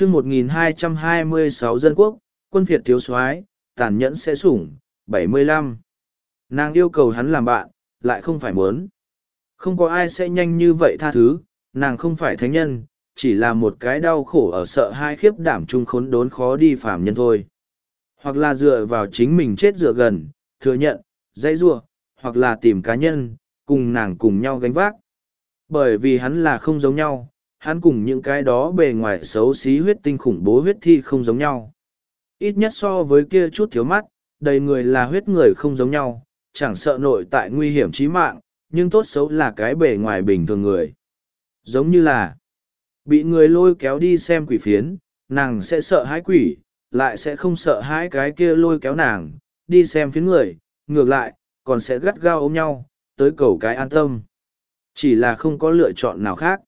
chương 1226 dân quốc, quân phiệt thiếu soái tàn nhẫn sẽ sủng, 75. Nàng yêu cầu hắn làm bạn, lại không phải muốn. Không có ai sẽ nhanh như vậy tha thứ, nàng không phải thánh nhân, chỉ là một cái đau khổ ở sợ hai khiếp đảm chung khốn đốn khó đi phạm nhân thôi. Hoặc là dựa vào chính mình chết dựa gần, thừa nhận, dãy rua, hoặc là tìm cá nhân, cùng nàng cùng nhau gánh vác. Bởi vì hắn là không giống nhau, hắn cùng những cái đó bề ngoài xấu xí huyết tinh khủng bố huyết thi không giống nhau. Ít nhất so với kia chút thiếu mắt, đầy người là huyết người không giống nhau, chẳng sợ nội tại nguy hiểm chí mạng, nhưng tốt xấu là cái bề ngoài bình thường người. Giống như là, bị người lôi kéo đi xem quỷ phiến, nàng sẽ sợ hãi quỷ, lại sẽ không sợ hãi cái kia lôi kéo nàng, đi xem phiến người, ngược lại, còn sẽ gắt gao ôm nhau, tới cầu cái an tâm. Chỉ là không có lựa chọn nào khác.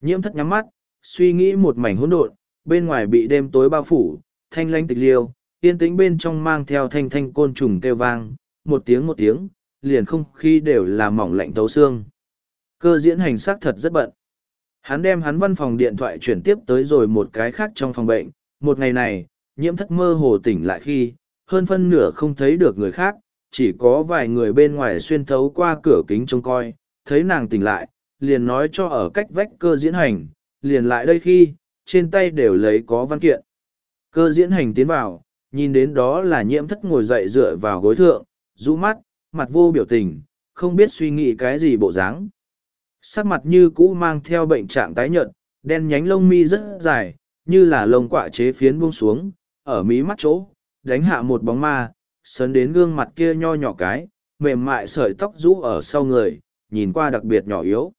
Nhiễm thất nhắm mắt, suy nghĩ một mảnh hỗn độn, bên ngoài bị đêm tối bao phủ, thanh lanh tịch liêu, yên tĩnh bên trong mang theo thanh thanh côn trùng kêu vang, một tiếng một tiếng, liền không khí đều là mỏng lạnh tấu xương. Cơ diễn hành xác thật rất bận. Hắn đem hắn văn phòng điện thoại chuyển tiếp tới rồi một cái khác trong phòng bệnh. Một ngày này, nhiễm thất mơ hồ tỉnh lại khi, hơn phân nửa không thấy được người khác, chỉ có vài người bên ngoài xuyên thấu qua cửa kính trông coi, thấy nàng tỉnh lại, liền nói cho ở cách vách cơ diễn hành, liền lại đây khi, trên tay đều lấy có văn kiện. Cơ diễn hành tiến vào, nhìn đến đó là nhiễm thất ngồi dậy dựa vào gối thượng, rũ mắt, mặt vô biểu tình, không biết suy nghĩ cái gì bộ dáng. Sắc mặt như cũ mang theo bệnh trạng tái nhợt, đen nhánh lông mi rất dài, như là lông quạ chế phiến buông xuống, ở mí mắt chỗ, đánh hạ một bóng ma, sấn đến gương mặt kia nho nhỏ cái, mềm mại sợi tóc rũ ở sau người, nhìn qua đặc biệt nhỏ yếu.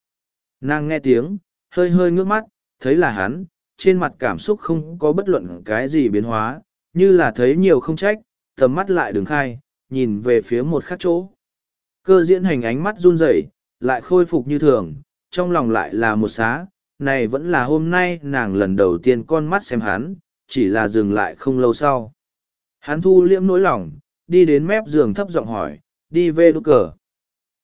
Nàng nghe tiếng, hơi hơi ngước mắt, thấy là hắn, trên mặt cảm xúc không có bất luận cái gì biến hóa, như là thấy nhiều không trách, tầm mắt lại đứng khai, nhìn về phía một khắc chỗ. Cơ diễn hành ánh mắt run rẩy, lại khôi phục như thường, trong lòng lại là một xá, này vẫn là hôm nay nàng lần đầu tiên con mắt xem hắn, chỉ là dừng lại không lâu sau. Hắn thu liễm nỗi lòng, đi đến mép giường thấp giọng hỏi, đi về đốt cờ.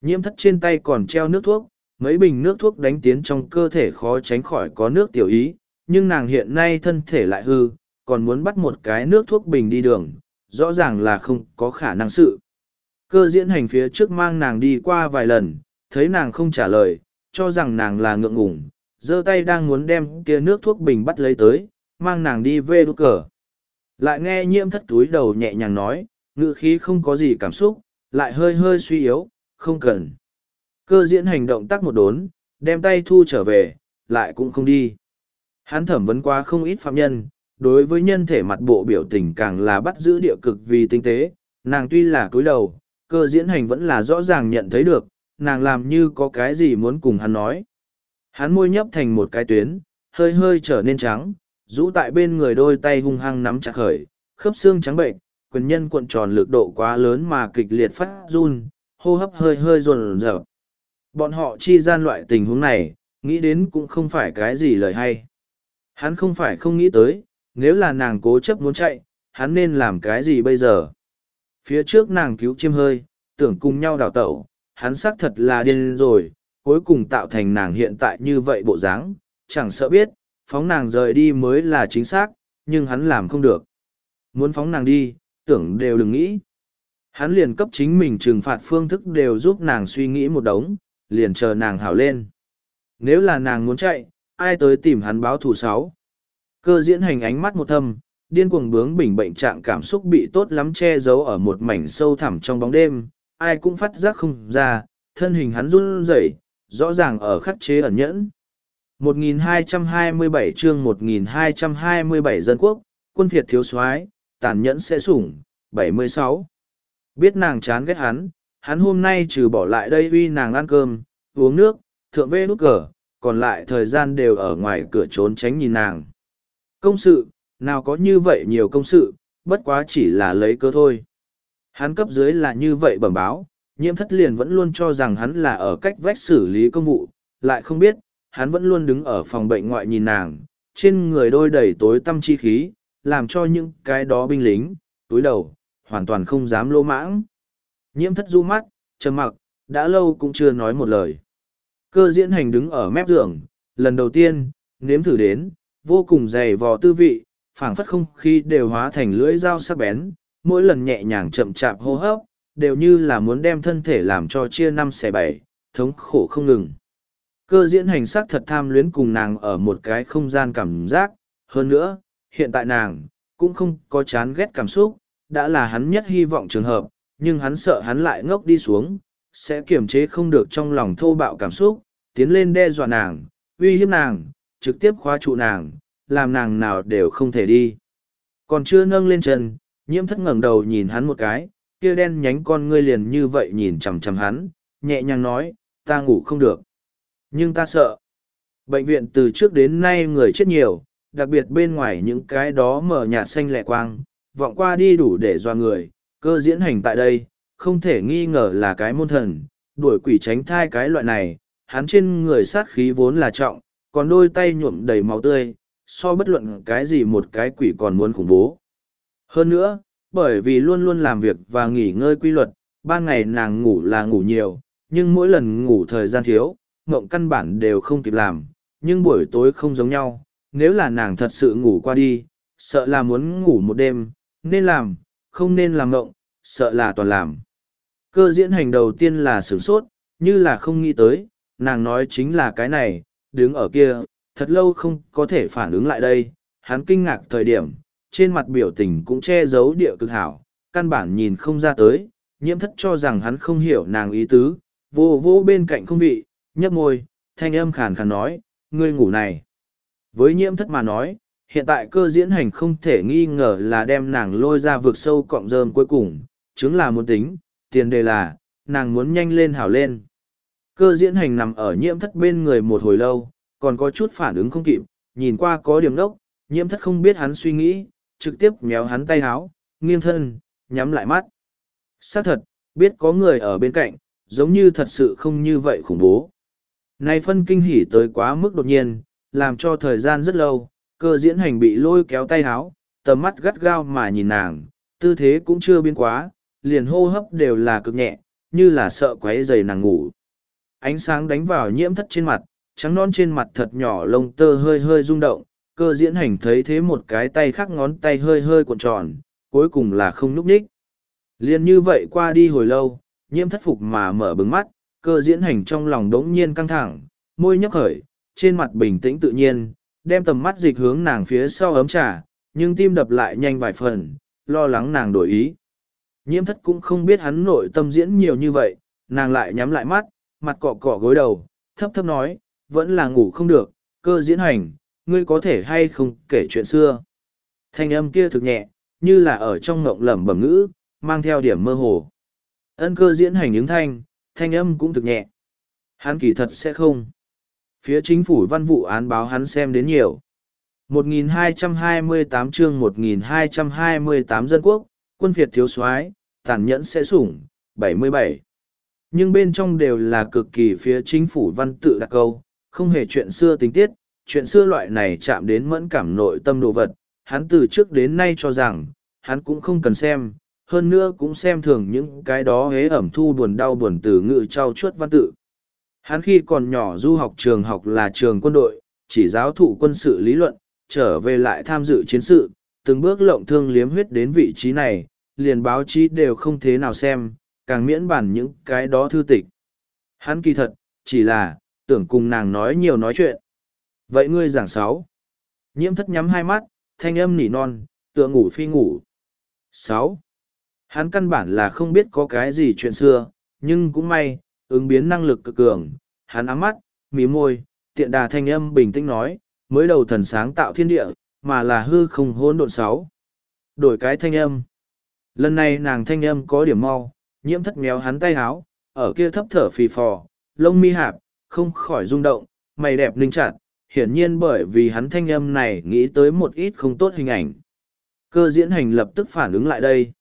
Nhiễm thất trên tay còn treo nước thuốc, mấy bình nước thuốc đánh tiến trong cơ thể khó tránh khỏi có nước tiểu ý, nhưng nàng hiện nay thân thể lại hư, còn muốn bắt một cái nước thuốc bình đi đường, rõ ràng là không có khả năng sự. Cơ diễn hành phía trước mang nàng đi qua vài lần, thấy nàng không trả lời, cho rằng nàng là ngượng ngủng, giơ tay đang muốn đem kia nước thuốc bình bắt lấy tới, mang nàng đi về đốt cờ. Lại nghe nhiễm thất túi đầu nhẹ nhàng nói, ngữ khí không có gì cảm xúc, lại hơi hơi suy yếu, không cần. Cơ diễn hành động tác một đốn, đem tay thu trở về, lại cũng không đi. Hắn thẩm vấn qua không ít phạm nhân, đối với nhân thể mặt bộ biểu tình càng là bắt giữ địa cực vì tinh tế, nàng tuy là cúi đầu, cơ diễn hành vẫn là rõ ràng nhận thấy được, nàng làm như có cái gì muốn cùng hắn nói. Hắn môi nhấp thành một cái tuyến, hơi hơi trở nên trắng, rũ tại bên người đôi tay hung hăng nắm chặt khởi, khớp xương trắng bệnh, quyền nhân cuộn tròn lực độ quá lớn mà kịch liệt phát run, hô hấp hơi hơi rồn rợp. Bọn họ chi gian loại tình huống này, nghĩ đến cũng không phải cái gì lời hay. Hắn không phải không nghĩ tới, nếu là nàng cố chấp muốn chạy, hắn nên làm cái gì bây giờ? Phía trước nàng cứu chiêm hơi, tưởng cùng nhau đào tẩu, hắn xác thật là điên rồi, cuối cùng tạo thành nàng hiện tại như vậy bộ dáng, chẳng sợ biết, phóng nàng rời đi mới là chính xác, nhưng hắn làm không được. Muốn phóng nàng đi, tưởng đều đừng nghĩ. Hắn liền cấp chính mình trừng phạt phương thức đều giúp nàng suy nghĩ một đống, liền chờ nàng hảo lên. Nếu là nàng muốn chạy, ai tới tìm hắn báo thù sáu. Cơ diễn hành ánh mắt một thâm, điên cuồng bướng bỉnh bệnh trạng cảm xúc bị tốt lắm che giấu ở một mảnh sâu thẳm trong bóng đêm, ai cũng phát giác không ra, thân hình hắn run rẩy, rõ ràng ở khắc chế ẩn nhẫn. 1227 chương 1227 dân quốc, quân phiệt thiếu soái tàn nhẫn sẽ sủng, 76. Biết nàng chán ghét hắn, hắn hôm nay trừ bỏ lại đây uy nàng ăn cơm, uống nước, thượng vê nút cờ, còn lại thời gian đều ở ngoài cửa trốn tránh nhìn nàng. Công sự, nào có như vậy nhiều công sự, bất quá chỉ là lấy cơ thôi. Hắn cấp dưới là như vậy bẩm báo, nhiễm thất liền vẫn luôn cho rằng hắn là ở cách vách xử lý công vụ, lại không biết, hắn vẫn luôn đứng ở phòng bệnh ngoại nhìn nàng, trên người đôi đầy tối tâm chi khí, làm cho những cái đó binh lính, túi đầu, hoàn toàn không dám lỗ mãng. Nhiễm thất du mắt, trầm mặc, đã lâu cũng chưa nói một lời. Cơ diễn hành đứng ở mép giường, lần đầu tiên, nếm thử đến, vô cùng dày vò tư vị, phảng phất không khí đều hóa thành lưỡi dao sắc bén, mỗi lần nhẹ nhàng chậm chạp hô hấp, đều như là muốn đem thân thể làm cho chia năm xẻ bảy, thống khổ không ngừng. Cơ diễn hành sắc thật tham luyến cùng nàng ở một cái không gian cảm giác, hơn nữa, hiện tại nàng, cũng không có chán ghét cảm xúc, đã là hắn nhất hy vọng trường hợp, nhưng hắn sợ hắn lại ngốc đi xuống, sẽ kiềm chế không được trong lòng thô bạo cảm xúc, tiến lên đe dọa nàng, uy hiếp nàng, trực tiếp khóa trụ nàng, làm nàng nào đều không thể đi. Còn chưa nâng lên chân, nhiễm thất ngẩng đầu nhìn hắn một cái, kia đen nhánh con ngươi liền như vậy nhìn chằm chằm hắn, nhẹ nhàng nói, ta ngủ không được. Nhưng ta sợ. Bệnh viện từ trước đến nay người chết nhiều, đặc biệt bên ngoài những cái đó mở nhạt xanh lẹ quang, vọng qua đi đủ để doa người, cơ diễn hành tại đây, không thể nghi ngờ là cái môn thần, đuổi quỷ tránh thai cái loại này, hắn trên người sát khí vốn là trọng, còn đôi tay nhuộm đầy máu tươi, so bất luận cái gì một cái quỷ còn muốn khủng bố. Hơn nữa, bởi vì luôn luôn làm việc và nghỉ ngơi quy luật, ban ngày nàng ngủ là ngủ nhiều, nhưng mỗi lần ngủ thời gian thiếu, mộng căn bản đều không kịp làm, nhưng buổi tối không giống nhau, nếu là nàng thật sự ngủ qua đi, sợ là muốn ngủ một đêm, nên làm, không nên làm ngộng, sợ là toàn làm. Cơ diễn hành đầu tiên là sửng sốt, như là không nghĩ tới, nàng nói chính là cái này, đứng ở kia, thật lâu không có thể phản ứng lại đây, hắn kinh ngạc thời điểm, trên mặt biểu tình cũng che giấu địa cực hảo, căn bản nhìn không ra tới, nhiễm thất cho rằng hắn không hiểu nàng ý tứ, vô vô bên cạnh không vị, nhấp môi, thanh âm khàn khàn nói, ngươi ngủ này. Với nhiễm thất mà nói, hiện tại cơ diễn hành không thể nghi ngờ là đem nàng lôi ra vực sâu cọng rơm cuối cùng, chứng là muốn tính, tiền đề là, nàng muốn nhanh lên hảo lên. Cơ diễn hành nằm ở nhiễm thất bên người một hồi lâu, còn có chút phản ứng không kịp, nhìn qua có điểm đốc, nhiễm thất không biết hắn suy nghĩ, trực tiếp méo hắn tay háo, nghiêng thân, nhắm lại mắt. Xác thật, biết có người ở bên cạnh, giống như thật sự không như vậy khủng bố. Này phân kinh hỉ tới quá mức đột nhiên, làm cho thời gian rất lâu, cơ diễn hành bị lôi kéo tay háo, tầm mắt gắt gao mà nhìn nàng, tư thế cũng chưa biến quá, liền hô hấp đều là cực nhẹ, như là sợ quấy dày nàng ngủ. Ánh sáng đánh vào nhiễm thất trên mặt, trắng non trên mặt thật nhỏ lông tơ hơi hơi rung động, cơ diễn hành thấy thế một cái tay khác ngón tay hơi hơi cuộn tròn, cuối cùng là không núp ních. Liên như vậy qua đi hồi lâu, nhiễm thất phục mà mở bừng mắt, cơ diễn hành trong lòng đống nhiên căng thẳng, môi nhấp khởi, trên mặt bình tĩnh tự nhiên, đem tầm mắt dịch hướng nàng phía sau ấm trà, nhưng tim đập lại nhanh vài phần, lo lắng nàng đổi ý. Nhiễm thất cũng không biết hắn nội tâm diễn nhiều như vậy, nàng lại nhắm lại mắt, mặt cọ cọ gối đầu, thấp thấp nói, vẫn là ngủ không được, cơ diễn hành, ngươi có thể hay không kể chuyện xưa. Thanh âm kia thực nhẹ, như là ở trong ngộng lẩm bẩm ngữ, mang theo điểm mơ hồ. Ân cơ diễn hành những thanh, thanh âm cũng thực nhẹ. Hắn kỳ thật sẽ không. Phía chính phủ văn vụ án báo hắn xem đến nhiều. 1228 chương 1228 dân quốc, quân phiệt thiếu soái tàn nhẫn sẽ sủng, 77. Nhưng bên trong đều là cực kỳ phía chính phủ văn tự đặc câu, không hề chuyện xưa tình tiết, chuyện xưa loại này chạm đến mẫn cảm nội tâm đồ vật, hắn từ trước đến nay cho rằng, hắn cũng không cần xem, hơn nữa cũng xem thường những cái đó hế ẩm thu buồn đau buồn từ ngự trao chuốt văn tự. Hắn khi còn nhỏ du học trường học là trường quân đội, chỉ giáo thụ quân sự lý luận, trở về lại tham dự chiến sự, từng bước lộng thương liếm huyết đến vị trí này, liền báo chí đều không thế nào xem, càng miễn bản những cái đó thư tịch. Hắn kỳ thật, chỉ là, tưởng cùng nàng nói nhiều nói chuyện. Vậy ngươi giảng sáu. Nhiễm thất nhắm hai mắt, thanh âm nỉ non, tựa ngủ phi ngủ. sáu. Hắn căn bản là không biết có cái gì chuyện xưa, nhưng cũng may, ứng biến năng lực cực cường. Hắn ám mắt, mí môi, tiện đà thanh âm bình tĩnh nói, mới đầu thần sáng tạo thiên địa, mà là hư không hỗn độn sáu. Đổi cái thanh âm. Lần này nàng thanh âm có điểm mau, nhiễm thất méo hắn tay háo, ở kia thấp thở phì phò, lông mi hạp, không khỏi rung động, mày đẹp linh chặt, hiển nhiên bởi vì hắn thanh âm này nghĩ tới một ít không tốt hình ảnh. Cơ diễn hành lập tức phản ứng lại đây.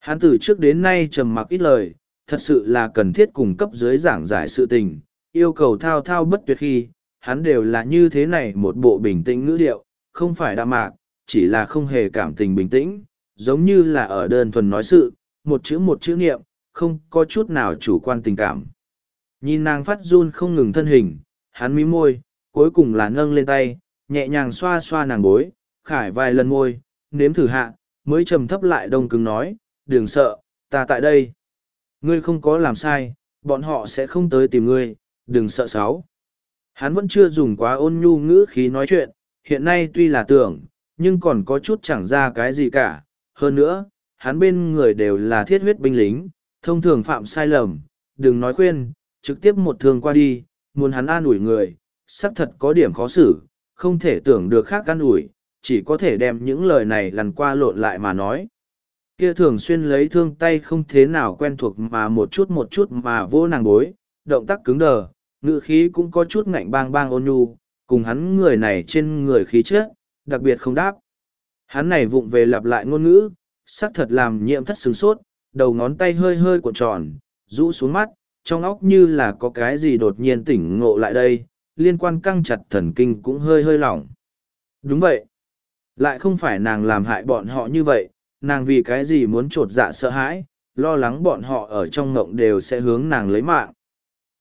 Hắn từ trước đến nay trầm mặc ít lời, thật sự là cần thiết cung cấp dưới giảng giải sự tình, yêu cầu thao thao bất tuyệt khi, hắn đều là như thế này một bộ bình tĩnh ngữ điệu, không phải đa mạc, chỉ là không hề cảm tình bình tĩnh, giống như là ở đơn thuần nói sự, một chữ một chữ niệm, không có chút nào chủ quan tình cảm. Nhìn nàng phát run không ngừng thân hình, hắn mí môi, cuối cùng là nâng lên tay, nhẹ nhàng xoa xoa nàng bối, khải vài lần môi, nếm thử hạ, mới trầm thấp lại đông cứng nói, đừng sợ, ta tại đây. Ngươi không có làm sai, bọn họ sẽ không tới tìm ngươi, đừng sợ sáu. Hắn vẫn chưa dùng quá ôn nhu ngữ khí nói chuyện, hiện nay tuy là tưởng, nhưng còn có chút chẳng ra cái gì cả. Hơn nữa, hắn bên người đều là thiết huyết binh lính, thông thường phạm sai lầm, đừng nói khuyên, trực tiếp một thương qua đi, muốn hắn an ủi người, xác thật có điểm khó xử, không thể tưởng được khác an ủi, chỉ có thể đem những lời này lằn qua lộn lại mà nói. Kia thường xuyên lấy thương tay không thế nào quen thuộc mà một chút một chút mà vô nàng bối, động tác cứng đờ, ngự khí cũng có chút ngạnh bang bang ôn nhu, cùng hắn người này trên người khí chết, đặc biệt không đáp. Hắn này vụng về lặp lại ngôn ngữ, xác thật làm nhiễm thất sướng sốt, đầu ngón tay hơi hơi cuộn tròn, rũ xuống mắt, trong óc như là có cái gì đột nhiên tỉnh ngộ lại đây, liên quan căng chặt thần kinh cũng hơi hơi lỏng. Đúng vậy. Lại không phải nàng làm hại bọn họ như vậy, nàng vì cái gì muốn trột dạ sợ hãi, lo lắng bọn họ ở trong ngộng đều sẽ hướng nàng lấy mạng.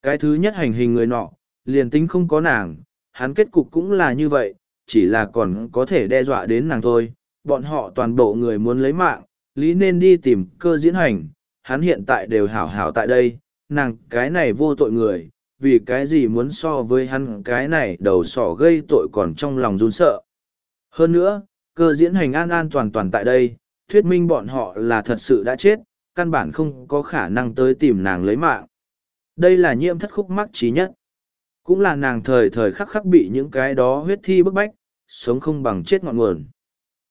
Cái thứ nhất hành hình người nọ, liền tính không có nàng, hắn kết cục cũng là như vậy, chỉ là còn có thể đe dọa đến nàng thôi. Bọn họ toàn bộ người muốn lấy mạng, lý nên đi tìm cơ diễn hành, hắn hiện tại đều hảo hảo tại đây, nàng cái này vô tội người, vì cái gì muốn so với hắn cái này đầu sỏ gây tội còn trong lòng run sợ. Hơn nữa, cơ diễn hành an an toàn toàn tại đây, thuyết minh bọn họ là thật sự đã chết, căn bản không có khả năng tới tìm nàng lấy mạng. Đây là nhiễm thất khúc mắc trí nhất. Cũng là nàng thời thời khắc khắc bị những cái đó huyết thi bức bách, sống không bằng chết ngọn nguồn.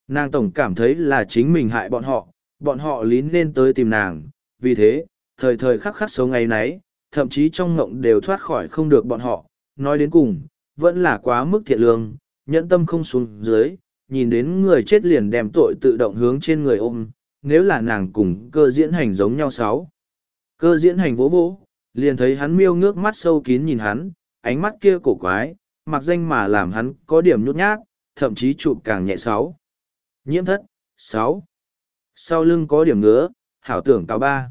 Nàng tổng cảm thấy là chính mình hại bọn họ, bọn họ lín lên tới tìm nàng, vì thế, thời thời khắc khắc sống ngày nấy, thậm chí trong ngộng đều thoát khỏi không được bọn họ, nói đến cùng, vẫn là quá mức thiện lương, nhẫn tâm không xuống dưới, nhìn đến người chết liền đem tội tự động hướng trên người ôm, nếu là nàng cùng cơ diễn hành giống nhau sáu. Cơ diễn hành vỗ vỗ, liền thấy hắn miêu ngước mắt sâu kín nhìn hắn, ánh mắt kia cổ quái, mặc danh mà làm hắn có điểm nhút nhát, thậm chí chụp càng nhẹ sáu. Nhiễm thất, sáu. Sau lưng có điểm ngứa, hảo tưởng cao ba.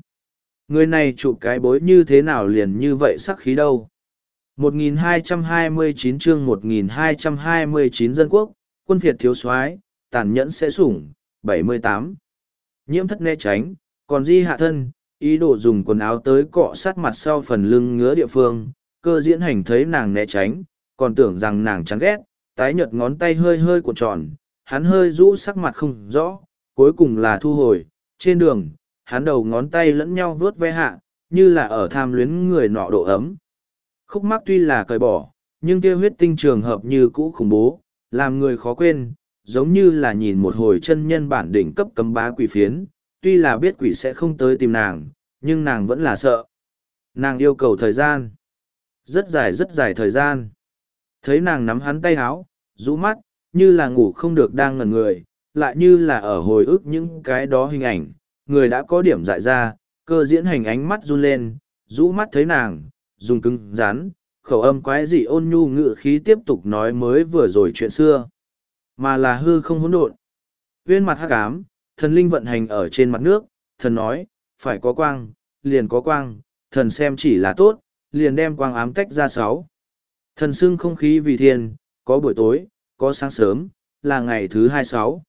Người này chụp cái bối như thế nào liền như vậy sắc khí đâu. 1229 chương 1229 dân quốc, quân phiệt thiếu soái tàn nhẫn sẽ sủng, 78. Nhiễm thất né tránh, còn di hạ thân, ý đồ dùng quần áo tới cọ sát mặt sau phần lưng ngứa địa phương, cơ diễn hành thấy nàng né tránh, còn tưởng rằng nàng chán ghét, tái nhợt ngón tay hơi hơi cuộn tròn, hắn hơi rũ sắc mặt không rõ, cuối cùng là thu hồi, trên đường, hắn đầu ngón tay lẫn nhau vớt ve hạ, như là ở tham luyến người nọ độ ấm. Khúc mắc tuy là cởi bỏ, nhưng kia huyết tinh trường hợp như cũ khủng bố, làm người khó quên, giống như là nhìn một hồi chân nhân bản đỉnh cấp cấm bá quỷ phiến, tuy là biết quỷ sẽ không tới tìm nàng, nhưng nàng vẫn là sợ. Nàng yêu cầu thời gian. Rất dài rất dài thời gian. Thấy nàng nắm hắn tay háo, rũ mắt, như là ngủ không được đang ngẩn người, lại như là ở hồi ức những cái đó hình ảnh, người đã có điểm dại ra, cơ diễn hành ánh mắt run lên, rũ mắt thấy nàng, dùng cứng, rán, khẩu âm quái dị ôn nhu ngự khí tiếp tục nói mới vừa rồi chuyện xưa. Mà là hư không hỗn độn. Viên mặt hắc ám, thần linh vận hành ở trên mặt nước, thần nói, phải có quang, liền có quang, thần xem chỉ là tốt, liền đem quang ám tách ra sáu. Thần xưng không khí vì thiên, có buổi tối, có sáng sớm, là ngày thứ hai sáu.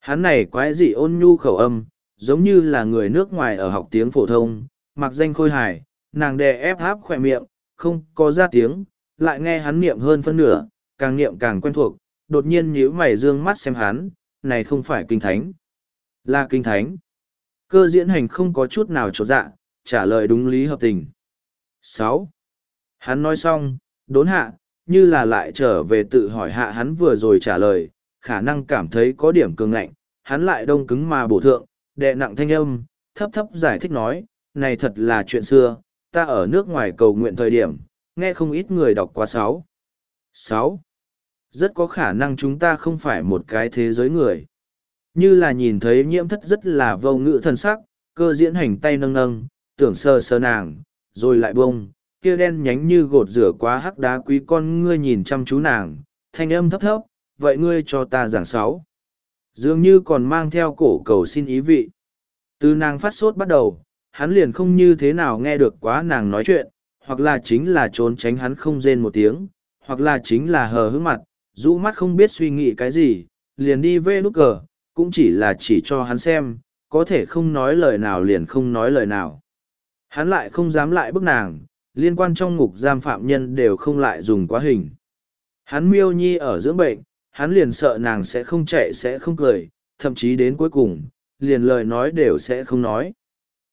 Hắn này quái dị ôn nhu khẩu âm, giống như là người nước ngoài ở học tiếng phổ thông, mặc danh khôi hài, nàng đè ép áp khỏe miệng, không có ra tiếng, lại nghe hắn niệm hơn phân nửa, càng niệm càng quen thuộc, đột nhiên nhíu mày dương mắt xem hắn, này không phải kinh thánh, là kinh thánh. Cơ diễn hành không có chút nào trột dạ, trả lời đúng lý hợp tình. sáu Hắn nói xong, đốn hạ, như là lại trở về tự hỏi hạ hắn vừa rồi trả lời, khả năng cảm thấy có điểm cường ngạnh, hắn lại đông cứng mà bổ thượng, đệ nặng thanh âm, thấp thấp giải thích nói, này thật là chuyện xưa, ta ở nước ngoài cầu nguyện thời điểm, nghe không ít người đọc qua sáu. Sáu. Rất có khả năng chúng ta không phải một cái thế giới người. Như là nhìn thấy nhiễm thất rất là vô ngữ thần sắc, cơ diễn hành tay nâng nâng, tưởng sơ sơ nàng, rồi lại bông, kia đen nhánh như gột rửa quá hắc đá quý con ngươi nhìn chăm chú nàng, thanh âm thấp thấp, vậy ngươi cho ta giảng sáu. Dường như còn mang theo cổ cầu xin ý vị. Từ nàng phát sốt bắt đầu, hắn liền không như thế nào nghe được quá nàng nói chuyện, hoặc là chính là trốn tránh hắn không rên một tiếng, hoặc là chính là hờ hững mặt, rũ mắt không biết suy nghĩ cái gì, liền đi về nút cờ, cũng chỉ là chỉ cho hắn xem, có thể không nói lời nào liền không nói lời nào. Hắn lại không dám lại bức nàng, liên quan trong ngục giam phạm nhân đều không lại dùng quá hình. Hắn miêu nhi ở dưỡng bệnh, hắn liền sợ nàng sẽ không chạy sẽ không cười, thậm chí đến cuối cùng, liền lời nói đều sẽ không nói.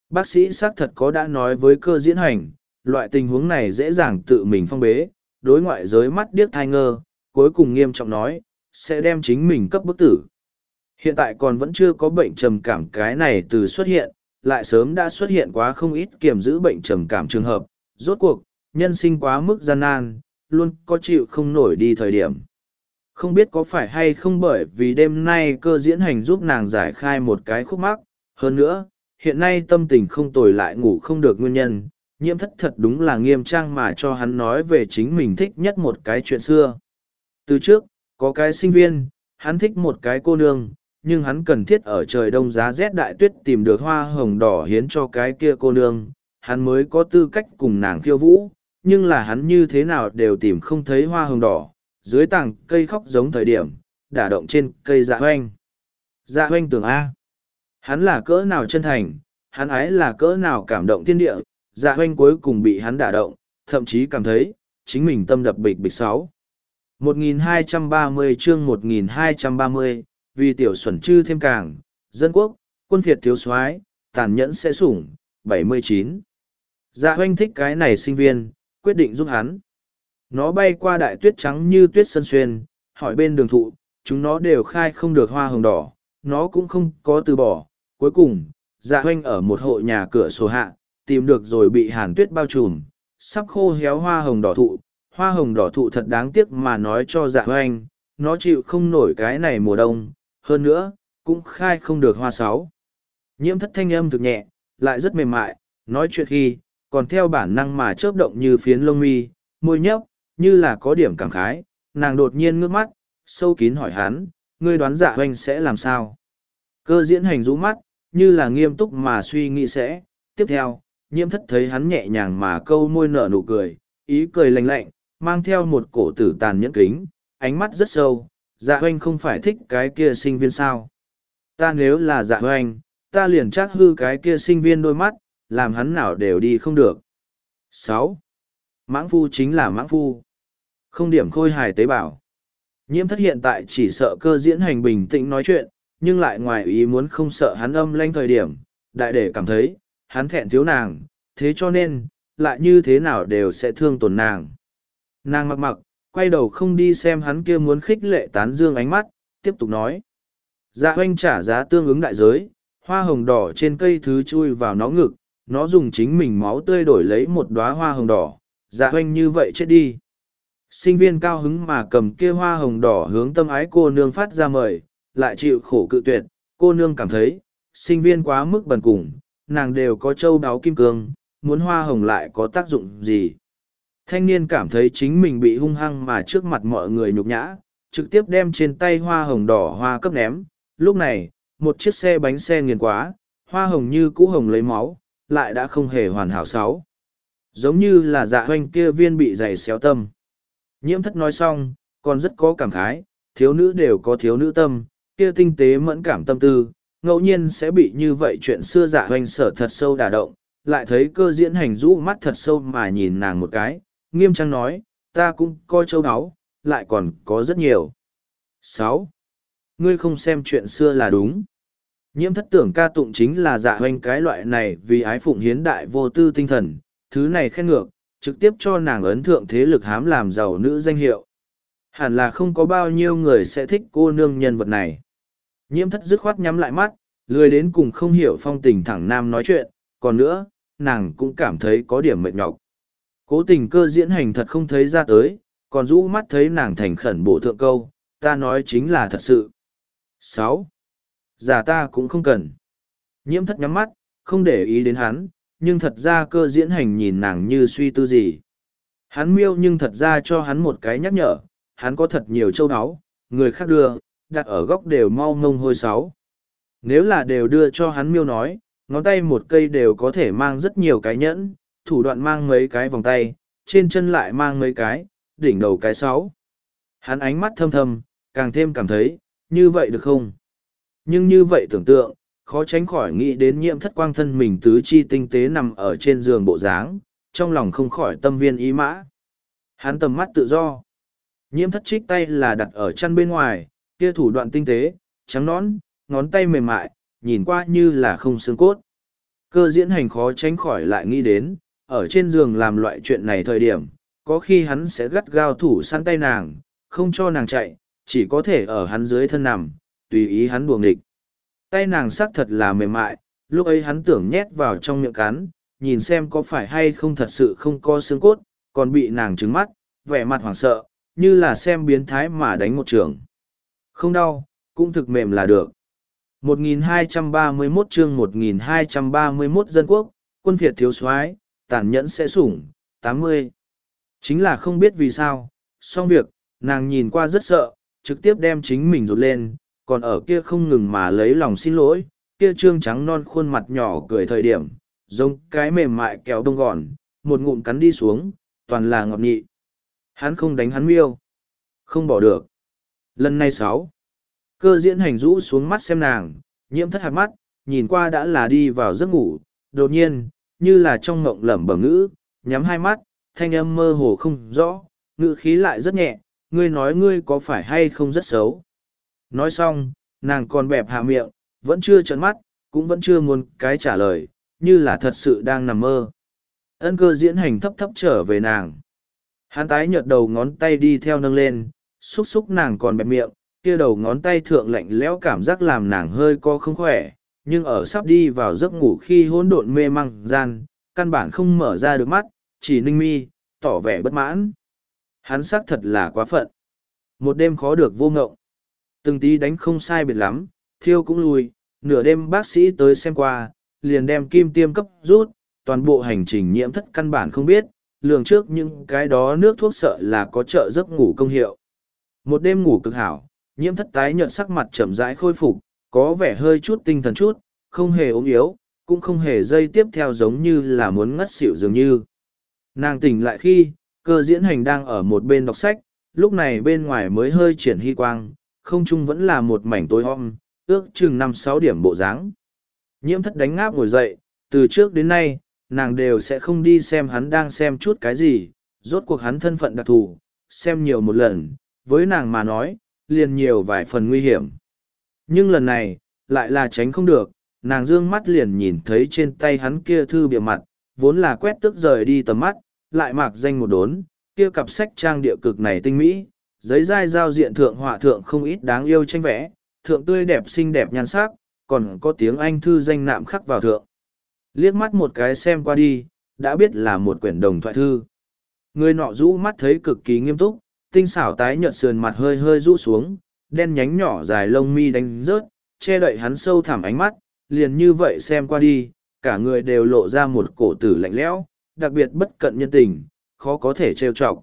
Bác sĩ xác thật có đã nói với cơ diễn hành, loại tình huống này dễ dàng tự mình phong bế, đối ngoại giới mắt điếc thai ngơ, cuối cùng nghiêm trọng nói, sẽ đem chính mình cấp bức tử. Hiện tại còn vẫn chưa có bệnh trầm cảm cái này từ xuất hiện, lại sớm đã xuất hiện quá không ít kiểm giữ bệnh trầm cảm trường hợp, rốt cuộc, nhân sinh quá mức gian nan, luôn có chịu không nổi đi thời điểm. Không biết có phải hay không bởi vì đêm nay cơ diễn hành giúp nàng giải khai một cái khúc mắc, hơn nữa, hiện nay tâm tình không tồi lại ngủ không được nguyên nhân, nhiễm thất thật đúng là nghiêm trang mà cho hắn nói về chính mình thích nhất một cái chuyện xưa. Từ trước, có cái sinh viên, hắn thích một cái cô nương, nhưng hắn cần thiết ở trời đông giá rét đại tuyết tìm được hoa hồng đỏ hiến cho cái kia cô nương, hắn mới có tư cách cùng nàng khiêu vũ, nhưng là hắn như thế nào đều tìm không thấy hoa hồng đỏ, dưới tảng cây khóc giống thời điểm, đả động trên cây dạ hoanh. Dạ hoanh tưởng A. Hắn là cỡ nào chân thành, hắn ái là cỡ nào cảm động thiên địa, dạ hoanh cuối cùng bị hắn đả động, thậm chí cảm thấy, chính mình tâm đập bịch bịch sáu. 1230 chương 1230, vì tiểu xuẩn chư thêm càng, dân quốc, quân phiệt thiếu soái tàn nhẫn sẽ sủng, 79. Dạ hoanh thích cái này sinh viên, quyết định giúp hắn. Nó bay qua đại tuyết trắng như tuyết sân xuyên, hỏi bên đường thụ, chúng nó đều khai không được hoa hồng đỏ, nó cũng không có từ bỏ. Cuối cùng, dạ hoanh ở một hộ nhà cửa sổ hạ, tìm được rồi bị hàn tuyết bao trùm, sắp khô héo hoa hồng đỏ thụ. Hoa hồng đỏ thụ thật đáng tiếc mà nói cho dạ hoanh, nó chịu không nổi cái này mùa đông, hơn nữa, cũng khai không được hoa sáu. Nhiễm thất thanh âm thực nhẹ, lại rất mềm mại, nói chuyện khi, còn theo bản năng mà chớp động như phiến lông mi, môi nhấp, như là có điểm cảm khái, nàng đột nhiên ngước mắt, sâu kín hỏi hắn, ngươi đoán dạ hoanh sẽ làm sao? Cơ diễn hành rũ mắt, như là nghiêm túc mà suy nghĩ sẽ, tiếp theo, nhiễm thất thấy hắn nhẹ nhàng mà câu môi nở nụ cười, ý cười lạnh lạnh, mang theo một cổ tử tàn nhẫn kính, ánh mắt rất sâu, dạ hoanh không phải thích cái kia sinh viên sao. Ta nếu là dạ hoanh, ta liền chắc hư cái kia sinh viên đôi mắt, làm hắn nào đều đi không được. sáu Mãng phu chính là mãng phu. Không điểm khôi hài tế bào. Nhiễm thất hiện tại chỉ sợ cơ diễn hành bình tĩnh nói chuyện, nhưng lại ngoài ý muốn không sợ hắn âm lanh thời điểm, đại để cảm thấy, hắn thẹn thiếu nàng, thế cho nên, lại như thế nào đều sẽ thương tổn nàng. Nàng mặc mặc, quay đầu không đi xem hắn kia muốn khích lệ tán dương ánh mắt, tiếp tục nói. Dạ hoanh trả giá tương ứng đại giới, hoa hồng đỏ trên cây thứ chui vào nó ngực, nó dùng chính mình máu tươi đổi lấy một đóa hoa hồng đỏ, dạ hoanh như vậy chết đi. Sinh viên cao hứng mà cầm kia hoa hồng đỏ hướng tâm ái cô nương phát ra mời, lại chịu khổ cự tuyệt, cô nương cảm thấy, sinh viên quá mức bần cùng, nàng đều có châu đáo kim cương, muốn hoa hồng lại có tác dụng gì. Thanh niên cảm thấy chính mình bị hung hăng mà trước mặt mọi người nhục nhã, trực tiếp đem trên tay hoa hồng đỏ hoa cấp ném. Lúc này, một chiếc xe bánh xe nghiền quá, hoa hồng như cũ hồng lấy máu, lại đã không hề hoàn hảo sáu. Giống như là dạ hoanh kia viên bị dày xéo tâm. Nhiễm thất nói xong, còn rất có cảm khái, thiếu nữ đều có thiếu nữ tâm, kia tinh tế mẫn cảm tâm tư, ngẫu nhiên sẽ bị như vậy chuyện xưa dạ Hoành sở thật sâu đả động, lại thấy cơ diễn hành rũ mắt thật sâu mà nhìn nàng một cái, nghiêm trang nói, ta cũng coi châu áo, lại còn có rất nhiều. sáu Ngươi không xem chuyện xưa là đúng. Nhiễm thất tưởng ca tụng chính là dạ Hoành cái loại này vì ái phụng hiến đại vô tư tinh thần, thứ này khen ngược, trực tiếp cho nàng ấn thượng thế lực hám làm giàu nữ danh hiệu. Hẳn là không có bao nhiêu người sẽ thích cô nương nhân vật này. Nhiễm thất dứt khoát nhắm lại mắt, lười đến cùng không hiểu phong tình thẳng nam nói chuyện, còn nữa, nàng cũng cảm thấy có điểm mệt nhọc. Cố tình cơ diễn hành thật không thấy ra tới, còn rũ mắt thấy nàng thành khẩn bổ thượng câu, ta nói chính là thật sự. sáu Giả ta cũng không cần. Nhiễm thất nhắm mắt, không để ý đến hắn, nhưng thật ra cơ diễn hành nhìn nàng như suy tư gì. Hắn miêu nhưng thật ra cho hắn một cái nhắc nhở, hắn có thật nhiều châu áo, người khác đưa, đặt ở góc đều mau ngông hôi sáu. Nếu là đều đưa cho hắn miêu nói, ngón tay một cây đều có thể mang rất nhiều cái nhẫn, thủ đoạn mang mấy cái vòng tay, trên chân lại mang mấy cái, đỉnh đầu cái sáu. Hắn ánh mắt thâm thâm, càng thêm cảm thấy, như vậy được không? Nhưng như vậy tưởng tượng, khó tránh khỏi nghĩ đến nhiễm thất quang thân mình tứ chi tinh tế nằm ở trên giường bộ dáng, trong lòng không khỏi tâm viên ý mã. Hắn tầm mắt tự do. Nhiễm thất trích tay là đặt ở chân bên ngoài, kia thủ đoạn tinh tế, trắng nõn, ngón tay mềm mại, nhìn qua như là không xương cốt. Cơ diễn hành khó tránh khỏi lại nghĩ đến, ở trên giường làm loại chuyện này thời điểm, có khi hắn sẽ gắt gao thủ săn tay nàng, không cho nàng chạy, chỉ có thể ở hắn dưới thân nằm, tùy ý hắn buồng địch. Tay nàng sắc thật là mềm mại, lúc ấy hắn tưởng nhét vào trong miệng cắn, nhìn xem có phải hay không thật sự không có xương cốt, còn bị nàng trứng mắt, vẻ mặt hoảng sợ, như là xem biến thái mà đánh một trường. Không đau, cũng thực mềm là được. 1231 chương 1231 dân quốc, quân Việt thiếu soái tàn nhẫn sẽ sủng, 80. Chính là không biết vì sao, xong việc, nàng nhìn qua rất sợ, trực tiếp đem chính mình rụt lên, còn ở kia không ngừng mà lấy lòng xin lỗi, kia trương trắng non khuôn mặt nhỏ cười thời điểm, giống cái mềm mại kéo đông gòn, một ngụm cắn đi xuống, toàn là ngọt nhị. Hắn không đánh hắn miêu. Không bỏ được. Lần này sáu. Cơ diễn hành rũ xuống mắt xem nàng, nhiễm thất hạt mắt, nhìn qua đã là đi vào giấc ngủ, đột nhiên, như là trong ngộng lẩm bẩm ngữ, nhắm hai mắt, thanh âm mơ hồ không rõ, ngữ khí lại rất nhẹ, ngươi nói ngươi có phải hay không rất xấu. Nói xong, nàng còn bẹp hạ miệng, vẫn chưa trấn mắt, cũng vẫn chưa muốn cái trả lời, như là thật sự đang nằm mơ. Ân cơ diễn hành thấp thấp trở về nàng. Hắn tái nhợt đầu ngón tay đi theo nâng lên, xúc xúc nàng còn bẹp miệng, kia đầu ngón tay thượng lạnh lẽo cảm giác làm nàng hơi co không khỏe, nhưng ở sắp đi vào giấc ngủ khi hỗn độn mê măng gian, căn bản không mở ra được mắt, chỉ ninh mi, tỏ vẻ bất mãn. Hắn xác thật là quá phận. Một đêm khó được vô ngộng. Từng tí đánh không sai biệt lắm, thiêu cũng lùi, nửa đêm bác sĩ tới xem qua, liền đem kim tiêm cấp rút, toàn bộ hành trình nhiễm thất căn bản không biết, lường trước những cái đó nước thuốc sợ là có trợ giấc ngủ công hiệu. Một đêm ngủ cực hảo, nhiễm thất tái nhợt sắc mặt chậm rãi khôi phục, có vẻ hơi chút tinh thần chút, không hề ốm yếu, cũng không hề dây tiếp theo giống như là muốn ngất xỉu dường như. Nàng tỉnh lại khi, cơ diễn hành đang ở một bên đọc sách, lúc này bên ngoài mới hơi triển hy quang, không chung vẫn là một mảnh tối om, ước chừng năm sáu điểm bộ dáng. Nhiễm thất đánh ngáp ngồi dậy, từ trước đến nay, nàng đều sẽ không đi xem hắn đang xem chút cái gì, rốt cuộc hắn thân phận đặc thù, xem nhiều một lần, với nàng mà nói, liền nhiều vài phần nguy hiểm. Nhưng lần này, lại là tránh không được, nàng dương mắt liền nhìn thấy trên tay hắn kia thư bìa mặt, vốn là quét tức rời đi tầm mắt, lại mạc danh một đốn, kia cặp sách trang địa cực này tinh mỹ, giấy dai giao diện thượng họa thượng không ít đáng yêu tranh vẽ, thượng tươi đẹp xinh đẹp nhan sắc, còn có tiếng Anh thư danh nạm khắc vào thượng. Liếc mắt một cái xem qua đi, đã biết là một quyển đồng thoại thư. Người nọ rũ mắt thấy cực kỳ nghiêm túc, tinh xảo tái nhợt sườn mặt hơi hơi rũ xuống, đen nhánh nhỏ dài lông mi đánh rớt, che đậy hắn sâu thẳm ánh mắt, liền như vậy xem qua đi, cả người đều lộ ra một cổ tử lạnh lẽo, đặc biệt bất cận nhân tình, khó có thể trêu chọc.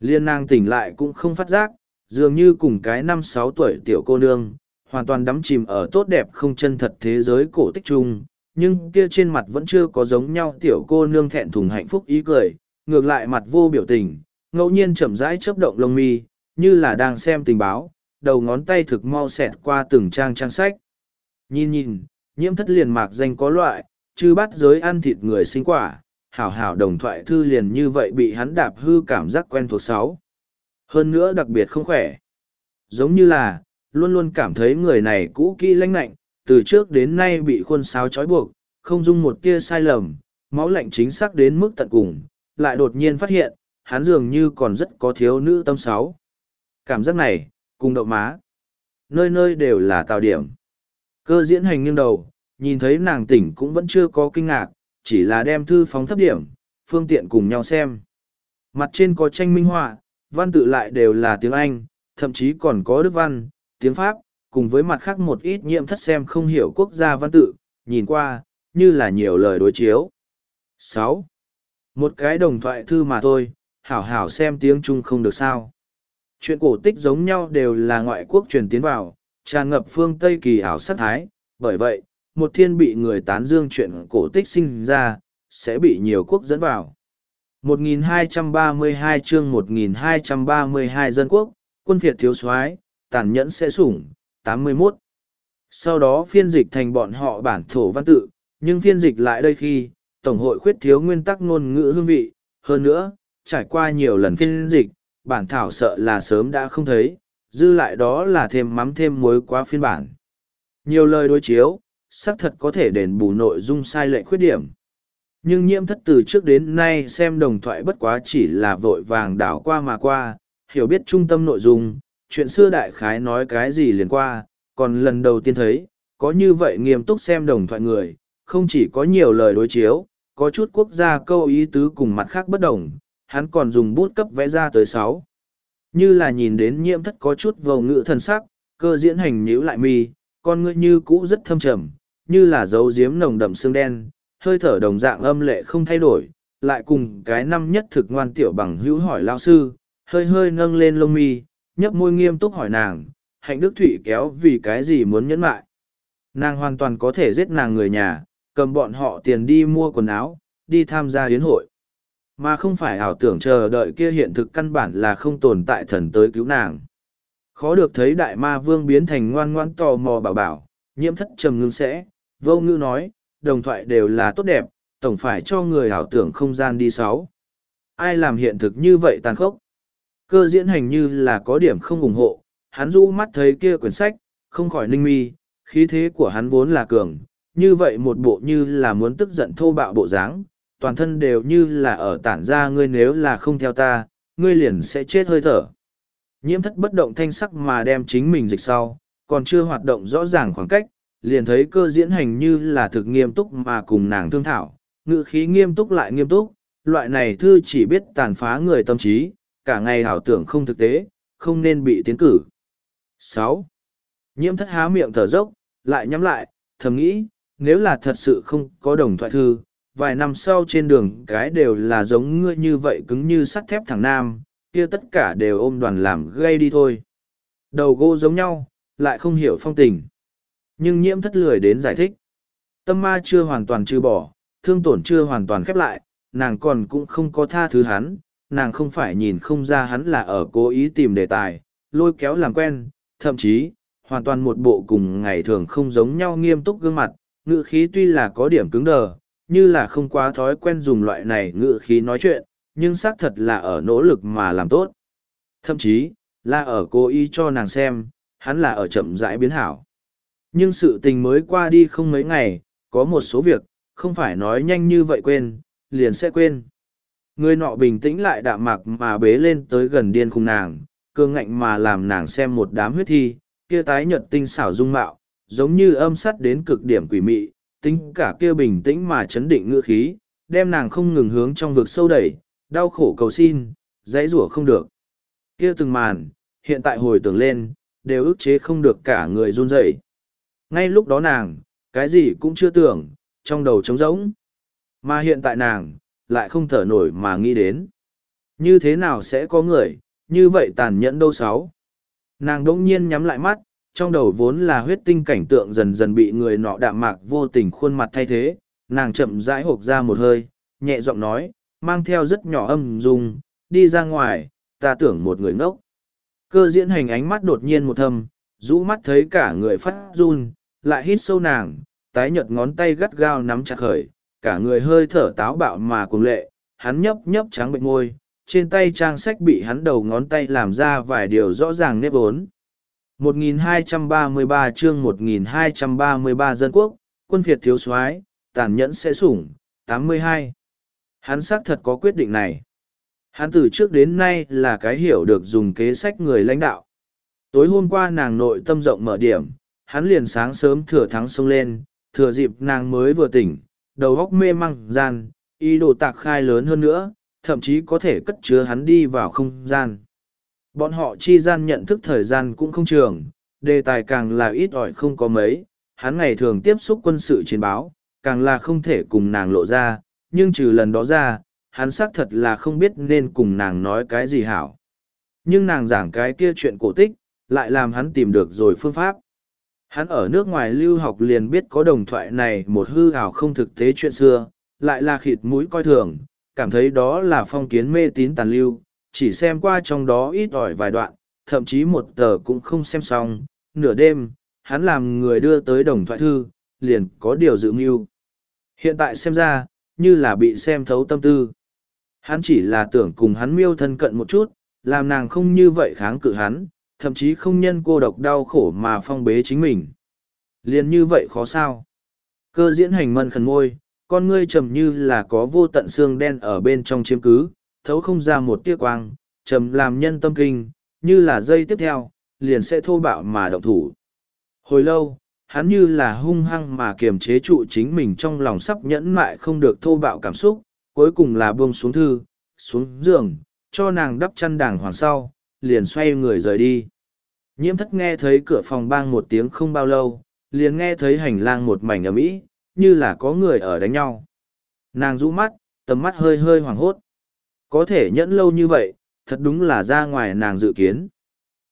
Liên nàng tỉnh lại cũng không phát giác, dường như cùng cái năm sáu tuổi tiểu cô nương, hoàn toàn đắm chìm ở tốt đẹp không chân thật thế giới cổ tích chung, nhưng kia trên mặt vẫn chưa có giống nhau tiểu cô nương thẹn thùng hạnh phúc ý cười, ngược lại mặt vô biểu tình, ngẫu nhiên chậm rãi chớp động lông mi, như là đang xem tình báo, đầu ngón tay thực mau xẹt qua từng trang trang sách. Nhìn nhìn, nhiễm thất liền mạc danh có loại, chứ bắt giới ăn thịt người sinh quả, hảo hảo đồng thoại thư liền như vậy bị hắn đạp hư cảm giác quen thuộc sáu. Hơn nữa đặc biệt không khỏe. Giống như là, luôn luôn cảm thấy người này cũ kỹ lãnh lạnh, từ trước đến nay bị khuôn sáo trói buộc, không dung một tia sai lầm, máu lạnh chính xác đến mức tận cùng, lại đột nhiên phát hiện, hắn dường như còn rất có thiếu nữ tâm sáu. Cảm giác này, cùng đậu má. Nơi nơi đều là tào điểm. Cơ diễn hành nghiêng đầu, nhìn thấy nàng tỉnh cũng vẫn chưa có kinh ngạc, chỉ là đem thư phóng thấp điểm, phương tiện cùng nhau xem. Mặt trên có tranh minh họa, văn tự lại đều là tiếng Anh, thậm chí còn có đức văn, tiếng Pháp, cùng với mặt khác một ít nhiễm thất xem không hiểu quốc gia văn tự, nhìn qua, như là nhiều lời đối chiếu. sáu Một cái đồng thoại thư mà thôi, hảo hảo xem tiếng Trung không được sao. Chuyện cổ tích giống nhau đều là ngoại quốc truyền tiến vào, tràn ngập phương Tây kỳ ảo sát thái, bởi vậy, một thiên bị người tán dương chuyện cổ tích sinh ra, sẽ bị nhiều quốc dẫn vào. 1232 chương 1232 dân quốc, quân phiệt thiếu soái tàn nhẫn sẽ sủng, 81. Sau đó phiên dịch thành bọn họ bản thổ văn tự, nhưng phiên dịch lại đây khi, Tổng hội khuyết thiếu nguyên tắc ngôn ngữ hương vị, hơn nữa, trải qua nhiều lần phiên dịch, bản thảo sợ là sớm đã không thấy, dư lại đó là thêm mắm thêm muối quá phiên bản. Nhiều lời đối chiếu, xác thật có thể đền bù nội dung sai lệch khuyết điểm. Nhưng nhiễm thất từ trước đến nay xem đồng thoại bất quá chỉ là vội vàng đảo qua mà qua, hiểu biết trung tâm nội dung, chuyện xưa đại khái nói cái gì liền qua, còn lần đầu tiên thấy, có như vậy nghiêm túc xem đồng thoại người, không chỉ có nhiều lời đối chiếu, có chút quốc gia câu ý tứ cùng mặt khác bất đồng, hắn còn dùng bút cấp vẽ ra tới sáu. Như là nhìn đến nhiễm thất có chút vầu ngữ thần sắc, cơ diễn hành nhíu lại mi, con ngươi như cũ rất thâm trầm, như là dấu diếm nồng đậm xương đen, hơi thở đồng dạng âm lệ không thay đổi, lại cùng cái năm nhất thực ngoan tiểu bằng hữu hỏi lao sư, hơi hơi nâng lên lông mi, nhấp môi nghiêm túc hỏi nàng, hạnh đức thủy kéo vì cái gì muốn nhẫn lại. Nàng hoàn toàn có thể giết nàng người nhà, cầm bọn họ tiền đi mua quần áo, đi tham gia hiến hội. Mà không phải ảo tưởng chờ đợi kia hiện thực căn bản là không tồn tại thần tới cứu nàng. Khó được thấy đại ma vương biến thành ngoan ngoan tò mò bảo bảo, nhiễm thất trầm ngưng sẽ, vô ngữ nói, đồng thoại đều là tốt đẹp, tổng phải cho người ảo tưởng không gian đi sáu. Ai làm hiện thực như vậy tàn khốc? Cơ diễn hành như là có điểm không ủng hộ, hắn rũ mắt thấy kia quyển sách, không khỏi ninh mi, khí thế của hắn vốn là cường, như vậy một bộ như là muốn tức giận thô bạo bộ dáng, toàn thân đều như là ở tản ra ngươi nếu là không theo ta, ngươi liền sẽ chết hơi thở. Nhiễm thất bất động thanh sắc mà đem chính mình dịch sau, còn chưa hoạt động rõ ràng khoảng cách, liền thấy cơ diễn hành như là thực nghiêm túc mà cùng nàng thương thảo, ngữ khí nghiêm túc lại nghiêm túc, loại này thư chỉ biết tàn phá người tâm trí, cả ngày hảo tưởng không thực tế, không nên bị tiến cử. sáu Nhiễm thất há miệng thở dốc, lại nhắm lại, thầm nghĩ, nếu là thật sự không có đồng thoại thư, vài năm sau trên đường cái đều là giống ngươi như vậy cứng như sắt thép thằng nam, kia tất cả đều ôm đoàn làm gây đi thôi. Đầu gỗ giống nhau, lại không hiểu phong tình. Nhưng nhiễm thất lười đến giải thích. Tâm ma chưa hoàn toàn trừ bỏ, thương tổn chưa hoàn toàn khép lại, nàng còn cũng không có tha thứ hắn, nàng không phải nhìn không ra hắn là ở cố ý tìm đề tài, lôi kéo làm quen, thậm chí, hoàn toàn một bộ cùng ngày thường không giống nhau nghiêm túc gương mặt, ngữ khí tuy là có điểm cứng đờ, như là không quá thói quen dùng loại này ngự khí nói chuyện, nhưng xác thật là ở nỗ lực mà làm tốt. Thậm chí, là ở cố ý cho nàng xem, hắn là ở chậm rãi biến hảo. Nhưng sự tình mới qua đi không mấy ngày, có một số việc, không phải nói nhanh như vậy quên, liền sẽ quên. Người nọ bình tĩnh lại đạm mạc mà bế lên tới gần điên khung nàng, cương ngạnh mà làm nàng xem một đám huyết thi, kia tái nhợt tinh xảo dung mạo, giống như âm sắt đến cực điểm quỷ mị, tính cả kia bình tĩnh mà chấn định ngựa khí, đem nàng không ngừng hướng trong vực sâu đẩy, đau khổ cầu xin, dãy rủa không được. Kia từng màn, hiện tại hồi tưởng lên, đều ức chế không được cả người run rẩy. Ngay lúc đó nàng, cái gì cũng chưa tưởng, trong đầu trống rỗng. Mà hiện tại nàng, lại không thở nổi mà nghĩ đến. Như thế nào sẽ có người, như vậy tàn nhẫn đâu sáu. Nàng đỗng nhiên nhắm lại mắt, trong đầu vốn là huyết tinh cảnh tượng dần dần bị người nọ đạm mạc vô tình khuôn mặt thay thế, nàng chậm rãi hộp ra một hơi, nhẹ giọng nói, mang theo rất nhỏ âm dung, đi ra ngoài, ta tưởng một người ngốc. Cơ diễn hành ánh mắt đột nhiên một thâm, rũ mắt thấy cả người phát run, lại hít sâu nàng, tái nhợt ngón tay gắt gao nắm chặt khởi, cả người hơi thở táo bạo mà cùng lệ, hắn nhấp nhấp trắng bệnh môi, trên tay trang sách bị hắn đầu ngón tay làm ra vài điều rõ ràng nếp ốn. 1233 chương 1233 dân quốc, quân phiệt thiếu soái tàn nhẫn sẽ sủng, 82. Hắn xác thật có quyết định này. Hắn từ trước đến nay là cái hiểu được dùng kế sách người lãnh đạo. Tối hôm qua nàng nội tâm rộng mở điểm, hắn liền sáng sớm thừa thắng sông lên, thừa dịp nàng mới vừa tỉnh, đầu góc mê măng gian, ý đồ tạc khai lớn hơn nữa, thậm chí có thể cất chứa hắn đi vào không gian. Bọn họ chi gian nhận thức thời gian cũng không trường, đề tài càng là ít ỏi không có mấy, hắn ngày thường tiếp xúc quân sự chiến báo, càng là không thể cùng nàng lộ ra, nhưng trừ lần đó ra, hắn xác thật là không biết nên cùng nàng nói cái gì hảo. Nhưng nàng giảng cái kia chuyện cổ tích, lại làm hắn tìm được rồi phương pháp. Hắn ở nước ngoài lưu học liền biết có đồng thoại này một hư ảo không thực tế chuyện xưa, lại là khịt mũi coi thường, cảm thấy đó là phong kiến mê tín tàn lưu, chỉ xem qua trong đó ít ỏi vài đoạn, thậm chí một tờ cũng không xem xong, nửa đêm, hắn làm người đưa tới đồng thoại thư, liền có điều dự mưu. Hiện tại xem ra, như là bị xem thấu tâm tư. Hắn chỉ là tưởng cùng hắn miêu thân cận một chút, làm nàng không như vậy kháng cự hắn, thậm chí không nhân cô độc đau khổ mà phong bế chính mình. Liền như vậy khó sao. Cơ diễn hành mân khẩn ngôi, con ngươi trầm như là có vô tận xương đen ở bên trong chiếm cứ, thấu không ra một tia quang, trầm làm nhân tâm kinh, như là dây tiếp theo, liền sẽ thô bạo mà động thủ. Hồi lâu, hắn như là hung hăng mà kiềm chế trụ chính mình trong lòng sắp nhẫn mại không được thô bạo cảm xúc, cuối cùng là buông xuống thư, xuống giường, cho nàng đắp chăn đàng hoàng sau, liền xoay người rời đi. Nhiễm thất nghe thấy cửa phòng bang một tiếng không bao lâu, liền nghe thấy hành lang một mảnh ầm ĩ, như là có người ở đánh nhau. Nàng rũ mắt, tầm mắt hơi hơi hoảng hốt. Có thể nhẫn lâu như vậy, thật đúng là ra ngoài nàng dự kiến.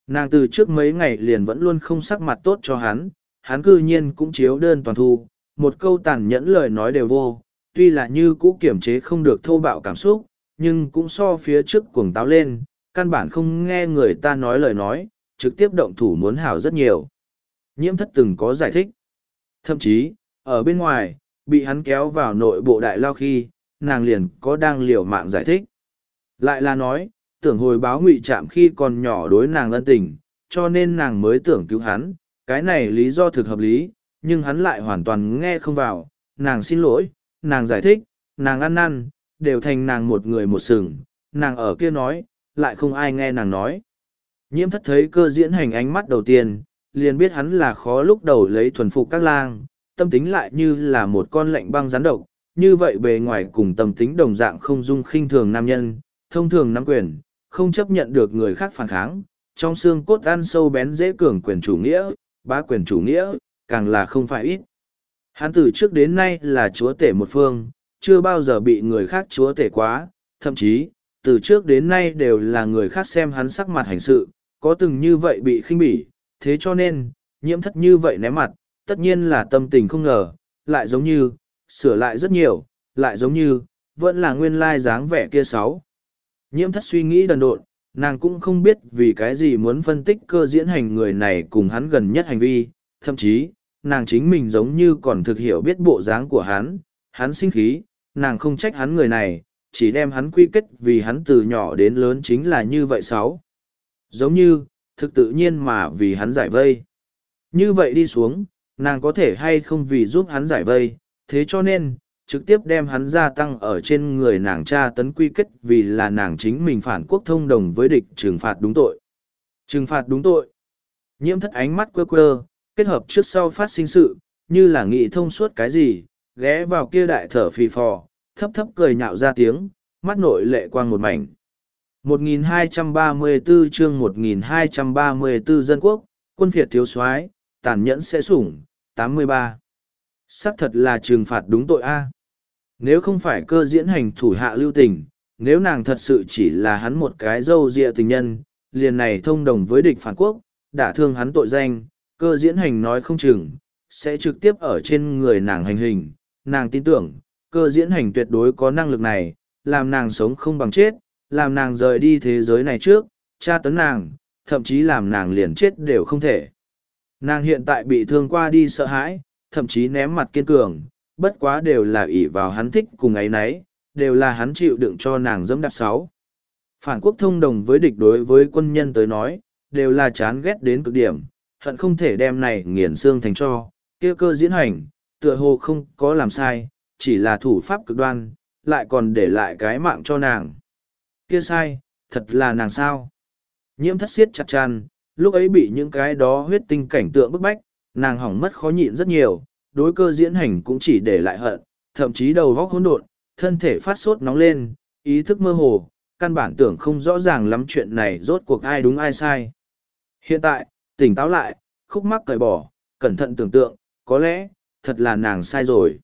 Nàng từ trước mấy ngày liền vẫn luôn không sắc mặt tốt cho hắn, hắn cư nhiên cũng chiếu đơn toàn thu, một câu tàn nhẫn lời nói đều vô, tuy là như cũ kiểm chế không được thô bạo cảm xúc, nhưng cũng so phía trước cuồng táo lên, căn bản không nghe người ta nói lời nói, trực tiếp động thủ muốn hảo rất nhiều. Nhiễm thất từng có giải thích. Thậm chí, ở bên ngoài, bị hắn kéo vào nội bộ đại lao khi, nàng liền có đang liều mạng giải thích. Lại là nói, tưởng hồi báo ngụy trạm khi còn nhỏ đối nàng ân tình, cho nên nàng mới tưởng cứu hắn, cái này lý do thực hợp lý, nhưng hắn lại hoàn toàn nghe không vào, nàng xin lỗi, nàng giải thích, nàng ăn năn, đều thành nàng một người một sừng, nàng ở kia nói, lại không ai nghe nàng nói. Nhiễm thất thấy cơ diễn hành ánh mắt đầu tiên, liền biết hắn là khó lúc đầu lấy thuần phục các lang, tâm tính lại như là một con lạnh băng rắn độc, như vậy bề ngoài cùng tâm tính đồng dạng không dung khinh thường nam nhân, thông thường nắm quyền, không chấp nhận được người khác phản kháng, trong xương cốt ăn sâu bén dễ cường quyền chủ nghĩa, bá quyền chủ nghĩa, càng là không phải ít. Hắn từ trước đến nay là chúa tể một phương, chưa bao giờ bị người khác chúa tể quá, thậm chí, từ trước đến nay đều là người khác xem hắn sắc mặt hành sự, có từng như vậy bị khinh bỉ, thế cho nên, nhiễm thất như vậy ném mặt, tất nhiên là tâm tình không ngờ, lại giống như, sửa lại rất nhiều, lại giống như, vẫn là nguyên lai dáng vẻ kia sáu. Nhiễm thất suy nghĩ đần độn, nàng cũng không biết vì cái gì muốn phân tích cơ diễn hành người này cùng hắn gần nhất hành vi, thậm chí, nàng chính mình giống như còn thực hiểu biết bộ dáng của hắn, hắn sinh khí, nàng không trách hắn người này, chỉ đem hắn quy kết vì hắn từ nhỏ đến lớn chính là như vậy sáu. Giống như, thực tự nhiên mà vì hắn giải vây. Như vậy đi xuống, nàng có thể hay không vì giúp hắn giải vây, thế cho nên, trực tiếp đem hắn gia tăng ở trên người nàng cha tấn quy kết vì là nàng chính mình phản quốc thông đồng với địch trừng phạt đúng tội. Trừng phạt đúng tội. Nhiễm thất ánh mắt quơ quơ, kết hợp trước sau phát sinh sự, như là nghĩ thông suốt cái gì, ghé vào kia đại thở phì phò, thấp thấp cười nhạo ra tiếng, mắt nội lệ quang một mảnh. 1234 chương 1234 dân quốc, quân phiệt thiếu soái tàn nhẫn sẽ sủng, 83. Sắc thật là trừng phạt đúng tội A. Nếu không phải cơ diễn hành thủ hạ lưu tình, nếu nàng thật sự chỉ là hắn một cái dâu dịa tình nhân, liền này thông đồng với địch phản quốc, đã thương hắn tội danh, cơ diễn hành nói không chừng, sẽ trực tiếp ở trên người nàng hành hình. Nàng tin tưởng, cơ diễn hành tuyệt đối có năng lực này, làm nàng sống không bằng chết, làm nàng rời đi thế giới này trước, tra tấn nàng, thậm chí làm nàng liền chết đều không thể. Nàng hiện tại bị thương qua đi sợ hãi, thậm chí ném mặt kiên cường, bất quá đều là ỷ vào hắn thích cùng ấy nấy, đều là hắn chịu đựng cho nàng dẫm đạp sáu. Phản quốc thông đồng với địch đối với quân nhân tới nói, đều là chán ghét đến cực điểm, hận không thể đem này nghiền xương thành cho, kia cơ diễn hành, tựa hồ không có làm sai, chỉ là thủ pháp cực đoan, lại còn để lại cái mạng cho nàng. Kia sai, thật là nàng sao. Nhiễm thất xiết chặt chăn, lúc ấy bị những cái đó huyết tinh cảnh tượng bức bách, nàng hỏng mất khó nhịn rất nhiều, đối cơ diễn hành cũng chỉ để lại hận, thậm chí đầu góc hỗn độn, thân thể phát sốt nóng lên, ý thức mơ hồ, căn bản tưởng không rõ ràng lắm chuyện này rốt cuộc ai đúng ai sai. Hiện tại, tỉnh táo lại, khúc mắc cởi bỏ, cẩn thận tưởng tượng, có lẽ, thật là nàng sai rồi.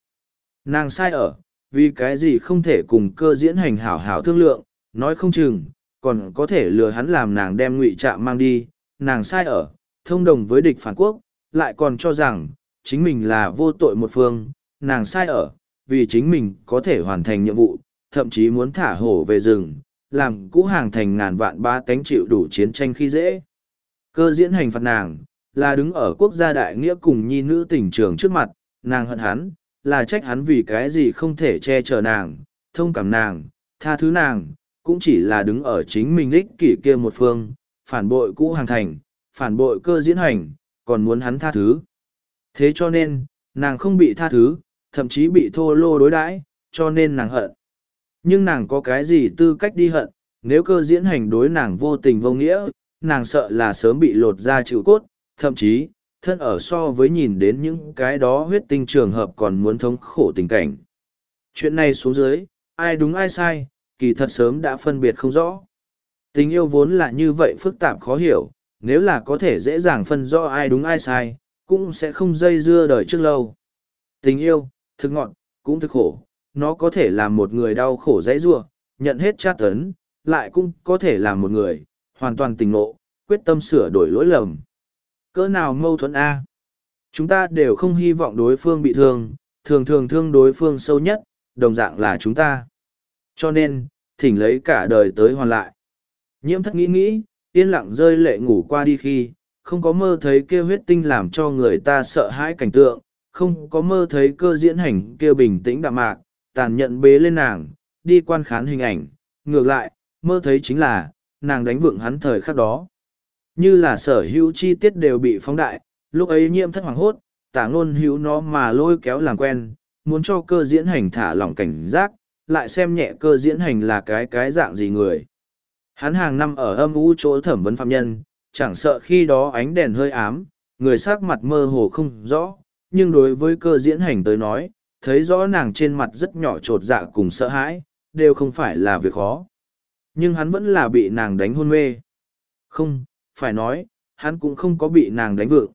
Nàng sai ở, vì cái gì không thể cùng cơ diễn hành hảo hảo thương lượng, nói không chừng, còn có thể lừa hắn làm nàng đem ngụy trạm mang đi, nàng sai ở, thông đồng với địch phản quốc, lại còn cho rằng, chính mình là vô tội một phương, nàng sai ở, vì chính mình có thể hoàn thành nhiệm vụ, thậm chí muốn thả hổ về rừng, làm cũ hàng thành ngàn vạn ba tánh chịu đủ chiến tranh khi dễ. Cơ diễn hành phạt nàng, là đứng ở quốc gia đại nghĩa cùng nhi nữ tỉnh trường trước mặt, nàng hận hắn, là trách hắn vì cái gì không thể che chở nàng, thông cảm nàng, tha thứ nàng, cũng chỉ là đứng ở chính mình ích kỷ kia một phương, phản bội cũ hàng thành, phản bội cơ diễn hành, còn muốn hắn tha thứ. Thế cho nên, nàng không bị tha thứ, thậm chí bị thô lô đối đãi, cho nên nàng hận. Nhưng nàng có cái gì tư cách đi hận, nếu cơ diễn hành đối nàng vô tình vô nghĩa, nàng sợ là sớm bị lột ra chịu cốt, thậm chí, thân ở so với nhìn đến những cái đó huyết tinh trường hợp còn muốn thống khổ tình cảnh. Chuyện này xuống dưới, ai đúng ai sai, kỳ thật sớm đã phân biệt không rõ. Tình yêu vốn là như vậy phức tạp khó hiểu, nếu là có thể dễ dàng phân rõ ai đúng ai sai, cũng sẽ không dây dưa đời trước lâu. Tình yêu, thực ngọn, cũng thực khổ, nó có thể làm một người đau khổ dãy rua, nhận hết tra tấn, lại cũng có thể làm một người, hoàn toàn tình nộ, quyết tâm sửa đổi lỗi lầm. Cỡ nào mâu thuẫn A? Chúng ta đều không hy vọng đối phương bị thương, thường thường thương đối phương sâu nhất, đồng dạng là chúng ta. Cho nên, thỉnh lấy cả đời tới hoàn lại. Nhiễm thất nghĩ nghĩ, yên lặng rơi lệ ngủ qua đi khi, không có mơ thấy kêu huyết tinh làm cho người ta sợ hãi cảnh tượng, không có mơ thấy cơ diễn hành kêu bình tĩnh đạm mạc, tàn nhận bế lên nàng, đi quan khán hình ảnh, ngược lại, mơ thấy chính là, nàng đánh vượng hắn thời khắc đó. Như là sở hữu chi tiết đều bị phóng đại, lúc ấy nhiễm thất hoàng hốt, tả ngôn hữu nó mà lôi kéo làm quen, muốn cho cơ diễn hành thả lỏng cảnh giác, lại xem nhẹ cơ diễn hành là cái cái dạng gì người. Hắn hàng năm ở âm u chỗ thẩm vấn phạm nhân, chẳng sợ khi đó ánh đèn hơi ám, người sắc mặt mơ hồ không rõ, nhưng đối với cơ diễn hành tới nói, thấy rõ nàng trên mặt rất nhỏ trột dạ cùng sợ hãi, đều không phải là việc khó. Nhưng hắn vẫn là bị nàng đánh hôn mê. Không, phải nói, hắn cũng không có bị nàng đánh vượng.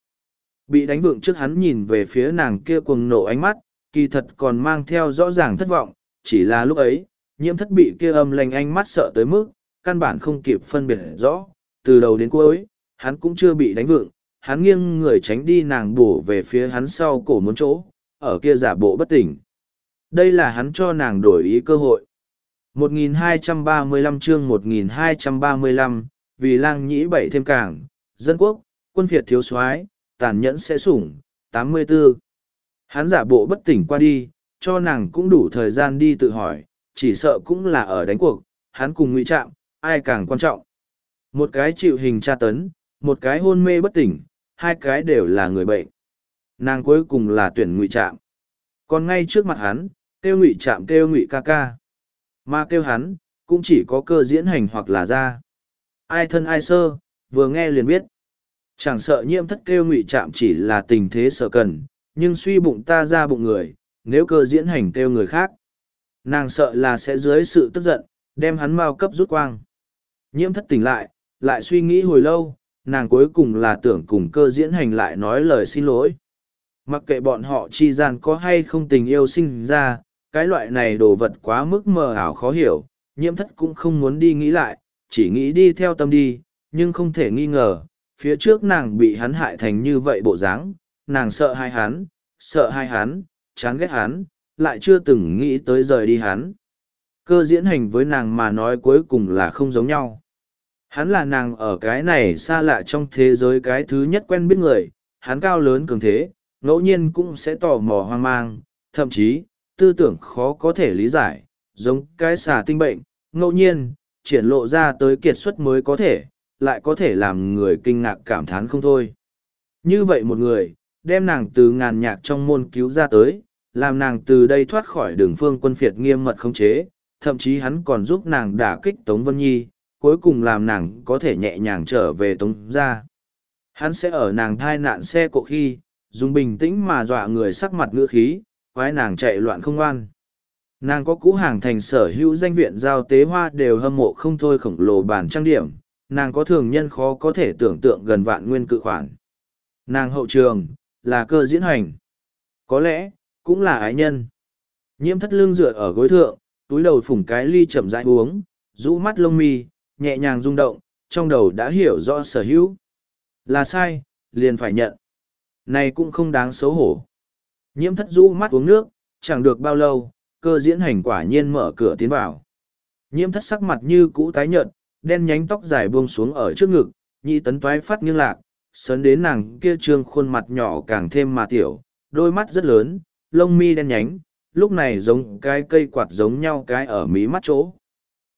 Bị đánh vượng trước hắn nhìn về phía nàng kia cuồng nộ ánh mắt, kỳ thật còn mang theo rõ ràng thất vọng, chỉ là lúc ấy, nhiễm thất bị kia âm lành ánh mắt sợ tới mức, căn bản không kịp phân biệt rõ, từ đầu đến cuối, hắn cũng chưa bị đánh vượng, hắn nghiêng người tránh đi nàng bổ về phía hắn sau cổ muốn chỗ, ở kia giả bộ bất tỉnh. Đây là hắn cho nàng đổi ý cơ hội. 1235 chương 1235, vì lang nhĩ bảy thêm cảng, dân quốc, quân phiệt thiếu soái tàn nhẫn sẽ sủng, 84. Hắn giả bộ bất tỉnh qua đi, cho nàng cũng đủ thời gian đi tự hỏi, chỉ sợ cũng là ở đánh cuộc, hắn cùng ngụy trạm, ai càng quan trọng. Một cái chịu hình tra tấn, một cái hôn mê bất tỉnh, hai cái đều là người bệnh. Nàng cuối cùng là tuyển ngụy trạm. Còn ngay trước mặt hắn, kêu ngụy trạm kêu ngụy ca ca. Mà kêu hắn, cũng chỉ có cơ diễn hành hoặc là ra. Ai thân ai sơ, vừa nghe liền biết. Chẳng sợ nhiễm thất kêu ngụy trạm chỉ là tình thế sợ cần, nhưng suy bụng ta ra bụng người, nếu cơ diễn hành kêu người khác. Nàng sợ là sẽ dưới sự tức giận, đem hắn mau cấp rút quang. Nhiễm thất tỉnh lại, lại suy nghĩ hồi lâu, nàng cuối cùng là tưởng cùng cơ diễn hành lại nói lời xin lỗi. Mặc kệ bọn họ chi gian có hay không tình yêu sinh ra, cái loại này đồ vật quá mức mờ ảo khó hiểu, nhiễm thất cũng không muốn đi nghĩ lại, chỉ nghĩ đi theo tâm đi, nhưng không thể nghi ngờ, phía trước nàng bị hắn hại thành như vậy bộ dáng, nàng sợ hai hắn, sợ hai hắn, chán ghét hắn, lại chưa từng nghĩ tới rời đi hắn. Cơ diễn hành với nàng mà nói cuối cùng là không giống nhau. Hắn là nàng ở cái này xa lạ trong thế giới cái thứ nhất quen biết người, hắn cao lớn cường thế, ngẫu nhiên cũng sẽ tò mò hoang mang, thậm chí, tư tưởng khó có thể lý giải, giống cái xà tinh bệnh, ngẫu nhiên, triển lộ ra tới kiệt xuất mới có thể, lại có thể làm người kinh ngạc cảm thán không thôi. Như vậy một người, đem nàng từ ngàn nhạc trong môn cứu ra tới, làm nàng từ đây thoát khỏi đường phương quân phiệt nghiêm mật khống chế, thậm chí hắn còn giúp nàng đả kích Tống Vân Nhi, cuối cùng làm nàng có thể nhẹ nhàng trở về Tống ra. Hắn sẽ ở nàng thai nạn xe cộ khi, dùng bình tĩnh mà dọa người sắc mặt ngữ khí, quái nàng chạy loạn không an. Nàng có cũ hàng thành sở hữu danh viện giao tế hoa đều hâm mộ không thôi khổng lồ bản trang điểm, nàng có thường nhân khó có thể tưởng tượng gần vạn nguyên cự khoản. Nàng hậu trường, là cơ diễn hành. Có lẽ, cũng là ái nhân. Nhiễm thất lương dựa ở gối thượng, túi đầu phủng cái ly chậm rãi uống, rũ mắt lông mi, nhẹ nhàng rung động, trong đầu đã hiểu rõ sở hữu. Là sai, liền phải nhận. Này cũng không đáng xấu hổ. Nhiễm thất rũ mắt uống nước, chẳng được bao lâu, cơ diễn hành quả nhiên mở cửa tiến vào. Nhiễm thất sắc mặt như cũ tái nhợt, đen nhánh tóc dài buông xuống ở trước ngực, nhị tấn toái phát nghiêng lạc, sớn đến nàng kia trương khuôn mặt nhỏ càng thêm mà tiểu, đôi mắt rất lớn, lông mi đen nhánh, lúc này giống cái cây quạt giống nhau cái ở mí mắt chỗ.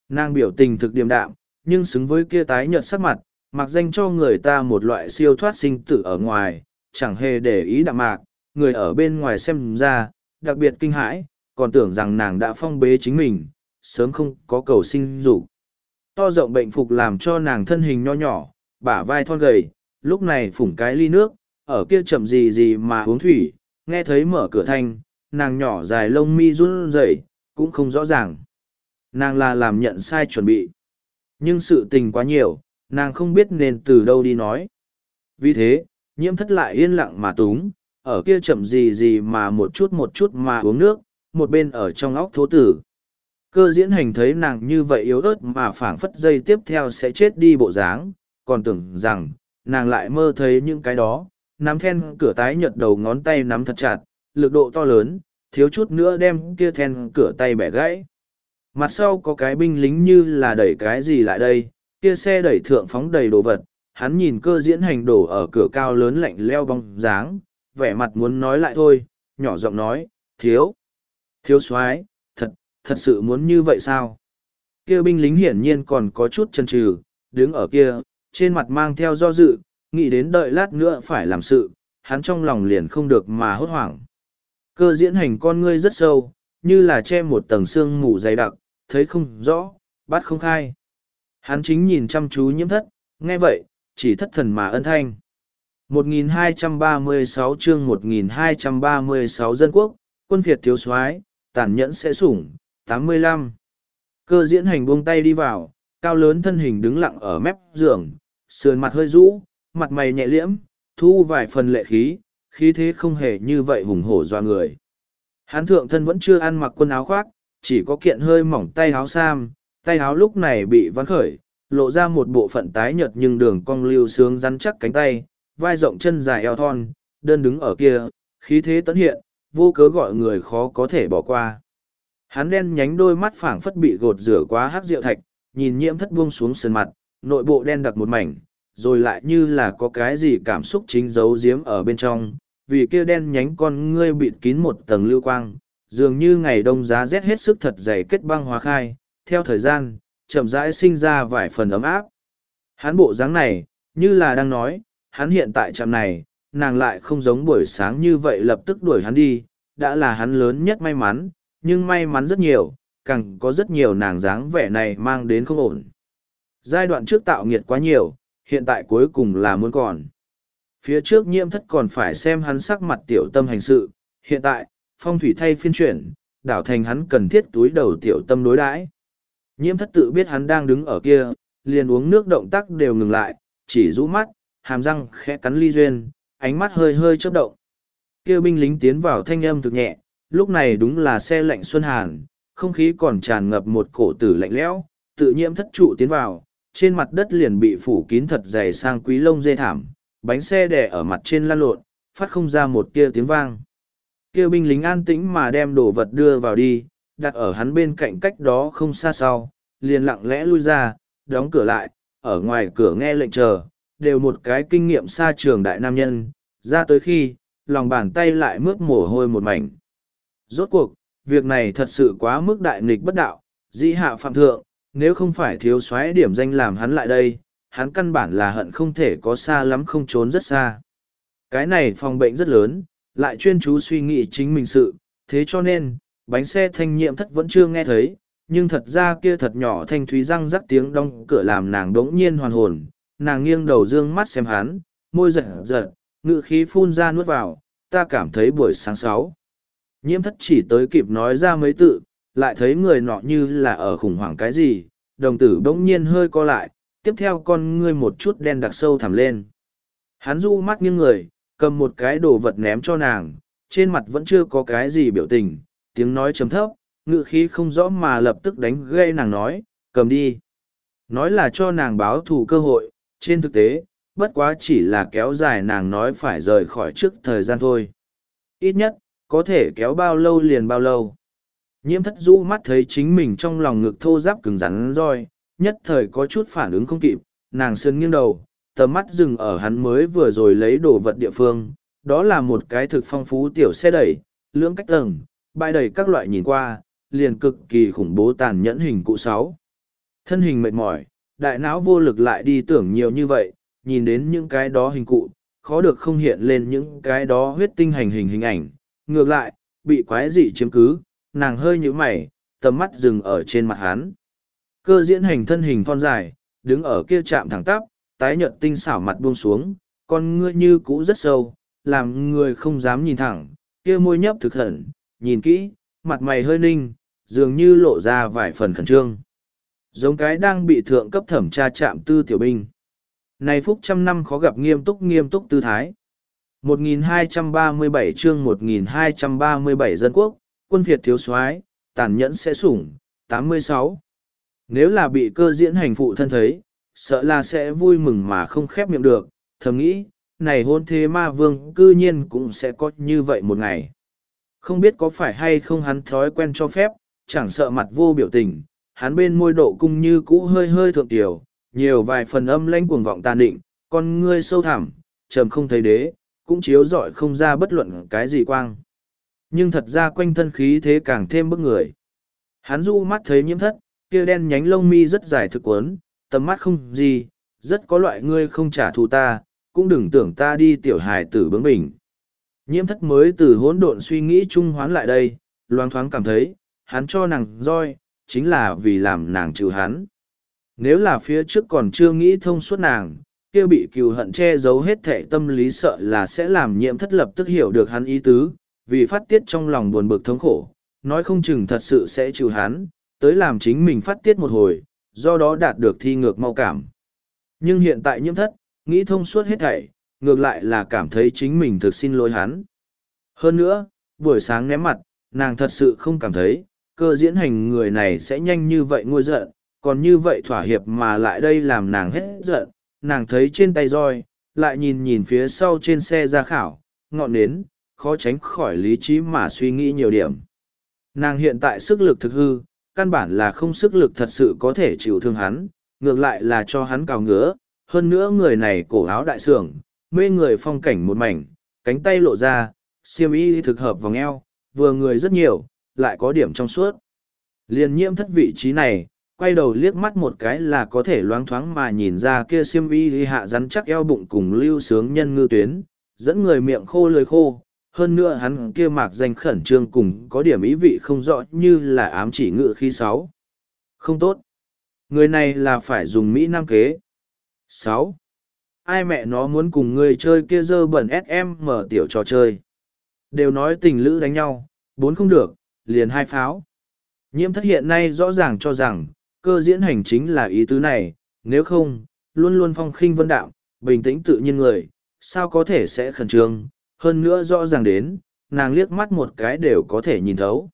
Nàng biểu tình thực điềm đạm, nhưng xứng với kia tái nhợt sắc mặt, mặc danh cho người ta một loại siêu thoát sinh tử ở ngoài, chẳng hề để ý đạm mạc, người ở bên ngoài xem ra, đặc biệt kinh hãi, còn tưởng rằng nàng đã phong bế chính mình, sớm không có cầu sinh dục. To rộng bệnh phục làm cho nàng thân hình nho nhỏ, bả vai thon gầy, lúc này phủng cái ly nước, ở kia chậm gì gì mà uống thủy, nghe thấy mở cửa thanh, nàng nhỏ dài lông mi run rẩy, cũng không rõ ràng. Nàng là làm nhận sai chuẩn bị. Nhưng sự tình quá nhiều, nàng không biết nên từ đâu đi nói. Vì thế, nhiễm thất lại yên lặng mà túng, ở kia chậm gì gì mà một chút một chút mà uống nước, một bên ở trong óc thố tử. Cơ diễn hành thấy nàng như vậy yếu ớt mà phảng phất dây tiếp theo sẽ chết đi bộ dáng, còn tưởng rằng, nàng lại mơ thấy những cái đó, nắm then cửa tái nhợt đầu ngón tay nắm thật chặt, lực độ to lớn, thiếu chút nữa đem kia then cửa tay bẻ gãy. Mặt sau có cái binh lính như là đẩy cái gì lại đây, kia xe đẩy thượng phóng đầy đồ vật, hắn nhìn cơ diễn hành đổ ở cửa cao lớn lạnh leo bóng dáng, vẻ mặt muốn nói lại thôi, nhỏ giọng nói, thiếu, thiếu soái thật, thật sự muốn như vậy sao? Kia binh lính hiển nhiên còn có chút chân trừ, đứng ở kia, trên mặt mang theo do dự, nghĩ đến đợi lát nữa phải làm sự, hắn trong lòng liền không được mà hốt hoảng. Cơ diễn hành con ngươi rất sâu, như là che một tầng xương mù dày đặc, thấy không rõ, bắt không khai. Hắn chính nhìn chăm chú nhiễm thất, nghe vậy, chỉ thất thần mà ân thanh. 1236 chương 1236 dân quốc, quân phiệt thiếu soái tàn nhẫn sẽ sủng, 85. Cơ diễn hành buông tay đi vào, cao lớn thân hình đứng lặng ở mép giường, sườn mặt hơi rũ, mặt mày nhẹ liễm, thu vài phần lệ khí, khí thế không hề như vậy hùng hổ doa người. Hán thượng thân vẫn chưa ăn mặc quần áo khoác, chỉ có kiện hơi mỏng tay áo sam, tay áo lúc này bị vắn khởi, lộ ra một bộ phận tái nhợt nhưng đường cong lưu sướng rắn chắc cánh tay, vai rộng chân dài eo thon, đơn đứng ở kia, khí thế tấn hiện, vô cớ gọi người khó có thể bỏ qua. Hắn đen nhánh đôi mắt phảng phất bị gột rửa quá hắc rượu thạch, nhìn nhiễm thất buông xuống sườn mặt, nội bộ đen đặc một mảnh, rồi lại như là có cái gì cảm xúc chính giấu giếm ở bên trong, vì kia đen nhánh con ngươi bịt kín một tầng lưu quang, dường như ngày đông giá rét hết sức thật dày kết băng hóa khai, theo thời gian, chậm rãi sinh ra vài phần ấm áp. Hắn bộ dáng này, như là đang nói, hắn hiện tại trạm này, nàng lại không giống buổi sáng như vậy lập tức đuổi hắn đi, đã là hắn lớn nhất may mắn, nhưng may mắn rất nhiều, càng có rất nhiều nàng dáng vẻ này mang đến không ổn. Giai đoạn trước tạo nghiệt quá nhiều, hiện tại cuối cùng là muốn còn. Phía trước nhiễm thất còn phải xem hắn sắc mặt tiểu tâm hành sự, hiện tại, phong thủy thay phiên chuyển, đảo thành hắn cần thiết túi đầu tiểu tâm đối đãi. Nhiễm thất tự biết hắn đang đứng ở kia, liền uống nước động tác đều ngừng lại, chỉ rũ mắt, hàm răng khẽ cắn ly duyên, ánh mắt hơi hơi chớp động. Kêu binh lính tiến vào thanh âm thực nhẹ, lúc này đúng là xe lạnh xuân hàn, không khí còn tràn ngập một cổ tử lạnh lẽo, tự nhiễm thất trụ tiến vào, trên mặt đất liền bị phủ kín thật dày sang quý lông dê thảm, bánh xe đè ở mặt trên lăn lộn, phát không ra một tia tiếng vang. Kêu binh lính an tĩnh mà đem đồ vật đưa vào đi, đặt ở hắn bên cạnh cách đó không xa sau, liền lặng lẽ lui ra, đóng cửa lại, ở ngoài cửa nghe lệnh chờ, đều một cái kinh nghiệm xa trường đại nam nhân, ra tới khi, lòng bàn tay lại mướt mồ hôi một mảnh. Rốt cuộc, việc này thật sự quá mức đại nghịch bất đạo, dĩ hạ phạm thượng, nếu không phải thiếu soái điểm danh làm hắn lại đây, hắn căn bản là hận không thể có xa lắm không trốn rất xa. Cái này phòng bệnh rất lớn, lại chuyên chú suy nghĩ chính mình sự, thế cho nên, bánh xe thanh nhiệm thất vẫn chưa nghe thấy, nhưng thật ra kia thật nhỏ thanh thúy răng rắc tiếng đóng cửa làm nàng đống nhiên hoàn hồn, nàng nghiêng đầu dương mắt xem hắn, môi giật giật, ngự khí phun ra nuốt vào, ta cảm thấy buổi sáng sáu. Nhiễm thất chỉ tới kịp nói ra mấy tự, lại thấy người nọ như là ở khủng hoảng cái gì, đồng tử bỗng nhiên hơi co lại, tiếp theo con ngươi một chút đen đặc sâu thẳm lên. Hắn du mắt nghiêng người, cầm một cái đồ vật ném cho nàng, trên mặt vẫn chưa có cái gì biểu tình, tiếng nói chấm thấp, ngự khí không rõ mà lập tức đánh gây nàng nói, cầm đi. Nói là cho nàng báo thù cơ hội, trên thực tế, bất quá chỉ là kéo dài nàng nói phải rời khỏi trước thời gian thôi. Ít nhất, có thể kéo bao lâu liền bao lâu. Nhiễm thất du mắt thấy chính mình trong lòng ngực thô giáp cứng rắn roi, nhất thời có chút phản ứng không kịp, nàng sơn nghiêng đầu, tầm mắt dừng ở hắn mới vừa rồi lấy đồ vật địa phương, đó là một cái thực phong phú tiểu xe đẩy, lưỡng cách tầng, bãi đầy các loại nhìn qua, liền cực kỳ khủng bố tàn nhẫn hình cụ sáu. Thân hình mệt mỏi, đại não vô lực lại đi tưởng nhiều như vậy, nhìn đến những cái đó hình cụ, khó được không hiện lên những cái đó huyết tinh hành hình hình ảnh. Ngược lại, bị quái dị chiếm cứ, nàng hơi như mày, tầm mắt dừng ở trên mặt hắn. Cơ diễn hành thân hình thon dài, đứng ở kia chạm thẳng tắp, tái nhợt tinh xảo mặt buông xuống, con ngươi như cũ rất sâu, làm người không dám nhìn thẳng, kia môi nhấp thực hận, nhìn kỹ, mặt mày hơi ninh, dường như lộ ra vài phần khẩn trương. Giống cái đang bị thượng cấp thẩm tra chạm tư tiểu binh. Này phúc trăm năm khó gặp nghiêm túc nghiêm túc tư thái. 1237 chương 1237 dân quốc, quân Việt thiếu soái tàn nhẫn sẽ sủng, 86. Nếu là bị cơ diễn hành phụ thân thấy, sợ là sẽ vui mừng mà không khép miệng được, thầm nghĩ, này hôn thế ma vương cư nhiên cũng sẽ có như vậy một ngày. Không biết có phải hay không hắn thói quen cho phép, chẳng sợ mặt vô biểu tình, hắn bên môi độ cung như cũ hơi hơi thượng tiểu, nhiều vài phần âm lãnh cuồng vọng tàn định, con ngươi sâu thẳm, trầm không thấy đế, cũng chiếu rọi không ra bất luận cái gì quang. Nhưng thật ra quanh thân khí thế càng thêm bức người. Hắn du mắt thấy nhiễm thất, kia đen nhánh lông mi rất dài thực quấn, tầm mắt không gì, rất có loại ngươi không trả thù ta, cũng đừng tưởng ta đi tiểu hài tử bướng bỉnh. Nhiễm thất mới từ hỗn độn suy nghĩ trung hoán lại đây, loang thoáng cảm thấy, hắn cho nàng roi, chính là vì làm nàng trừ hắn. Nếu là phía trước còn chưa nghĩ thông suốt nàng, kia bị cừu hận che giấu hết thệ tâm lý sợ là sẽ làm nhiễm thất lập tức hiểu được hắn ý tứ, vì phát tiết trong lòng buồn bực thống khổ, nói không chừng thật sự sẽ trừ hắn, tới làm chính mình phát tiết một hồi, do đó đạt được thi ngược mau cảm. Nhưng hiện tại nhiễm thất, nghĩ thông suốt hết thảy, ngược lại là cảm thấy chính mình thực xin lỗi hắn. Hơn nữa, buổi sáng ném mặt, nàng thật sự không cảm thấy, cơ diễn hành người này sẽ nhanh như vậy ngôi giận, còn như vậy thỏa hiệp mà lại đây làm nàng hết giận, nàng thấy trên tay roi, lại nhìn nhìn phía sau trên xe ra khảo, ngọn nến, khó tránh khỏi lý trí mà suy nghĩ nhiều điểm. Nàng hiện tại sức lực thực hư, căn bản là không sức lực thật sự có thể chịu thương hắn, ngược lại là cho hắn cào ngứa, hơn nữa người này cổ áo đại sưởng, mê người phong cảnh một mảnh, cánh tay lộ ra, siêm y thực hợp vòng eo, vừa người rất nhiều, lại có điểm trong suốt. Liên nhiễm thất vị trí này, quay đầu liếc mắt một cái là có thể loáng thoáng mà nhìn ra kia siêm y hạ rắn chắc eo bụng cùng lưu sướng nhân ngư tuyến, dẫn người miệng khô lưỡi khô, hơn nữa hắn kia mạc danh khẩn trương cùng có điểm ý vị không rõ như là ám chỉ ngự khi sáu. Không tốt. Người này là phải dùng Mỹ Nam kế. sáu Ai mẹ nó muốn cùng người chơi kia dơ bẩn SM mở tiểu trò chơi. Đều nói tình lữ đánh nhau, bốn không được, liền hai pháo. Nhiễm thất hiện nay rõ ràng cho rằng, cơ diễn hành chính là ý tứ này, nếu không, luôn luôn phong khinh vân đạo, bình tĩnh tự nhiên người, sao có thể sẽ khẩn trương, hơn nữa rõ ràng đến, nàng liếc mắt một cái đều có thể nhìn thấu.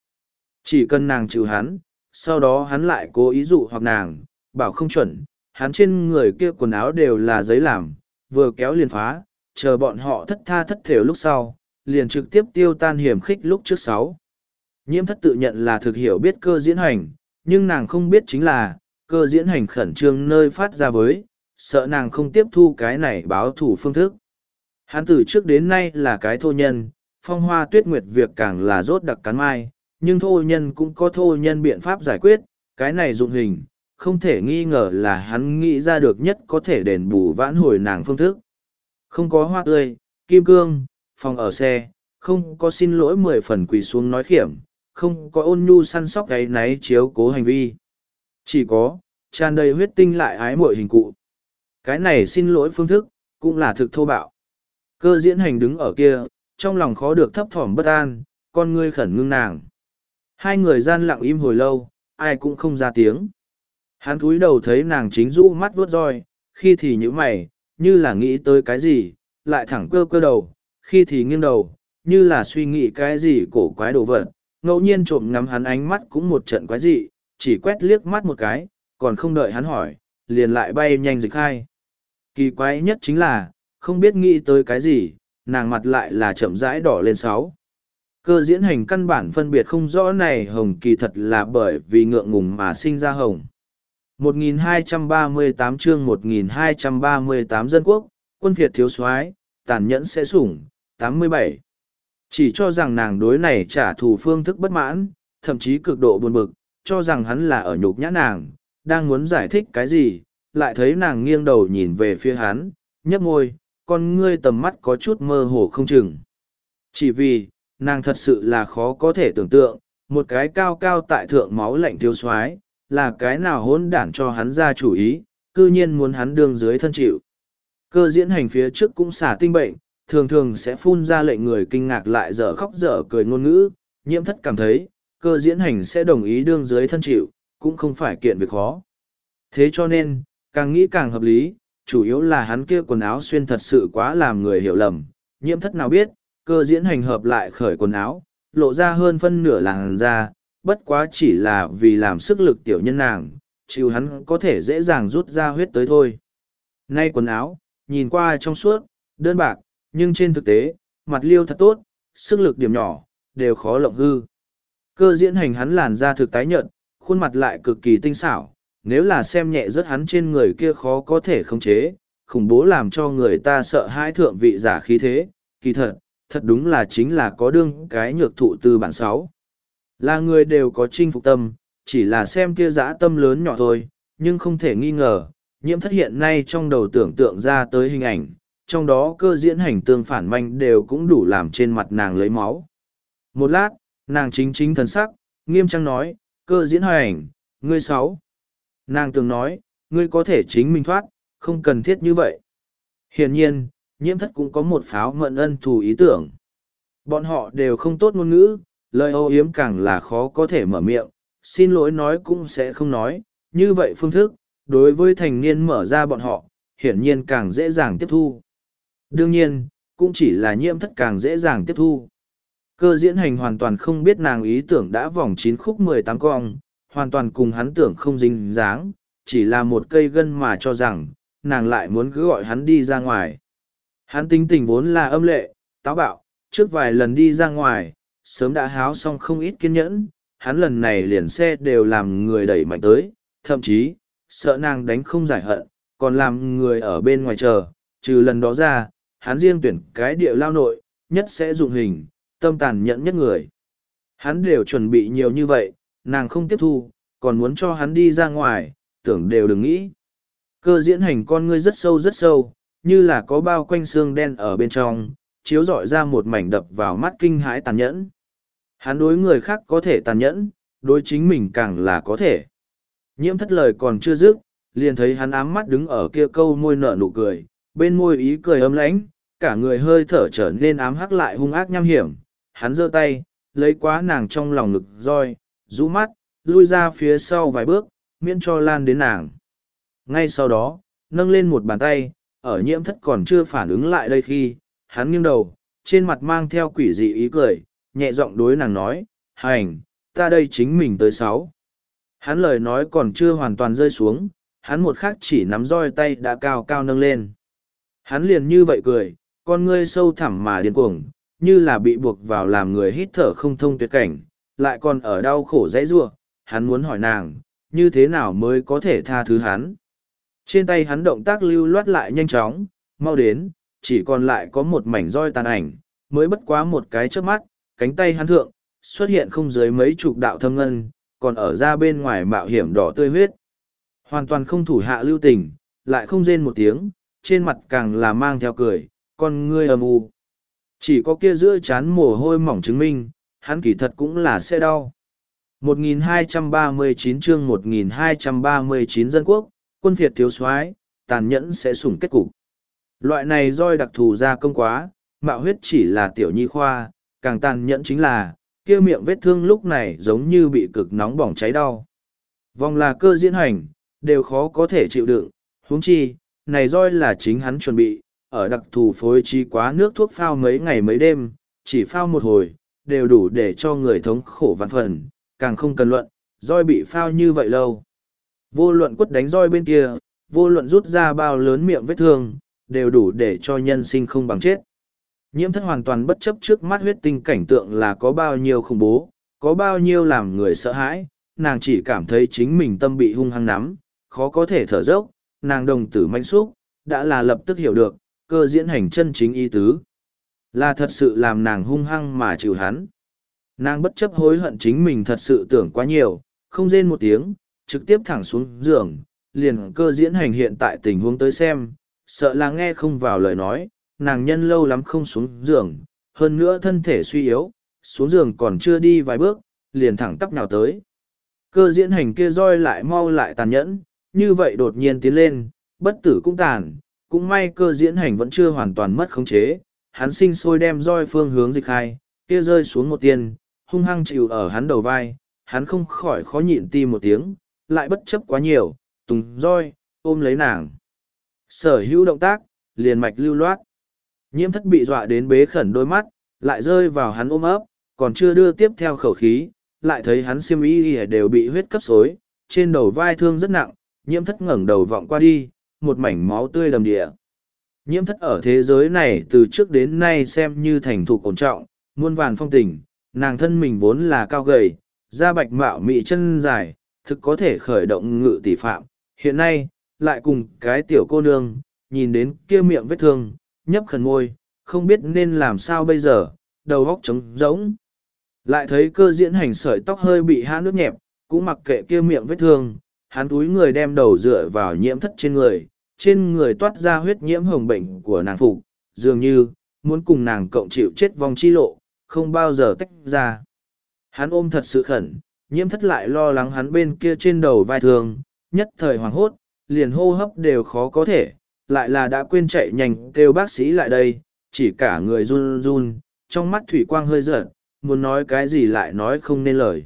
Chỉ cần nàng chịu hắn, sau đó hắn lại cố ý dụ hoặc nàng, bảo không chuẩn, hắn trên người kia quần áo đều là giấy làm, vừa kéo liền phá, chờ bọn họ thất tha thất thểu lúc sau, liền trực tiếp tiêu tan hiểm khích lúc trước sáu. Nhiễm thất tự nhận là thực hiểu biết cơ diễn hành, nhưng nàng không biết chính là, cơ diễn hành khẩn trương nơi phát ra với, sợ nàng không tiếp thu cái này báo thủ phương thức. Hắn từ trước đến nay là cái thô nhân, phong hoa tuyết nguyệt việc càng là rốt đặc cắn mai, nhưng thô nhân cũng có thô nhân biện pháp giải quyết, cái này dụng hình, không thể nghi ngờ là hắn nghĩ ra được nhất có thể đền bù vãn hồi nàng phương thức. Không có hoa tươi, kim cương, phòng ở xe, không có xin lỗi mười phần quỳ xuống nói khiểm, không có ôn nhu săn sóc gáy náy chiếu cố hành vi. Chỉ có, tràn đầy huyết tinh lại ái mội hình cụ. Cái này xin lỗi phương thức, cũng là thực thô bạo. Cơ diễn hành đứng ở kia, trong lòng khó được thấp thỏm bất an, con ngươi khẩn ngưng nàng. Hai người gian lặng im hồi lâu, ai cũng không ra tiếng. Hắn cúi đầu thấy nàng chính rũ mắt vuốt roi, khi thì nhíu mày, như là nghĩ tới cái gì, lại thẳng cơ cơ đầu, khi thì nghiêng đầu, như là suy nghĩ cái gì cổ quái đồ vật, ngẫu nhiên trộm ngắm hắn ánh mắt cũng một trận quái dị, chỉ quét liếc mắt một cái, còn không đợi hắn hỏi, liền lại bay nhanh dịch hai. Kỳ quái nhất chính là, không biết nghĩ tới cái gì, nàng mặt lại là chậm rãi đỏ lên sáu. Cơ diễn hành căn bản phân biệt không rõ này hồng kỳ thật là bởi vì ngượng ngùng mà sinh ra hồng. 1238 chương 1238 dân quốc, quân Việt thiếu soái tàn nhẫn sẽ sủng, 87. Chỉ cho rằng nàng đối này trả thù phương thức bất mãn, thậm chí cực độ buồn bực, cho rằng hắn là ở nhục nhã nàng, đang muốn giải thích cái gì, lại thấy nàng nghiêng đầu nhìn về phía hắn, nhấp môi, con ngươi tầm mắt có chút mơ hồ không chừng. Chỉ vì, nàng thật sự là khó có thể tưởng tượng, một cái cao cao tại thượng máu lạnh thiếu soái là cái nào hỗn đản cho hắn ra chủ ý, cư nhiên muốn hắn đương dưới thân chịu. Cơ diễn hành phía trước cũng xả tinh bệnh, thường thường sẽ phun ra lệnh người kinh ngạc lại dở khóc dở cười ngôn ngữ, nhiễm thất cảm thấy, cơ diễn hành sẽ đồng ý đương dưới thân chịu, cũng không phải kiện việc khó. Thế cho nên, càng nghĩ càng hợp lý, chủ yếu là hắn kia quần áo xuyên thật sự quá làm người hiểu lầm, nhiễm thất nào biết, cơ diễn hành hợp lại khởi quần áo, lộ ra hơn phân nửa làn da, bất quá chỉ là vì làm sức lực tiểu nhân nàng, chịu hắn có thể dễ dàng rút ra huyết tới thôi. Nay quần áo, nhìn qua trong suốt, đơn bạc, nhưng trên thực tế, mặt liêu thật tốt, sức lực điểm nhỏ, đều khó lộng hư. Cơ diễn hành hắn làn da thực tái nhợt, khuôn mặt lại cực kỳ tinh xảo, nếu là xem nhẹ rất hắn trên người kia khó có thể khống chế, khủng bố làm cho người ta sợ hãi thượng vị giả khí thế, kỳ thật, thật đúng là chính là có đương cái nhược thụ tư bản sáu. Là người đều có chinh phục tâm, chỉ là xem kia dã tâm lớn nhỏ thôi, nhưng không thể nghi ngờ, nhiễm thất hiện nay trong đầu tưởng tượng ra tới hình ảnh, trong đó cơ diễn hành tương phản manh đều cũng đủ làm trên mặt nàng lấy máu. Một lát, nàng chính chính thần sắc, nghiêm trang nói, cơ diễn hành, ngươi sáu. Nàng từng nói, ngươi có thể chính mình thoát, không cần thiết như vậy. Hiển nhiên, nhiễm thất cũng có một pháo mận ân thù ý tưởng. Bọn họ đều không tốt ngôn ngữ, lời ô yếm càng là khó có thể mở miệng, xin lỗi nói cũng sẽ không nói, như vậy phương thức, đối với thành niên mở ra bọn họ, hiển nhiên càng dễ dàng tiếp thu. Đương nhiên, cũng chỉ là nhiễm thất càng dễ dàng tiếp thu. Cơ diễn hành hoàn toàn không biết nàng ý tưởng đã vòng chín khúc mười tám cong, hoàn toàn cùng hắn tưởng không dính dáng, chỉ là một cây gân mà cho rằng, nàng lại muốn cứ gọi hắn đi ra ngoài. Hắn tính tình vốn là âm lệ, táo bạo, trước vài lần đi ra ngoài, sớm đã háo xong không ít kiên nhẫn, hắn lần này liền xe đều làm người đẩy mạnh tới, thậm chí, sợ nàng đánh không giải hận, còn làm người ở bên ngoài chờ, trừ lần đó ra, hắn riêng tuyển cái địa lao nội, nhất sẽ dụng hình, tâm tàn nhẫn nhất người. Hắn đều chuẩn bị nhiều như vậy, nàng không tiếp thu, còn muốn cho hắn đi ra ngoài, tưởng đều đừng nghĩ. Cơ diễn hành con ngươi rất sâu rất sâu, như là có bao quanh xương đen ở bên trong, chiếu rọi ra một mảnh đập vào mắt kinh hãi tàn nhẫn. Hắn đối người khác có thể tàn nhẫn, đối chính mình càng là có thể. Nhiễm thất lời còn chưa dứt, liền thấy hắn ám mắt đứng ở kia câu môi nở nụ cười, bên môi ý cười ấm lãnh, cả người hơi thở trở nên ám hắc lại hung ác nham hiểm. Hắn giơ tay, lấy quá nàng trong lòng ngực roi, rũ mắt, lui ra phía sau vài bước, miễn cho lan đến nàng. Ngay sau đó, nâng lên một bàn tay, ở nhiễm thất còn chưa phản ứng lại đây khi, hắn nghiêng đầu, trên mặt mang theo quỷ dị ý cười, nhẹ giọng đối nàng nói, hành, ta đây chính mình tới sáu. Hắn lời nói còn chưa hoàn toàn rơi xuống, hắn một khắc chỉ nắm roi tay đã cao cao nâng lên. Hắn liền như vậy cười, con ngươi sâu thẳm mà điên cuồng, như là bị buộc vào làm người hít thở không thông tuyệt cảnh, lại còn ở đau khổ dãy rua, hắn muốn hỏi nàng, như thế nào mới có thể tha thứ hắn. Trên tay hắn động tác lưu loát lại nhanh chóng, mau đến, chỉ còn lại có một mảnh roi tàn ảnh, mới bất quá một cái trước mắt, cánh tay hắn thượng, xuất hiện không dưới mấy chục đạo thâm ngân, còn ở ra bên ngoài mạo hiểm đỏ tươi huyết. Hoàn toàn không thủ hạ lưu tình, lại không rên một tiếng, trên mặt càng là mang theo cười, con ngươi âm u. Chỉ có kia giữa chán mồ hôi mỏng chứng minh, hắn kỳ thật cũng là sẽ đau. 1239 chương 1239 dân quốc, quân phiệt thiếu soái tàn nhẫn sẽ sủng kết cục. Loại này roi đặc thù ra công quá, mạo huyết chỉ là tiểu nhi khoa, càng tàn nhẫn chính là, kia miệng vết thương lúc này giống như bị cực nóng bỏng cháy đau. Vòng là cơ diễn hành, đều khó có thể chịu đựng, huống chi, này roi là chính hắn chuẩn bị, ở đặc thù phối trí quá nước thuốc phao mấy ngày mấy đêm, chỉ phao một hồi, đều đủ để cho người thống khổ vạn phần, càng không cần luận, roi bị phao như vậy lâu. Vô luận quất đánh roi bên kia, vô luận rút ra bao lớn miệng vết thương, đều đủ để cho nhân sinh không bằng chết. Nhiễm thất hoàn toàn bất chấp trước mắt huyết tinh cảnh tượng là có bao nhiêu khủng bố, có bao nhiêu làm người sợ hãi, nàng chỉ cảm thấy chính mình tâm bị hung hăng nắm, khó có thể thở dốc, nàng đồng tử manh xúc, đã là lập tức hiểu được, cơ diễn hành chân chính y tứ. Là thật sự làm nàng hung hăng mà chịu hắn. Nàng bất chấp hối hận chính mình thật sự tưởng quá nhiều, không rên một tiếng, trực tiếp thẳng xuống giường, liền cơ diễn hành hiện tại tình huống tới xem, sợ là nghe không vào lời nói, nàng nhân lâu lắm không xuống giường, hơn nữa thân thể suy yếu, xuống giường còn chưa đi vài bước, liền thẳng tắp nào tới. Cơ diễn hành kia roi lại mau lại tàn nhẫn, như vậy đột nhiên tiến lên, bất tử cũng tàn, cũng may cơ diễn hành vẫn chưa hoàn toàn mất khống chế, hắn sinh sôi đem roi phương hướng dịch hai, kia rơi xuống một tiên, hung hăng chịu ở hắn đầu vai, hắn không khỏi khó nhịn ti một tiếng, lại bất chấp quá nhiều, tùng roi, ôm lấy nàng. Sở hữu động tác, liền mạch lưu loát. Nhiễm thất bị dọa đến bế khẩn đôi mắt, lại rơi vào hắn ôm ấp, còn chưa đưa tiếp theo khẩu khí, lại thấy hắn xiêm y đều bị huyết cấp xối, trên đầu vai thương rất nặng, nhiễm thất ngẩng đầu vọng qua đi, một mảnh máu tươi đầm địa. Nhiễm thất ở thế giới này từ trước đến nay xem như thành thục ổn trọng, muôn vàn phong tình, nàng thân mình vốn là cao gầy, da bạch mạo mị chân dài, thực có thể khởi động ngự tỷ phạm. Hiện nay, lại cùng cái tiểu cô nương, nhìn đến kia miệng vết thương, nhấp khẩn môi, không biết nên làm sao bây giờ, đầu góc trống rỗng. Lại thấy cơ diễn hành sợi tóc hơi bị hã nước nhẹp, cũng mặc kệ kia miệng vết thương, hắn túi người đem đầu dựa vào nhiễm thất trên người, trên người toát ra huyết nhiễm hồng bệnh của nàng phục, dường như, muốn cùng nàng cộng chịu chết vong chi lộ, không bao giờ tách ra. Hắn ôm thật sự khẩn, nhiễm thất lại lo lắng hắn bên kia trên đầu vai thương, nhất thời hoảng hốt, liền hô hấp đều khó có thể, lại là đã quên chạy nhanh kêu bác sĩ lại đây, chỉ cả người run run, trong mắt thủy quang hơi giật, muốn nói cái gì lại nói không nên lời.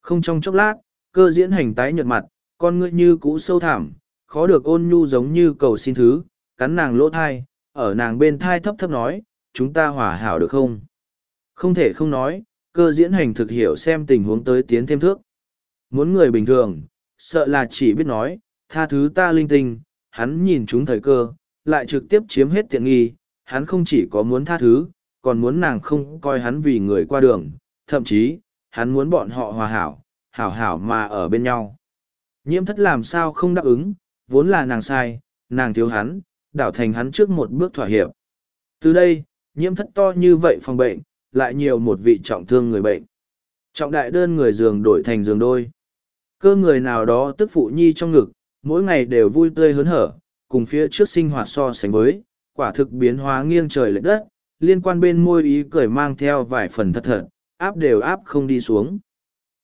Không trong chốc lát, cơ diễn hành tái nhợt mặt, con ngươi như cũ sâu thẳm, khó được ôn nhu giống như cầu xin thứ, cắn nàng lỗ thai, ở nàng bên thai thấp thấp nói, chúng ta hòa hảo được không? Không thể không nói, cơ diễn hành thực hiểu xem tình huống tới tiến thêm thước. Muốn người bình thường, sợ là chỉ biết nói, tha thứ ta linh tinh, hắn nhìn chúng thời cơ, lại trực tiếp chiếm hết tiện nghi, hắn không chỉ có muốn tha thứ, còn muốn nàng không coi hắn vì người qua đường, thậm chí, hắn muốn bọn họ hòa hảo, hảo hảo mà ở bên nhau. Nhiễm thất làm sao không đáp ứng, vốn là nàng sai, nàng thiếu hắn, đảo thành hắn trước một bước thỏa hiệp. Từ đây, nhiễm thất to như vậy phòng bệnh, lại nhiều một vị trọng thương người bệnh. Trọng đại đơn người giường đổi thành giường đôi. Cơ người nào đó tức phụ nhi trong ngực, mỗi ngày đều vui tươi hớn hở, cùng phía trước sinh hoạt so sánh với, quả thực biến hóa nghiêng trời lệch đất, liên quan bên môi ý cười mang theo vài phần thật thật, áp đều áp không đi xuống.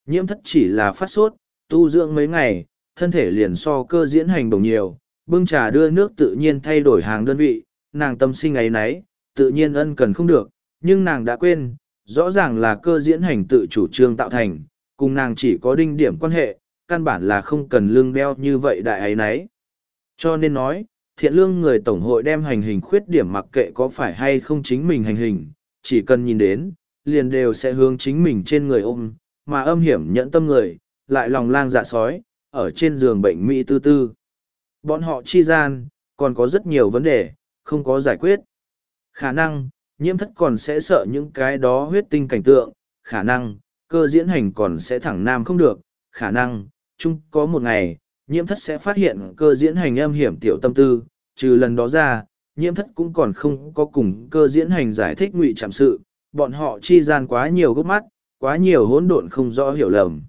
Nhiễm thất chỉ là phát sốt, tu dưỡng mấy ngày, thân thể liền so cơ diễn hành đồng nhiều, bưng trà đưa nước tự nhiên thay đổi hàng đơn vị, nàng tâm sinh ấy nấy, tự nhiên ân cần không được, nhưng nàng đã quên, rõ ràng là cơ diễn hành tự chủ trương tạo thành, cùng nàng chỉ có đinh điểm quan hệ, căn bản là không cần lương đeo như vậy đại ấy nấy. Cho nên nói, thiện lương người tổng hội đem hành hình khuyết điểm mặc kệ có phải hay không chính mình hành hình, chỉ cần nhìn đến, liền đều sẽ hướng chính mình trên người ôm, mà âm hiểm nhẫn tâm người, lại lòng lang dạ sói, ở trên giường bệnh Mỹ tư tư. Bọn họ chi gian, còn có rất nhiều vấn đề, không có giải quyết. Khả năng, nhiễm thất còn sẽ sợ những cái đó huyết tinh cảnh tượng, khả năng, cơ diễn hành còn sẽ thẳng nam không được, khả năng, chung có một ngày, nhiễm thất sẽ phát hiện cơ diễn hành âm hiểm tiểu tâm tư, trừ lần đó ra, nhiễm thất cũng còn không có cùng cơ diễn hành giải thích ngụy trạm sự, bọn họ chi gian quá nhiều gốc mắt, quá nhiều hỗn độn không rõ hiểu lầm.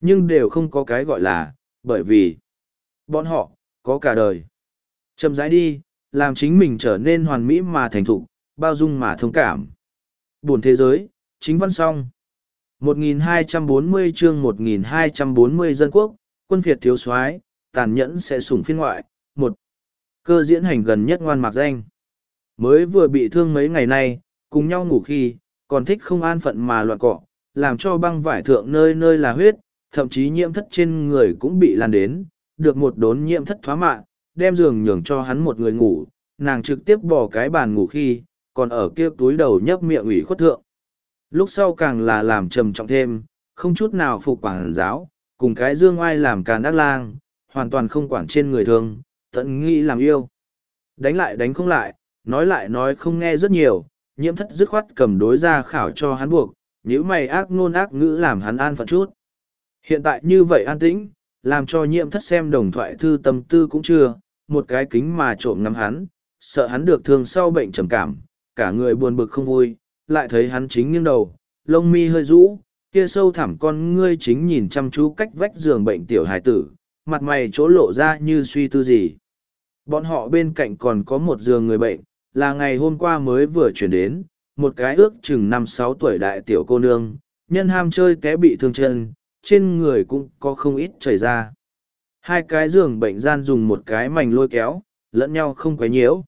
Nhưng đều không có cái gọi là, bởi vì bọn họ, có cả đời. Chậm rãi đi, làm chính mình trở nên hoàn mỹ mà thành thục, bao dung mà thông cảm. Buồn thế giới, chính văn song. 1240 chương 1240 dân quốc, quân phiệt thiếu soái tàn nhẫn sẽ sủng phiên ngoại. một Cơ diễn hành gần nhất ngoan mạc danh. Mới vừa bị thương mấy ngày nay, cùng nhau ngủ khi, còn thích không an phận mà loạn cọ, làm cho băng vải thượng nơi nơi là huyết, thậm chí nhiễm thất trên người cũng bị lan đến, được một đốn nhiễm thất thoá mạ, đem giường nhường cho hắn một người ngủ, nàng trực tiếp bỏ cái bàn ngủ khi, còn ở kia túi đầu nhấp miệng ủy khuất thượng. Lúc sau càng là làm trầm trọng thêm, không chút nào phục quản giáo, cùng cái dương oai làm càn đắc lang, hoàn toàn không quản trên người thường, tận nghĩ làm yêu. Đánh lại đánh không lại, nói lại nói không nghe rất nhiều, nhiễm thất dứt khoát cầm đối ra khảo cho hắn buộc, nếu mày ác nôn ác ngữ làm hắn an phận chút. Hiện tại như vậy an tĩnh, làm cho nhiễm thất xem đồng thoại thư tâm tư cũng chưa, một cái kính mà trộm ngắm hắn, sợ hắn được thương sau bệnh trầm cảm, cả người buồn bực không vui, lại thấy hắn chính nghiêng đầu, lông mi hơi rũ, kia sâu thẳm con ngươi chính nhìn chăm chú cách vách giường bệnh tiểu hải tử, mặt mày chỗ lộ ra như suy tư gì. Bọn họ bên cạnh còn có một giường người bệnh, là ngày hôm qua mới vừa chuyển đến, một cái ước chừng năm sáu tuổi đại tiểu cô nương, nhân ham chơi té bị thương chân, trên người cũng có không ít chảy ra. Hai cái giường bệnh gian dùng một cái mảnh lôi kéo, lẫn nhau không quấy nhiễu.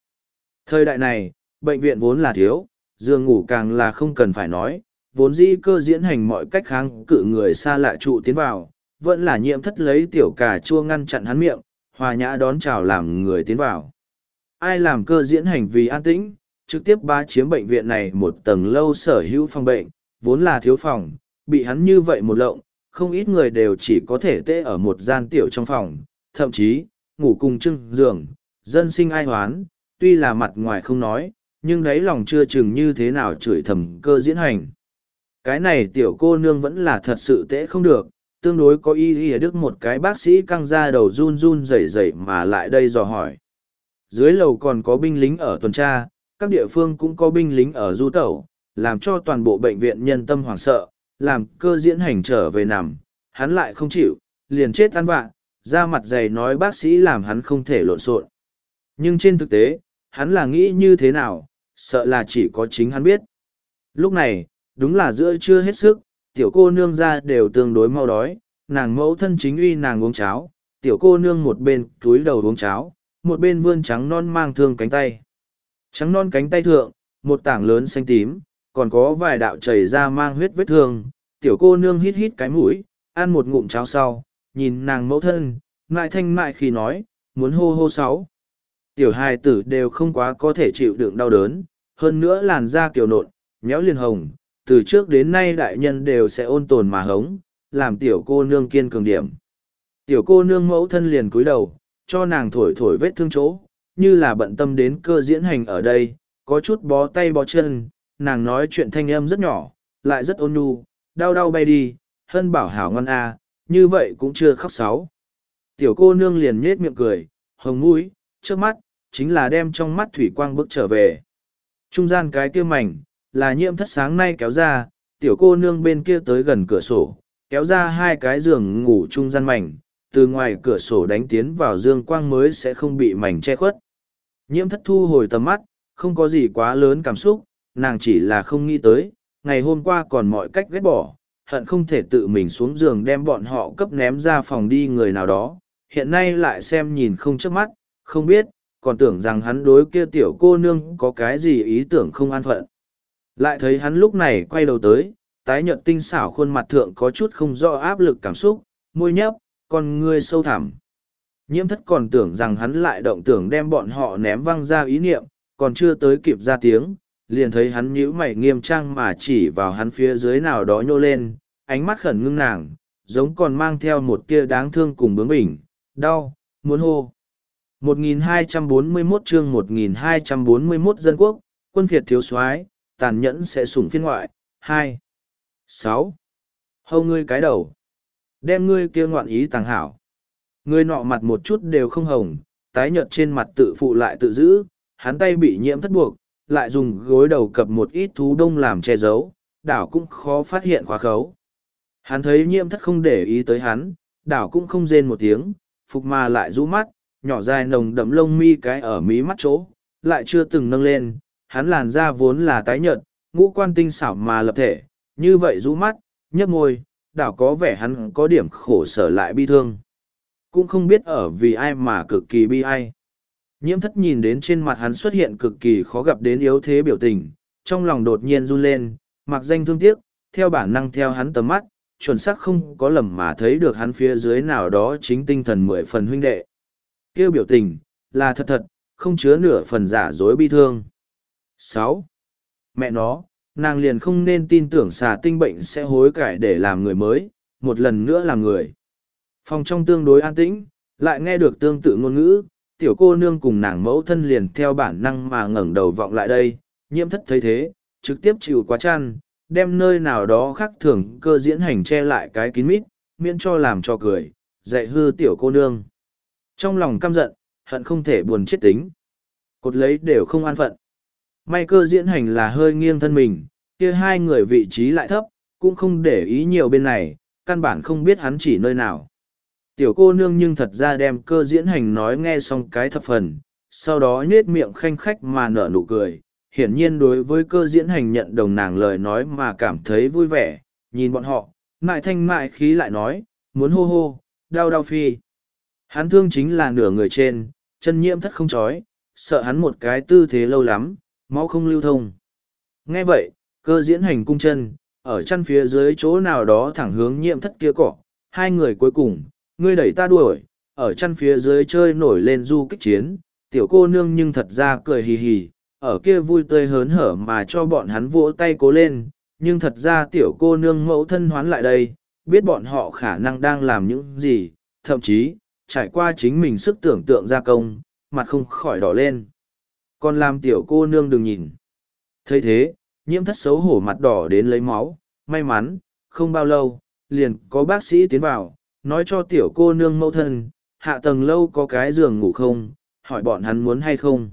Thời đại này, bệnh viện vốn là thiếu, giường ngủ càng là không cần phải nói, vốn dĩ cơ diễn hành mọi cách kháng cự người xa lạ trụ tiến vào, vẫn là nhiễm thất lấy tiểu cà chua ngăn chặn hắn miệng, hòa nhã đón chào làm người tiến vào. Ai làm cơ diễn hành vì an tĩnh, trực tiếp ba chiếm bệnh viện này một tầng lâu sở hữu phòng bệnh, vốn là thiếu phòng, bị hắn như vậy một lộng, không ít người đều chỉ có thể tê ở một gian tiểu trong phòng, thậm chí, ngủ cùng chưng giường, dân sinh ai hoán, tuy là mặt ngoài không nói, nhưng đấy lòng chưa chừng như thế nào chửi thầm cơ diễn hành. Cái này tiểu cô nương vẫn là thật sự tệ không được, tương đối có ý ý đức một cái bác sĩ căng ra đầu run run rẩy rẩy mà lại đây dò hỏi. Dưới lầu còn có binh lính ở tuần tra, các địa phương cũng có binh lính ở du tẩu, làm cho toàn bộ bệnh viện nhân tâm hoảng sợ, làm cơ diễn hành trở về nằm, hắn lại không chịu, liền chết ăn vạ, ra mặt dày nói bác sĩ làm hắn không thể lộn xộn. Nhưng trên thực tế, hắn là nghĩ như thế nào, sợ là chỉ có chính hắn biết. Lúc này, đúng là giữa trưa hết sức, tiểu cô nương ra đều tương đối mau đói, nàng mẫu thân chính uy nàng uống cháo, tiểu cô nương một bên túi đầu uống cháo, một bên vươn trắng non mang thương cánh tay. Trắng non cánh tay thượng, một tảng lớn xanh tím, còn có vài đạo chảy ra mang huyết vết thương, tiểu cô nương hít hít cái mũi, ăn một ngụm cháo sau, nhìn nàng mẫu thân, mại thanh mại khi nói, muốn hô hô sáu. Tiểu hài tử đều không quá có thể chịu đựng đau đớn, hơn nữa làn da kiều nộn, nhéo liền hồng, từ trước đến nay đại nhân đều sẽ ôn tồn mà hống, làm tiểu cô nương kiên cường điểm. Tiểu cô nương mẫu thân liền cúi đầu, cho nàng thổi thổi vết thương chỗ, như là bận tâm đến cơ diễn hành ở đây, có chút bó tay bó chân, nàng nói chuyện thanh âm rất nhỏ, lại rất ôn nhu, đau đau bay đi, hân bảo hảo ngon a, như vậy cũng chưa khóc sáu. Tiểu cô nương liền nhết miệng cười, hồng mũi, trước mắt, chính là đem trong mắt thủy quang bước trở về. Trung gian cái kia mảnh, là nhiễm thất sáng nay kéo ra, tiểu cô nương bên kia tới gần cửa sổ, kéo ra hai cái giường ngủ trung gian mảnh, từ ngoài cửa sổ đánh tiến vào dương quang mới sẽ không bị mảnh che khuất. Nhiễm thất thu hồi tầm mắt, không có gì quá lớn cảm xúc, nàng chỉ là không nghĩ tới, ngày hôm qua còn mọi cách ghét bỏ, hận không thể tự mình xuống giường đem bọn họ cấp ném ra phòng đi người nào đó, hiện nay lại xem nhìn không chớp mắt, không biết, còn tưởng rằng hắn đối kia tiểu cô nương có cái gì ý tưởng không an phận. Lại thấy hắn lúc này quay đầu tới, tái nhợt tinh xảo khuôn mặt thượng có chút không rõ áp lực cảm xúc, môi nhấp, con ngươi sâu thẳm. Nhiễm thất còn tưởng rằng hắn lại động tưởng đem bọn họ ném văng ra ý niệm, còn chưa tới kịp ra tiếng, liền thấy hắn nhíu mày nghiêm trang mà chỉ vào hắn phía dưới nào đó nhô lên, ánh mắt khẩn ngưng nàng, giống còn mang theo một kia đáng thương cùng bướng bỉnh, đau, muốn hô. 1241 chương 1241 dân quốc, quân phiệt thiếu soái tàn nhẫn sẽ sủng phiên ngoại. hai sáu Hâu ngươi cái đầu. Đem ngươi kia ngoạn ý tàng hảo. Ngươi nọ mặt một chút đều không hồng, tái nhợt trên mặt tự phụ lại tự giữ, hắn tay bị nhiễm thất buộc, lại dùng gối đầu cập một ít thú đông làm che giấu, đảo cũng khó phát hiện khóa khấu. Hắn thấy nhiễm thất không để ý tới hắn, đảo cũng không rên một tiếng, phục mà lại rũ mắt, nhỏ dài nồng đậm lông mi cái ở mí mắt chỗ, lại chưa từng nâng lên, hắn làn da vốn là tái nhợt, ngũ quan tinh xảo mà lập thể, như vậy rũ mắt, nhấp môi, đảo có vẻ hắn có điểm khổ sở lại bi thương. Cũng không biết ở vì ai mà cực kỳ bi ai. Nhiễm thất nhìn đến trên mặt hắn xuất hiện cực kỳ khó gặp đến yếu thế biểu tình, trong lòng đột nhiên run lên, mặc danh thương tiếc, theo bản năng theo hắn tầm mắt, chuẩn xác không có lầm mà thấy được hắn phía dưới nào đó chính tinh thần mười phần huynh đệ. Kêu biểu tình, là thật thật, không chứa nửa phần giả dối bi thương. sáu Mẹ nó, nàng liền không nên tin tưởng xà tinh bệnh sẽ hối cải để làm người mới, một lần nữa làm người. Phòng trong tương đối an tĩnh, lại nghe được tương tự ngôn ngữ, tiểu cô nương cùng nàng mẫu thân liền theo bản năng mà ngẩng đầu vọng lại đây, nhiễm thất thấy thế, trực tiếp chịu quá chăn, đem nơi nào đó khác thường cơ diễn hành che lại cái kín mít, miễn cho làm cho cười, dạy hư tiểu cô nương. Trong lòng căm giận, hận không thể buồn chết tính. Cột lấy đều không an phận. May cơ diễn hành là hơi nghiêng thân mình, kia hai người vị trí lại thấp, cũng không để ý nhiều bên này, căn bản không biết hắn chỉ nơi nào. Tiểu cô nương nhưng thật ra đem cơ diễn hành nói nghe xong cái thập phần, sau đó nhết miệng khanh khách mà nở nụ cười. Hiển nhiên đối với cơ diễn hành nhận đồng nàng lời nói mà cảm thấy vui vẻ, nhìn bọn họ, mại thanh mại khí lại nói, muốn hô hô, đau đau phi. Hắn thương chính là nửa người trên, chân nhiễm thất không chói, sợ hắn một cái tư thế lâu lắm, máu không lưu thông. Nghe vậy, cơ diễn hành cung chân, ở chân phía dưới chỗ nào đó thẳng hướng nhiễm thất kia cỏ, hai người cuối cùng, ngươi đẩy ta đuổi, ở chân phía dưới chơi nổi lên du kích chiến, tiểu cô nương nhưng thật ra cười hì hì, ở kia vui tươi hớn hở mà cho bọn hắn vỗ tay cố lên, nhưng thật ra tiểu cô nương mẫu thân hoán lại đây, biết bọn họ khả năng đang làm những gì, thậm chí, trải qua chính mình sức tưởng tượng gia công, mặt không khỏi đỏ lên. Còn làm tiểu cô nương đừng nhìn. thấy thế, nhiễm thất xấu hổ mặt đỏ đến lấy máu, may mắn, không bao lâu, liền có bác sĩ tiến vào, nói cho tiểu cô nương mẫu thân, hạ tầng lâu có cái giường ngủ không, hỏi bọn hắn muốn hay không.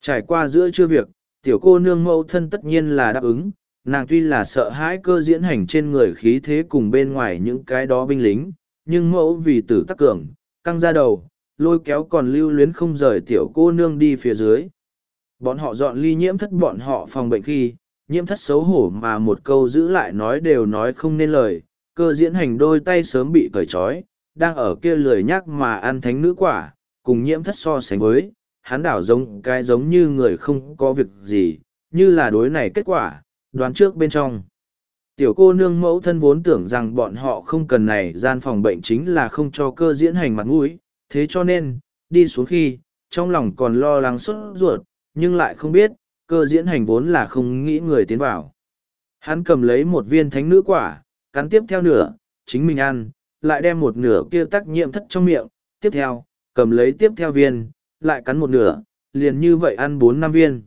Trải qua giữa trưa việc, tiểu cô nương mẫu thân tất nhiên là đáp ứng, nàng tuy là sợ hãi cơ diễn hành trên người khí thế cùng bên ngoài những cái đó binh lính, nhưng mẫu vì tử tắc cường, căng ra đầu, lôi kéo còn lưu luyến không rời tiểu cô nương đi phía dưới. Bọn họ dọn ly nhiễm thất bọn họ phòng bệnh khi, nhiễm thất xấu hổ mà một câu giữ lại nói đều nói không nên lời, cơ diễn hành đôi tay sớm bị cởi trói, đang ở kia lười nhác mà ăn thánh nữ quả, cùng nhiễm thất so sánh với, hắn đảo giống cái giống như người không có việc gì, như là đối này kết quả, đoán trước bên trong. Tiểu cô nương mẫu thân vốn tưởng rằng bọn họ không cần này gian phòng bệnh chính là không cho cơ diễn hành mặt mũi, thế cho nên, đi xuống khi, trong lòng còn lo lắng sốt ruột, nhưng lại không biết, cơ diễn hành vốn là không nghĩ người tiến vào. Hắn cầm lấy một viên thánh nữ quả, cắn tiếp theo nửa, chính mình ăn, lại đem một nửa kia tắc nhiệm thất trong miệng, tiếp theo, cầm lấy tiếp theo viên, lại cắn một nửa, liền như vậy ăn bốn năm viên.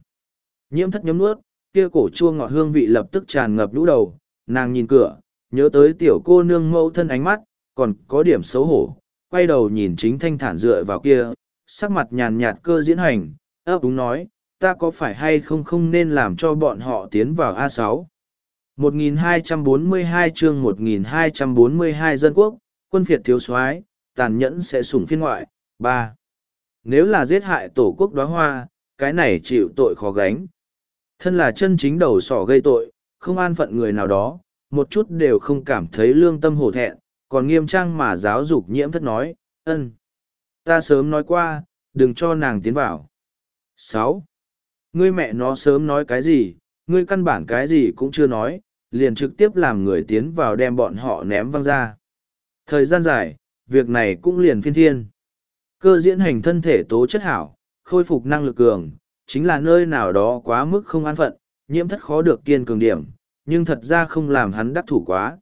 Nhiễm thất nhấm nuốt, kia cổ chua ngọt hương vị lập tức tràn ngập lũ đầu, nàng nhìn cửa, nhớ tới tiểu cô nương mẫu thân ánh mắt, còn có điểm xấu hổ, quay đầu nhìn chính thanh thản dựa vào kia, sắc mặt nhàn nhạt cơ diễn hành, ấp đúng nói, ta có phải hay không không nên làm cho bọn họ tiến vào A6. 1242 chương 1242 dân quốc, quân phiệt thiếu soái tàn nhẫn sẽ sủng phiên ngoại. ba Nếu là giết hại tổ quốc đóa hoa, cái này chịu tội khó gánh. Thân là chân chính đầu sỏ gây tội, không an phận người nào đó, một chút đều không cảm thấy lương tâm hổ thẹn, còn nghiêm trang mà giáo dục nhiễm thất nói, ân. Ta sớm nói qua, đừng cho nàng tiến vào. sáu Ngươi mẹ nó sớm nói cái gì, ngươi căn bản cái gì cũng chưa nói, liền trực tiếp làm người tiến vào đem bọn họ ném văng ra. Thời gian dài, việc này cũng liền phiên thiên. Cơ diễn hành thân thể tố chất hảo, khôi phục năng lực cường, chính là nơi nào đó quá mức không an phận, nhiễm thất khó được kiên cường điểm, nhưng thật ra không làm hắn đắc thủ quá.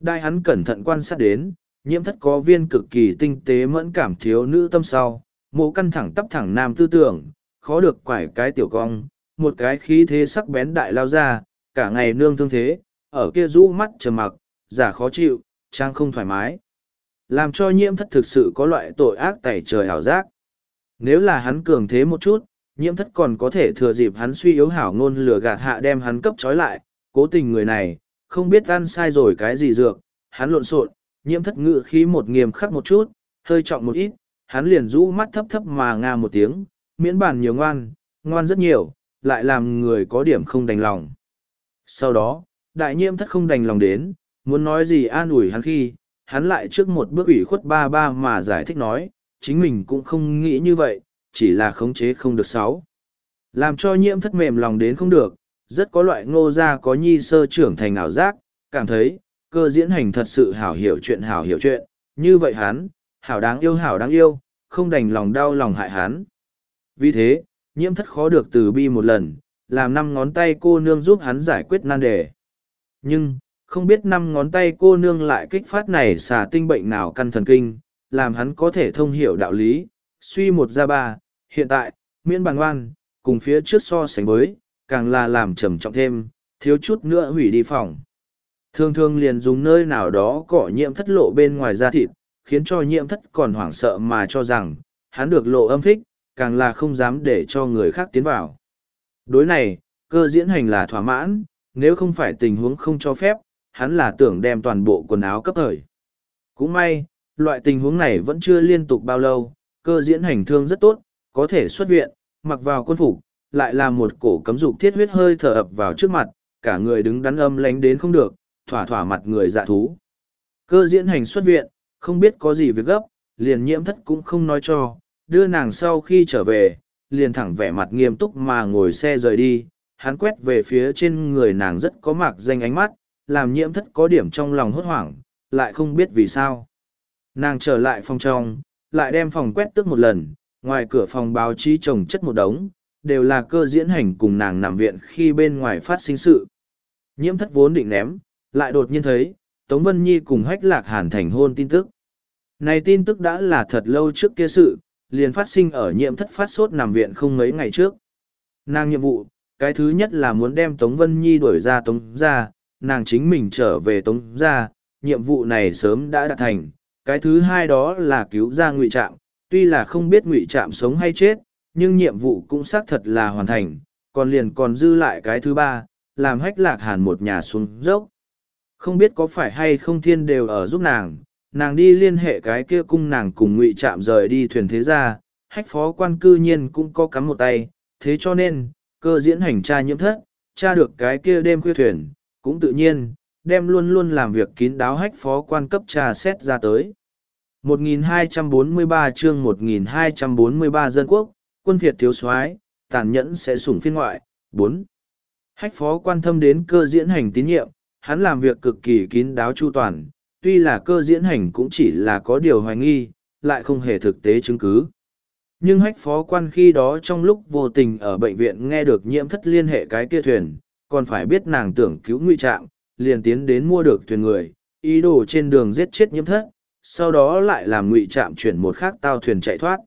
Đại hắn cẩn thận quan sát đến, nhiễm thất có viên cực kỳ tinh tế mẫn cảm thiếu nữ tâm sau, mộ căn thẳng tắp thẳng nam tư tưởng, khó được quải cái tiểu cong, một cái khí thế sắc bén đại lao ra, cả ngày nương thương thế, ở kia rũ mắt trầm mặc, giả khó chịu, trang không thoải mái. Làm cho nhiễm thất thực sự có loại tội ác tẩy trời hảo giác. Nếu là hắn cường thế một chút, nhiễm thất còn có thể thừa dịp hắn suy yếu hảo ngôn lửa gạt hạ đem hắn cấp trói lại, cố tình người này, không biết ăn sai rồi cái gì dược, hắn lộn xộn, nhiễm thất ngự khí một nghiêm khắc một chút, hơi trọng một ít, hắn liền rũ mắt thấp thấp mà nga một tiếng, miễn bản nhiều ngoan, ngoan rất nhiều, lại làm người có điểm không đành lòng. Sau đó, đại nhiễm thất không đành lòng đến, muốn nói gì an ủi hắn khi, hắn lại trước một bước ủy khuất ba ba mà giải thích nói, chính mình cũng không nghĩ như vậy, chỉ là khống chế không được sáu. Làm cho nhiễm thất mềm lòng đến không được, rất có loại ngô gia có nhi sơ trưởng thành ảo giác, cảm thấy, cơ diễn hành thật sự hảo hiểu chuyện hảo hiểu chuyện, như vậy hắn, hảo đáng yêu hảo đáng yêu, không đành lòng đau lòng hại hắn. Vì thế, nhiễm thất khó được từ bi một lần, làm năm ngón tay cô nương giúp hắn giải quyết nan đề. Nhưng, không biết năm ngón tay cô nương lại kích phát này xà tinh bệnh nào căn thần kinh, làm hắn có thể thông hiểu đạo lý, suy một ra ba, hiện tại, miễn bàn ngoan, cùng phía trước so sánh với, càng là làm trầm trọng thêm, thiếu chút nữa hủy đi phòng. Thường thường liền dùng nơi nào đó cọ nhiễm thất lộ bên ngoài da thịt, khiến cho nhiễm thất còn hoảng sợ mà cho rằng, hắn được lộ âm thích, càng là không dám để cho người khác tiến vào. Đối này, cơ diễn hành là thỏa mãn, nếu không phải tình huống không cho phép, hắn là tưởng đem toàn bộ quần áo cấp thời. Cũng may, loại tình huống này vẫn chưa liên tục bao lâu, cơ diễn hành thương rất tốt, có thể xuất viện, mặc vào quân phục, lại là một cổ cấm dục thiết huyết hơi thở ập vào trước mặt, cả người đứng đắn âm lánh đến không được, thỏa thỏa mặt người dạ thú. Cơ diễn hành xuất viện, không biết có gì việc gấp, liền nhiễm thất cũng không nói cho, đưa nàng sau khi trở về, liền thẳng vẻ mặt nghiêm túc mà ngồi xe rời đi, hắn quét về phía trên người nàng rất có mạc danh ánh mắt, làm nhiễm thất có điểm trong lòng hốt hoảng, lại không biết vì sao. Nàng trở lại phòng trong, lại đem phòng quét tước một lần, ngoài cửa phòng báo chí trồng chất một đống, đều là cơ diễn hành cùng nàng nằm viện khi bên ngoài phát sinh sự. Nhiễm thất vốn định ném, lại đột nhiên thấy, Tống Vân Nhi cùng hách lạc hàn thành hôn tin tức. Này tin tức đã là thật lâu trước kia sự, liền phát sinh ở nhiễm thất phát sốt nằm viện không mấy ngày trước. Nàng nhiệm vụ, cái thứ nhất là muốn đem Tống Vân Nhi đuổi ra Tống ra, nàng chính mình trở về Tống ra, nhiệm vụ này sớm đã đạt thành. Cái thứ hai đó là cứu ra ngụy trạm, tuy là không biết ngụy trạm sống hay chết, nhưng nhiệm vụ cũng xác thật là hoàn thành, còn liền còn dư lại cái thứ ba, làm hách lạc hàn một nhà xuống dốc. Không biết có phải hay không thiên đều ở giúp nàng, nàng đi liên hệ cái kia cung nàng cùng ngụy chạm rời đi thuyền thế gia, hách phó quan cư nhiên cũng có cắm một tay, thế cho nên, cơ diễn hành tra nhiễm thất, tra được cái kia đêm khuya thuyền, cũng tự nhiên, đem luôn luôn làm việc kín đáo hách phó quan cấp tra xét ra tới. 1243 chương 1243 dân quốc, quân Việt thiếu soái tàn nhẫn sẽ sủng phiên ngoại. 4. Hách phó quan thâm đến cơ diễn hành tín nhiệm, hắn làm việc cực kỳ kín đáo chu toàn, tuy là cơ diễn hành cũng chỉ là có điều hoài nghi, lại không hề thực tế chứng cứ. Nhưng hách phó quan khi đó trong lúc vô tình ở bệnh viện nghe được nhiễm thất liên hệ cái kia thuyền, còn phải biết nàng tưởng cứu nguy trạng, liền tiến đến mua được thuyền người, ý đồ trên đường giết chết nhiễm thất, sau đó lại làm ngụy trạm chuyển một khác tao thuyền chạy thoát.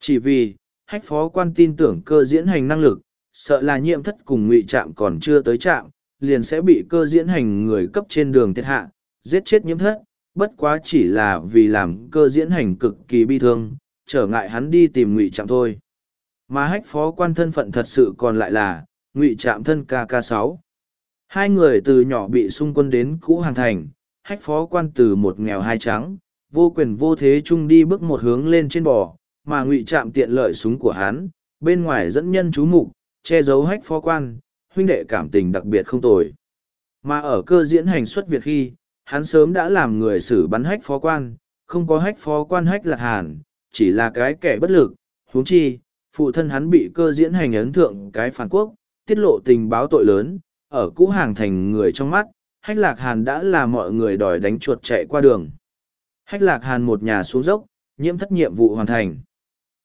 Chỉ vì, hách phó quan tin tưởng cơ diễn hành năng lực, sợ là nhiễm thất cùng ngụy trạm còn chưa tới trạm, liền sẽ bị cơ diễn hành người cấp trên đường thiệt hạ, giết chết nhiễm thất, bất quá chỉ là vì làm cơ diễn hành cực kỳ bi thương, trở ngại hắn đi tìm ngụy trạm thôi. Mà hách phó quan thân phận thật sự còn lại là, ngụy trạm thân KK6. Hai người từ nhỏ bị xung quân đến cũ hàng thành, hách phó quan từ một nghèo hai trắng, vô quyền vô thế chung đi bước một hướng lên trên bò, mà ngụy trạm tiện lợi súng của hắn, bên ngoài dẫn nhân chú mục che giấu hách phó quan, huynh đệ cảm tình đặc biệt không tồi. Mà ở cơ diễn hành xuất việc khi, hắn sớm đã làm người xử bắn hách phó quan, không có hách phó quan hách lạc hàn, chỉ là cái kẻ bất lực, huống chi, phụ thân hắn bị cơ diễn hành ấn thượng cái phản quốc, tiết lộ tình báo tội lớn, ở cũ hàng thành người trong mắt, hách lạc hàn đã là mọi người đòi đánh chuột chạy qua đường. Hách lạc hàn một nhà xuống dốc, nhiễm thất nhiệm vụ hoàn thành.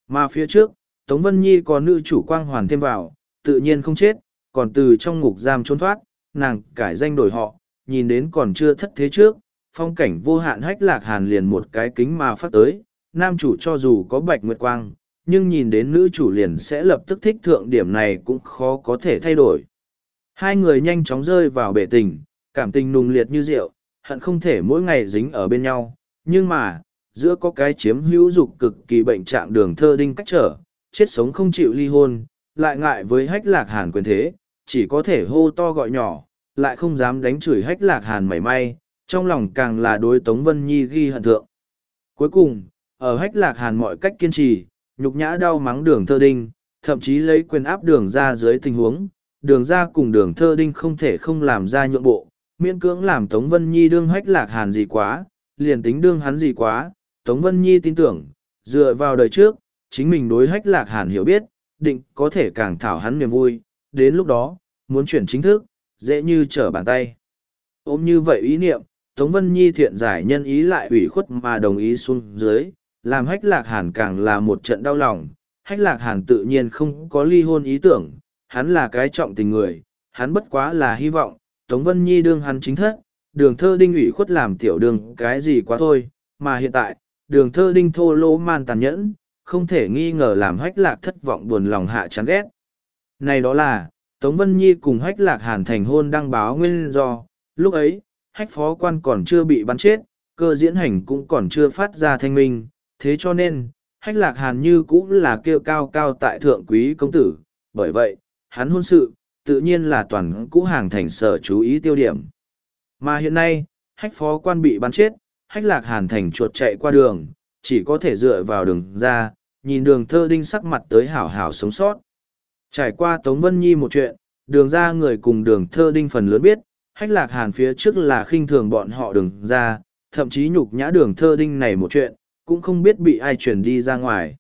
Mà phía trước, Tống Vân Nhi có nữ chủ quang hoàn thêm vào, tự nhiên không chết, còn từ trong ngục giam trốn thoát, nàng cải danh đổi họ, nhìn đến còn chưa thất thế trước, phong cảnh vô hạn hách lạc hàn liền một cái kính mà phát tới, nam chủ cho dù có bạch nguyệt quang, nhưng nhìn đến nữ chủ liền sẽ lập tức thích thượng điểm này cũng khó có thể thay đổi. Hai người nhanh chóng rơi vào bể tình, cảm tình nùng liệt như rượu, hận không thể mỗi ngày dính ở bên nhau, nhưng mà, giữa có cái chiếm hữu dục cực kỳ bệnh trạng đường thơ đinh cách trở, chết sống không chịu ly hôn, lại ngại với hách lạc hàn quyền thế, chỉ có thể hô to gọi nhỏ, lại không dám đánh chửi hách lạc hàn mảy may, trong lòng càng là đối Tống Vân Nhi ghi hận thượng. Cuối cùng, ở hách lạc hàn mọi cách kiên trì, nhục nhã đau mắng đường thơ đinh, thậm chí lấy quyền áp đường ra dưới tình huống, đường ra cùng đường thơ đinh không thể không làm ra nhượng bộ, miễn cưỡng làm Tống Vân Nhi đương hách lạc hàn gì quá, liền tính đương hắn gì quá, Tống Vân Nhi tin tưởng, dựa vào đời trước, chính mình đối hách lạc hàn hiểu biết, định có thể càng thảo hắn niềm vui, đến lúc đó, muốn chuyển chính thức, dễ như trở bàn tay. Ôm như vậy ý niệm, Tống Vân Nhi thiện giải nhân ý lại ủy khuất mà đồng ý xuống dưới, làm hách lạc hàn càng là một trận đau lòng. Hách lạc hàn tự nhiên không có ly hôn ý tưởng, hắn là cái trọng tình người, hắn bất quá là hy vọng, Tống Vân Nhi đương hắn chính thất, đường thơ đinh ủy khuất làm tiểu đường cái gì quá thôi, mà hiện tại, đường thơ đinh thô lỗ man tàn nhẫn, không thể nghi ngờ làm hách lạc thất vọng buồn lòng hạ chán ghét. Này đó là, Tống Vân Nhi cùng hách lạc hàn thành hôn đăng báo nguyên do, lúc ấy, hách phó quan còn chưa bị bắn chết, cơ diễn hành cũng còn chưa phát ra thanh minh, thế cho nên, hách lạc hàn như cũng là kêu cao cao tại thượng quý công tử, bởi vậy, hắn hôn sự, tự nhiên là toàn cũ hàng thành sở chú ý tiêu điểm. Mà hiện nay, hách phó quan bị bắn chết, hách lạc hàn thành chuột chạy qua đường, chỉ có thể dựa vào đường ra, nhìn đường thơ đinh sắc mặt tới hảo hảo sống sót. Trải qua Tống Vân Nhi một chuyện, đường ra người cùng đường thơ đinh phần lớn biết, hách lạc hàn phía trước là khinh thường bọn họ đường ra, thậm chí nhục nhã đường thơ đinh này một chuyện, cũng không biết bị ai chuyển đi ra ngoài.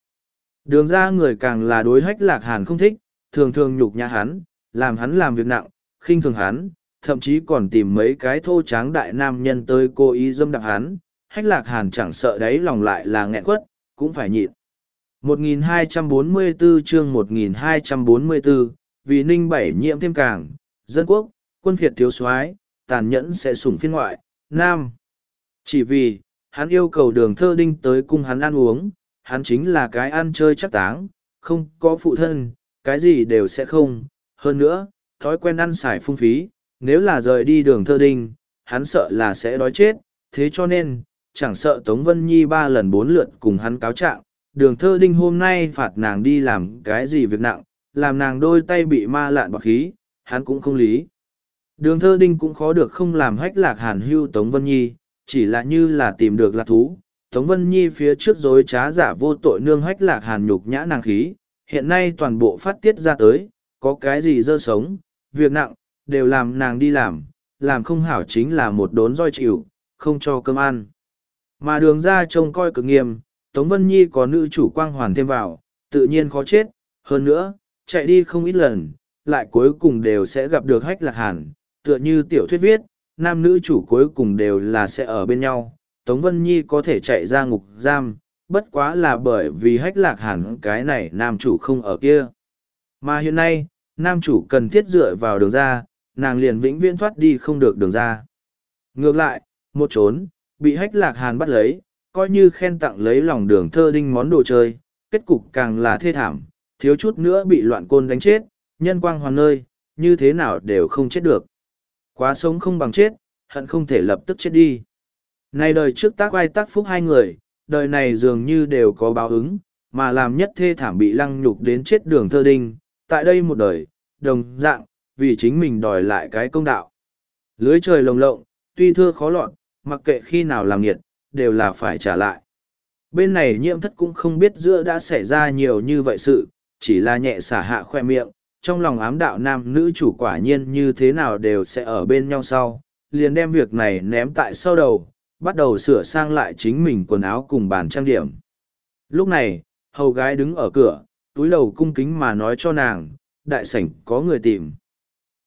Đường ra người càng là đối hách lạc hàn không thích, thường thường nhục nhã hắn, làm hắn làm việc nặng, khinh thường hắn, thậm chí còn tìm mấy cái thô tráng đại nam nhân tới cố ý dâm đạp hắn, hách lạc hàn chẳng sợ đấy lòng lại là nghẹn quất, cũng phải nhịn. 1244 chương 1244, vì ninh bảy nhiễm thêm càng, dân quốc, quân phiệt thiếu soái tàn nhẫn sẽ sủng phiên ngoại, nam. Chỉ vì, hắn yêu cầu đường thơ đinh tới cung hắn ăn uống, hắn chính là cái ăn chơi chắc táng, không có phụ thân, cái gì đều sẽ không. Hơn nữa, thói quen ăn xài phung phí, nếu là rời đi đường thơ đinh, hắn sợ là sẽ đói chết, thế cho nên, chẳng sợ Tống Vân Nhi ba lần bốn lượt cùng hắn cáo trạng, đường thơ đinh hôm nay phạt nàng đi làm cái gì việc nặng, làm nàng đôi tay bị ma lạn bọc khí, hắn cũng không lý. Đường thơ đinh cũng khó được không làm hách lạc hàn hưu Tống Vân Nhi, chỉ là như là tìm được lạc thú. Tống Vân Nhi phía trước dối trá giả vô tội nương hách lạc hàn nhục nhã nàng khí, hiện nay toàn bộ phát tiết ra tới, có cái gì dơ sống, việc nặng, đều làm nàng đi làm, làm không hảo chính là một đốn roi chịu, không cho cơm ăn. Mà đường ra trông coi cực nghiêm, Tống Vân Nhi có nữ chủ quang hoàn thêm vào, tự nhiên khó chết, hơn nữa, chạy đi không ít lần, lại cuối cùng đều sẽ gặp được hách lạc hàn, tựa như tiểu thuyết viết, nam nữ chủ cuối cùng đều là sẽ ở bên nhau. Tống Vân Nhi có thể chạy ra ngục giam, bất quá là bởi vì hách lạc hàn cái này nam chủ không ở kia. Mà hiện nay, nam chủ cần thiết dựa vào đường ra, nàng liền vĩnh viễn thoát đi không được đường ra. Ngược lại, một trốn, bị hách lạc hàn bắt lấy, coi như khen tặng lấy lòng đường thơ đinh món đồ chơi, kết cục càng là thê thảm, thiếu chút nữa bị loạn côn đánh chết, nhân quang hoàn nơi, như thế nào đều không chết được. Quá sống không bằng chết, hận không thể lập tức chết đi. Này đời trước tác ai tác phúc hai người, đời này dường như đều có báo ứng, mà làm nhất thê thảm bị lăng nhục đến chết đường thơ đinh, tại đây một đời, đồng dạng, vì chính mình đòi lại cái công đạo. Lưới trời lồng lộng, tuy thưa khó lọt, mặc kệ khi nào làm nhiệt, đều là phải trả lại. Bên này nhiễm thất cũng không biết giữa đã xảy ra nhiều như vậy sự, chỉ là nhẹ xả hạ khoe miệng, trong lòng ám đạo nam nữ chủ quả nhiên như thế nào đều sẽ ở bên nhau sau, liền đem việc này ném tại sau đầu, bắt đầu sửa sang lại chính mình quần áo cùng bàn trang điểm. Lúc này, hầu gái đứng ở cửa, túi đầu cung kính mà nói cho nàng, đại sảnh có người tìm.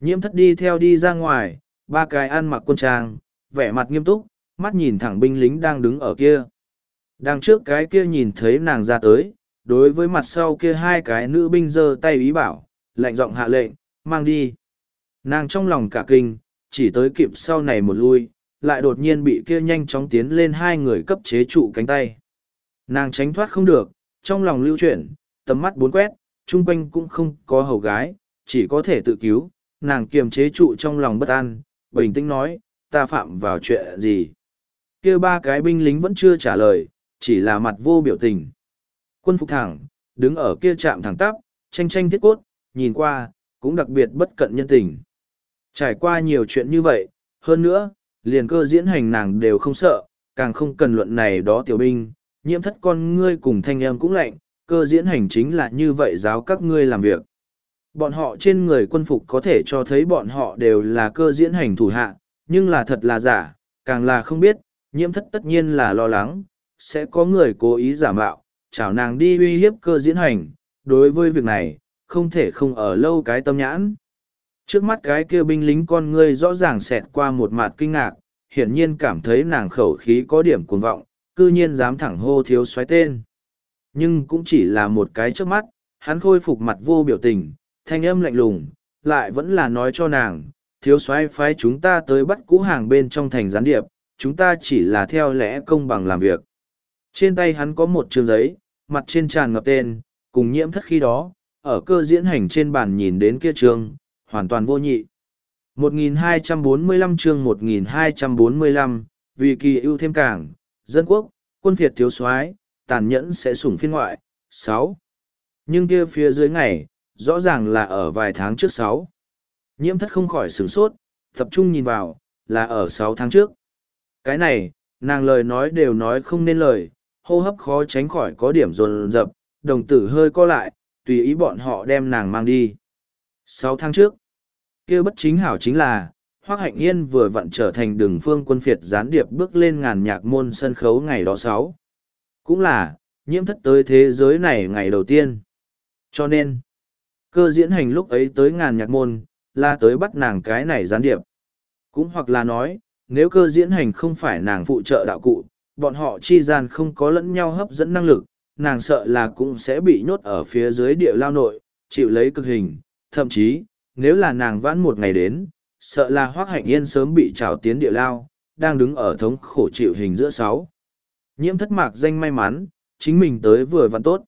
Nhiễm thất đi theo đi ra ngoài, ba cái ăn mặc quân trang, vẻ mặt nghiêm túc, mắt nhìn thẳng binh lính đang đứng ở kia. Đằng trước cái kia nhìn thấy nàng ra tới, đối với mặt sau kia hai cái nữ binh giơ tay ý bảo, lạnh giọng hạ lệnh, mang đi. Nàng trong lòng cả kinh, chỉ tới kịp sau này một lui, lại đột nhiên bị kia nhanh chóng tiến lên hai người cấp chế trụ cánh tay. Nàng tránh thoát không được, trong lòng lưu chuyển, tầm mắt bốn quét, chung quanh cũng không có hầu gái, chỉ có thể tự cứu, nàng kiềm chế trụ trong lòng bất an, bình tĩnh nói, ta phạm vào chuyện gì kia ba cái binh lính vẫn chưa trả lời, chỉ là mặt vô biểu tình. Quân phục thẳng, đứng ở kia chạm thẳng tắp, tranh tranh thiết cốt, nhìn qua, cũng đặc biệt bất cận nhân tình. Trải qua nhiều chuyện như vậy, hơn nữa, liền cơ diễn hành nàng đều không sợ, càng không cần luận này đó tiểu binh, nhiễm thất con ngươi cùng thanh em cũng lạnh, cơ diễn hành chính là như vậy giáo các ngươi làm việc. Bọn họ trên người quân phục có thể cho thấy bọn họ đều là cơ diễn hành thủ hạ, nhưng là thật là giả, càng là không biết, nhiễm thất tất nhiên là lo lắng, sẽ có người cố ý giả mạo, chào nàng đi uy hiếp cơ diễn hành. Đối với việc này, không thể không ở lâu cái tâm nhãn. Trước mắt cái kia binh lính con ngươi rõ ràng xẹt qua một mặt kinh ngạc, hiển nhiên cảm thấy nàng khẩu khí có điểm cuồng vọng, cư nhiên dám thẳng hô thiếu xoáy tên. Nhưng cũng chỉ là một cái trước mắt, hắn khôi phục mặt vô biểu tình, thanh âm lạnh lùng, lại vẫn là nói cho nàng, thiếu soái phái chúng ta tới bắt cũ hàng bên trong thành gián điệp, chúng ta chỉ là theo lẽ công bằng làm việc. Trên tay hắn có một trường giấy, mặt trên tràn ngập tên, cùng nhiễm thất khi đó, ở cơ diễn hành trên bàn nhìn đến kia trường, hoàn toàn vô nhị. 1245 chương 1245, vì kỳ ưu thêm cảng dân quốc, quân phiệt thiếu soái tàn nhẫn sẽ sủng phiên ngoại. sáu Nhưng kia phía dưới ngày, rõ ràng là ở vài tháng trước sáu. Nhiễm thất không khỏi sửng sốt, tập trung nhìn vào, là ở sáu tháng trước. Cái này, nàng lời nói đều nói không nên lời, hô hấp khó tránh khỏi có điểm rồn rập, đồng tử hơi co lại, tùy ý bọn họ đem nàng mang đi. Sáu tháng trước, kia bất chính hảo chính là, Hoác Hạnh Yên vừa vặn trở thành đường phương quân phiệt gián điệp bước lên ngàn nhạc môn sân khấu ngày đó sáu. Cũng là, nhiễm thất tới thế giới này ngày đầu tiên. Cho nên, cơ diễn hành lúc ấy tới ngàn nhạc môn, là tới bắt nàng cái này gián điệp. Cũng hoặc là nói, nếu cơ diễn hành không phải nàng phụ trợ đạo cụ, bọn họ chi gian không có lẫn nhau hấp dẫn năng lực, nàng sợ là cũng sẽ bị nhốt ở phía dưới địa lao nội, chịu lấy cực hình. Thậm chí, nếu là nàng vãn một ngày đến, sợ là hoác hạnh yên sớm bị trào tiến địa lao, đang đứng ở thống khổ chịu hình giữa sáu. Nhiễm thất mạc danh may mắn, chính mình tới vừa văn tốt.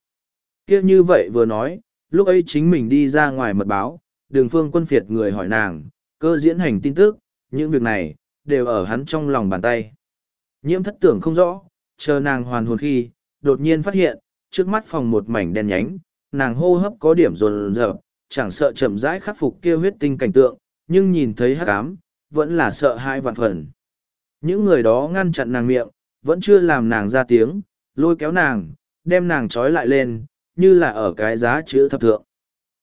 kia như vậy vừa nói, lúc ấy chính mình đi ra ngoài mật báo, đường phương quân phiệt người hỏi nàng, cơ diễn hành tin tức, những việc này, đều ở hắn trong lòng bàn tay. Nhiễm thất tưởng không rõ, chờ nàng hoàn hồn khi, đột nhiên phát hiện, trước mắt phòng một mảnh đen nhánh, nàng hô hấp có điểm rồn rợp, chẳng sợ chậm rãi khắc phục kia huyết tinh cảnh tượng, nhưng nhìn thấy hắc ám, vẫn là sợ hai vạn phần. Những người đó ngăn chặn nàng miệng, vẫn chưa làm nàng ra tiếng, lôi kéo nàng, đem nàng trói lại lên, như là ở cái giá chữ thập thượng.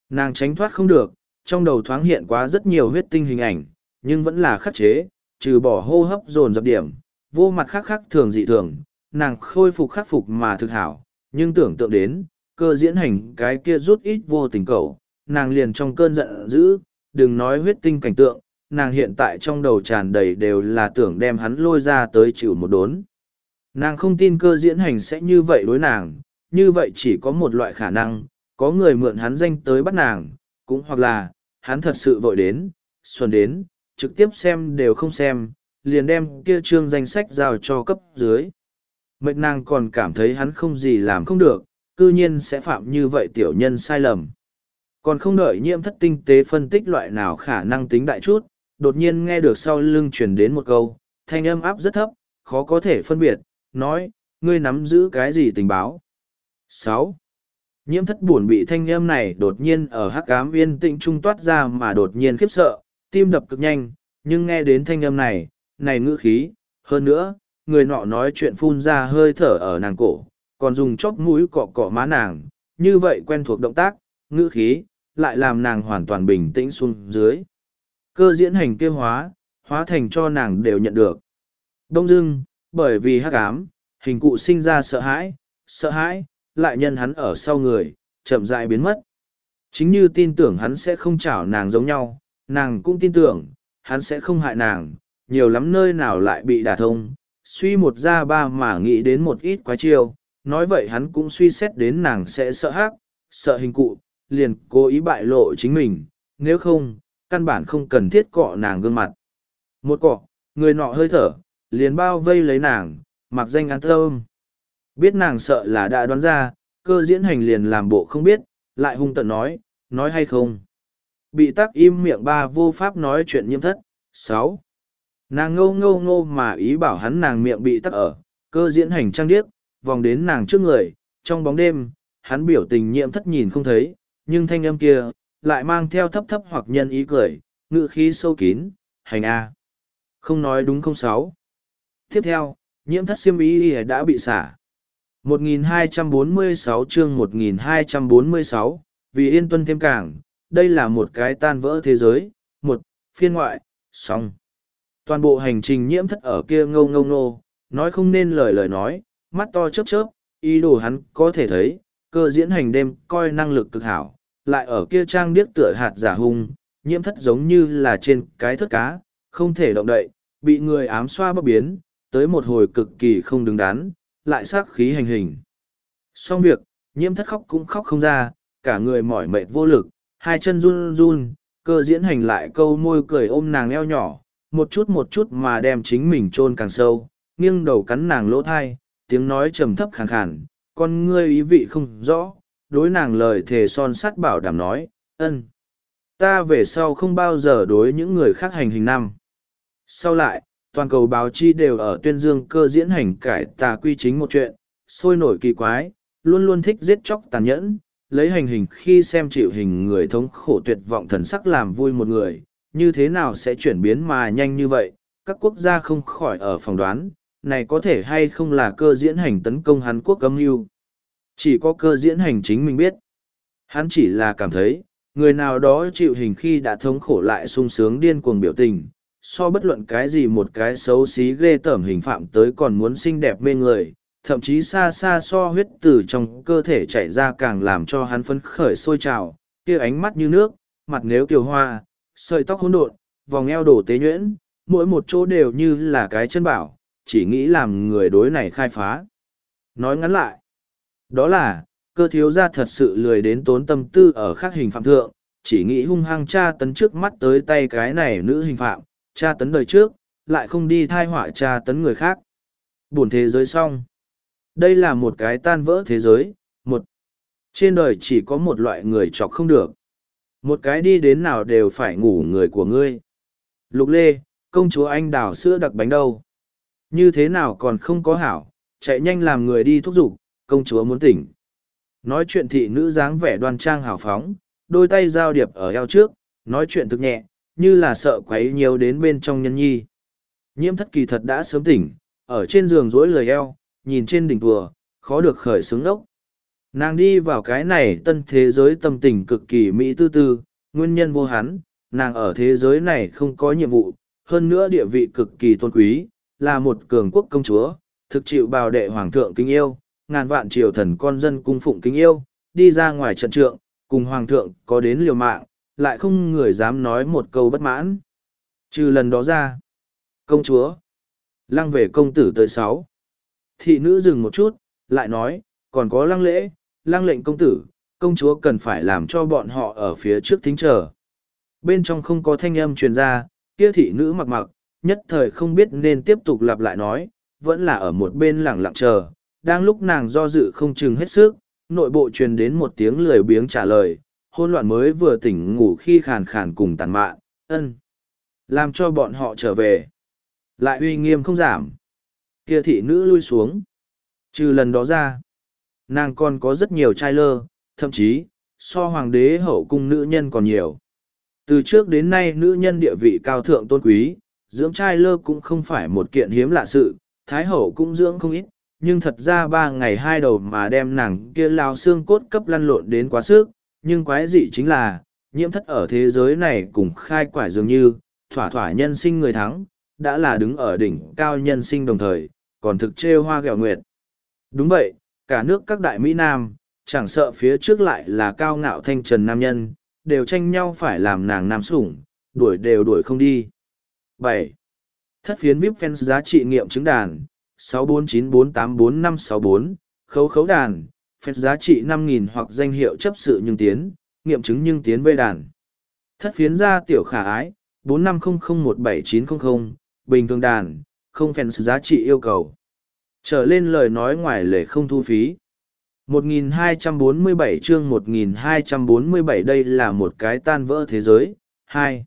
Nàng tránh thoát không được, trong đầu thoáng hiện quá rất nhiều huyết tinh hình ảnh, nhưng vẫn là khắc chế, trừ bỏ hô hấp dồn dập điểm, vô mặt khác khác thường dị thường, nàng khôi phục khắc phục mà thực hảo, nhưng tưởng tượng đến, cơ diễn hành cái kia rút ít vô tình cầu, nàng liền trong cơn giận dữ, đừng nói huyết tinh cảnh tượng, nàng hiện tại trong đầu tràn đầy đều là tưởng đem hắn lôi ra tới chịu một đốn. Nàng không tin cơ diễn hành sẽ như vậy đối nàng, như vậy chỉ có một loại khả năng, có người mượn hắn danh tới bắt nàng, cũng hoặc là, hắn thật sự vội đến, xuân đến, trực tiếp xem đều không xem, liền đem kia trương danh sách giao cho cấp dưới. Mệnh nàng còn cảm thấy hắn không gì làm không được, cư nhiên sẽ phạm như vậy tiểu nhân sai lầm. Còn không đợi nhiễm thất tinh tế phân tích loại nào khả năng tính đại chút, đột nhiên nghe được sau lưng truyền đến một câu, thanh âm áp rất thấp, khó có thể phân biệt, nói, ngươi nắm giữ cái gì tình báo. sáu Nhiễm thất buồn bị thanh âm này đột nhiên ở hắc ám yên tĩnh trung toát ra mà đột nhiên khiếp sợ, tim đập cực nhanh, nhưng nghe đến thanh âm này, này ngữ khí, hơn nữa, người nọ nói chuyện phun ra hơi thở ở nàng cổ, còn dùng chóp mũi cọ cọ má nàng, như vậy quen thuộc động tác, ngữ khí, lại làm nàng hoàn toàn bình tĩnh xuống dưới. Cơ diễn hành kêu hóa, hóa thành cho nàng đều nhận được. Đông dưng, bởi vì hắc ám, hình cụ sinh ra sợ hãi, sợ hãi, lại nhân hắn ở sau người, chậm rãi biến mất. Chính như tin tưởng hắn sẽ không chảo nàng giống nhau, nàng cũng tin tưởng, hắn sẽ không hại nàng, nhiều lắm nơi nào lại bị đả thông, suy một ra ba mà nghĩ đến một ít quá chiêu, nói vậy hắn cũng suy xét đến nàng sẽ sợ hắc, sợ hình cụ, liền cố ý bại lộ chính mình, nếu không, căn bản không cần thiết cọ nàng gương mặt. Một cọ, người nọ hơi thở, liền bao vây lấy nàng, mặc danh ăn thơm. Biết nàng sợ là đã đoán ra, cơ diễn hành liền làm bộ không biết, lại hung tận nói, nói hay không. Bị tắc im miệng ba vô pháp nói chuyện nhiễm thất. sáu Nàng ngâu ngâu ngô mà ý bảo hắn nàng miệng bị tắc ở, cơ diễn hành trang điếc, vòng đến nàng trước người, trong bóng đêm, hắn biểu tình nhiễm thất nhìn không thấy, nhưng thanh âm kia, lại mang theo thấp thấp hoặc nhân ý cười, ngự khí sâu kín, hành A. Không nói đúng không sáu. Tiếp theo, nhiễm thất siêm ý đã bị xả. 1246 chương 1246, vì yên tuân thêm cảng, đây là một cái tan vỡ thế giới, một, phiên ngoại, xong. Toàn bộ hành trình nhiễm thất ở kia ngâu ngâu nô, nói không nên lời lời nói, mắt to chớp chớp, ý đồ hắn có thể thấy, cơ diễn hành đêm coi năng lực cực hảo, lại ở kia trang điếc tựa hạt giả hung, nhiễm thất giống như là trên cái thất cá, không thể động đậy, bị người ám xoa bất biến, tới một hồi cực kỳ không đứng đắn, lại sát khí hành hình. Xong việc, nhiễm thất khóc cũng khóc không ra, cả người mỏi mệt vô lực, hai chân run run, cơ diễn hành lại câu môi cười ôm nàng eo nhỏ, một chút một chút mà đem chính mình chôn càng sâu, nghiêng đầu cắn nàng lỗ thai, tiếng nói trầm thấp khàn khàn, con ngươi ý vị không rõ, đối nàng lời thề son sắt bảo đảm nói, ân. Ta về sau không bao giờ đối những người khác hành hình năm. Sau lại, toàn cầu báo chi đều ở tuyên dương cơ diễn hành cải tà quy chính một chuyện, sôi nổi kỳ quái, luôn luôn thích giết chóc tàn nhẫn, lấy hành hình khi xem chịu hình người thống khổ tuyệt vọng thần sắc làm vui một người, như thế nào sẽ chuyển biến mà nhanh như vậy, các quốc gia không khỏi ở phòng đoán, này có thể hay không là cơ diễn hành tấn công Hàn Quốc âm mưu Chỉ có cơ diễn hành chính mình biết. Hắn chỉ là cảm thấy, người nào đó chịu hình khi đã thống khổ lại sung sướng điên cuồng biểu tình, so bất luận cái gì một cái xấu xí ghê tởm hình phạm tới còn muốn xinh đẹp mê người, thậm chí xa xa so huyết từ trong cơ thể chảy ra càng làm cho hắn phấn khởi sôi trào, kia ánh mắt như nước, mặt nếu kiều hoa, sợi tóc hỗn độn, vòng eo đổ tế nhuyễn, mỗi một chỗ đều như là cái chân bảo, chỉ nghĩ làm người đối này khai phá. Nói ngắn lại, đó là, cơ thiếu gia thật sự lười đến tốn tâm tư ở khắc hình phạm thượng, chỉ nghĩ hung hăng tra tấn trước mắt tới tay cái này nữ hình phạm, tra tấn đời trước, lại không đi thai họa tra tấn người khác. Buồn thế giới xong. Đây là một cái tan vỡ thế giới, một. Trên đời chỉ có một loại người chọc không được. Một cái đi đến nào đều phải ngủ người của ngươi. Lục lê, công chúa anh đào sữa đặc bánh đâu. Như thế nào còn không có hảo, chạy nhanh làm người đi thúc giục, công chúa muốn tỉnh. Nói chuyện thị nữ dáng vẻ đoan trang hào phóng, đôi tay giao điệp ở eo trước, nói chuyện thực nhẹ, như là sợ quấy nhiều đến bên trong nhân nhi. Nhiễm thất kỳ thật đã sớm tỉnh, ở trên giường rỗi lời eo, nhìn trên đỉnh vừa, khó được khởi xướng ốc. Nàng đi vào cái này tân thế giới tâm tình cực kỳ mỹ tư tư, nguyên nhân vô hắn, nàng ở thế giới này không có nhiệm vụ, hơn nữa địa vị cực kỳ tôn quý, là một cường quốc công chúa, thực chịu bào đệ hoàng thượng kính yêu, ngàn vạn triều thần con dân cung phụng kính yêu, đi ra ngoài trận trượng, cùng hoàng thượng có đến liều mạng, lại không người dám nói một câu bất mãn. Trừ lần đó ra, công chúa, lăng về công tử tới sáu. Thị nữ dừng một chút, lại nói, còn có lăng lễ, lăng lệnh công tử, công chúa cần phải làm cho bọn họ ở phía trước thính chờ. Bên trong không có thanh âm truyền ra, kia thị nữ mặc mặc, nhất thời không biết nên tiếp tục lặp lại nói, vẫn là ở một bên lẳng lặng chờ. Đang lúc nàng do dự không chừng hết sức, nội bộ truyền đến một tiếng lười biếng trả lời, hôn loạn mới vừa tỉnh ngủ khi khàn khàn cùng tàn mạn, ân. Làm cho bọn họ trở về. Lại uy nghiêm không giảm. Kia thị nữ lui xuống. Trừ lần đó ra, nàng còn có rất nhiều trai lơ, thậm chí, so hoàng đế hậu cung nữ nhân còn nhiều. Từ trước đến nay nữ nhân địa vị cao thượng tôn quý, dưỡng trai lơ cũng không phải một kiện hiếm lạ sự, thái hậu cũng dưỡng không ít, nhưng thật ra ba ngày hai đầu mà đem nàng kia lao xương cốt cấp lăn lộn đến quá sức, nhưng quái dị chính là, nhiễm thất ở thế giới này cùng khai quải dường như, thỏa thỏa nhân sinh người thắng, đã là đứng ở đỉnh cao nhân sinh đồng thời, còn thực trêu hoa gẹo nguyệt. Đúng vậy, cả nước các đại Mỹ Nam, chẳng sợ phía trước lại là cao ngạo thanh trần nam nhân, đều tranh nhau phải làm nàng nam sủng, đuổi đều đuổi không đi. bảy Thất phiến VIP fans giá trị nghiệm chứng đàn, 649484564, khấu khấu đàn, phép giá trị 5.000 hoặc danh hiệu chấp sự nhưng tiến, nghiệm chứng nhưng tiến vây đàn. Thất phiến gia tiểu khả ái, 45001790, bình thường đàn, không phèn giá trị yêu cầu. Trở lên lời nói ngoài lệ không thu phí. 1247 chương 1247 đây là một cái tan vỡ thế giới. 2.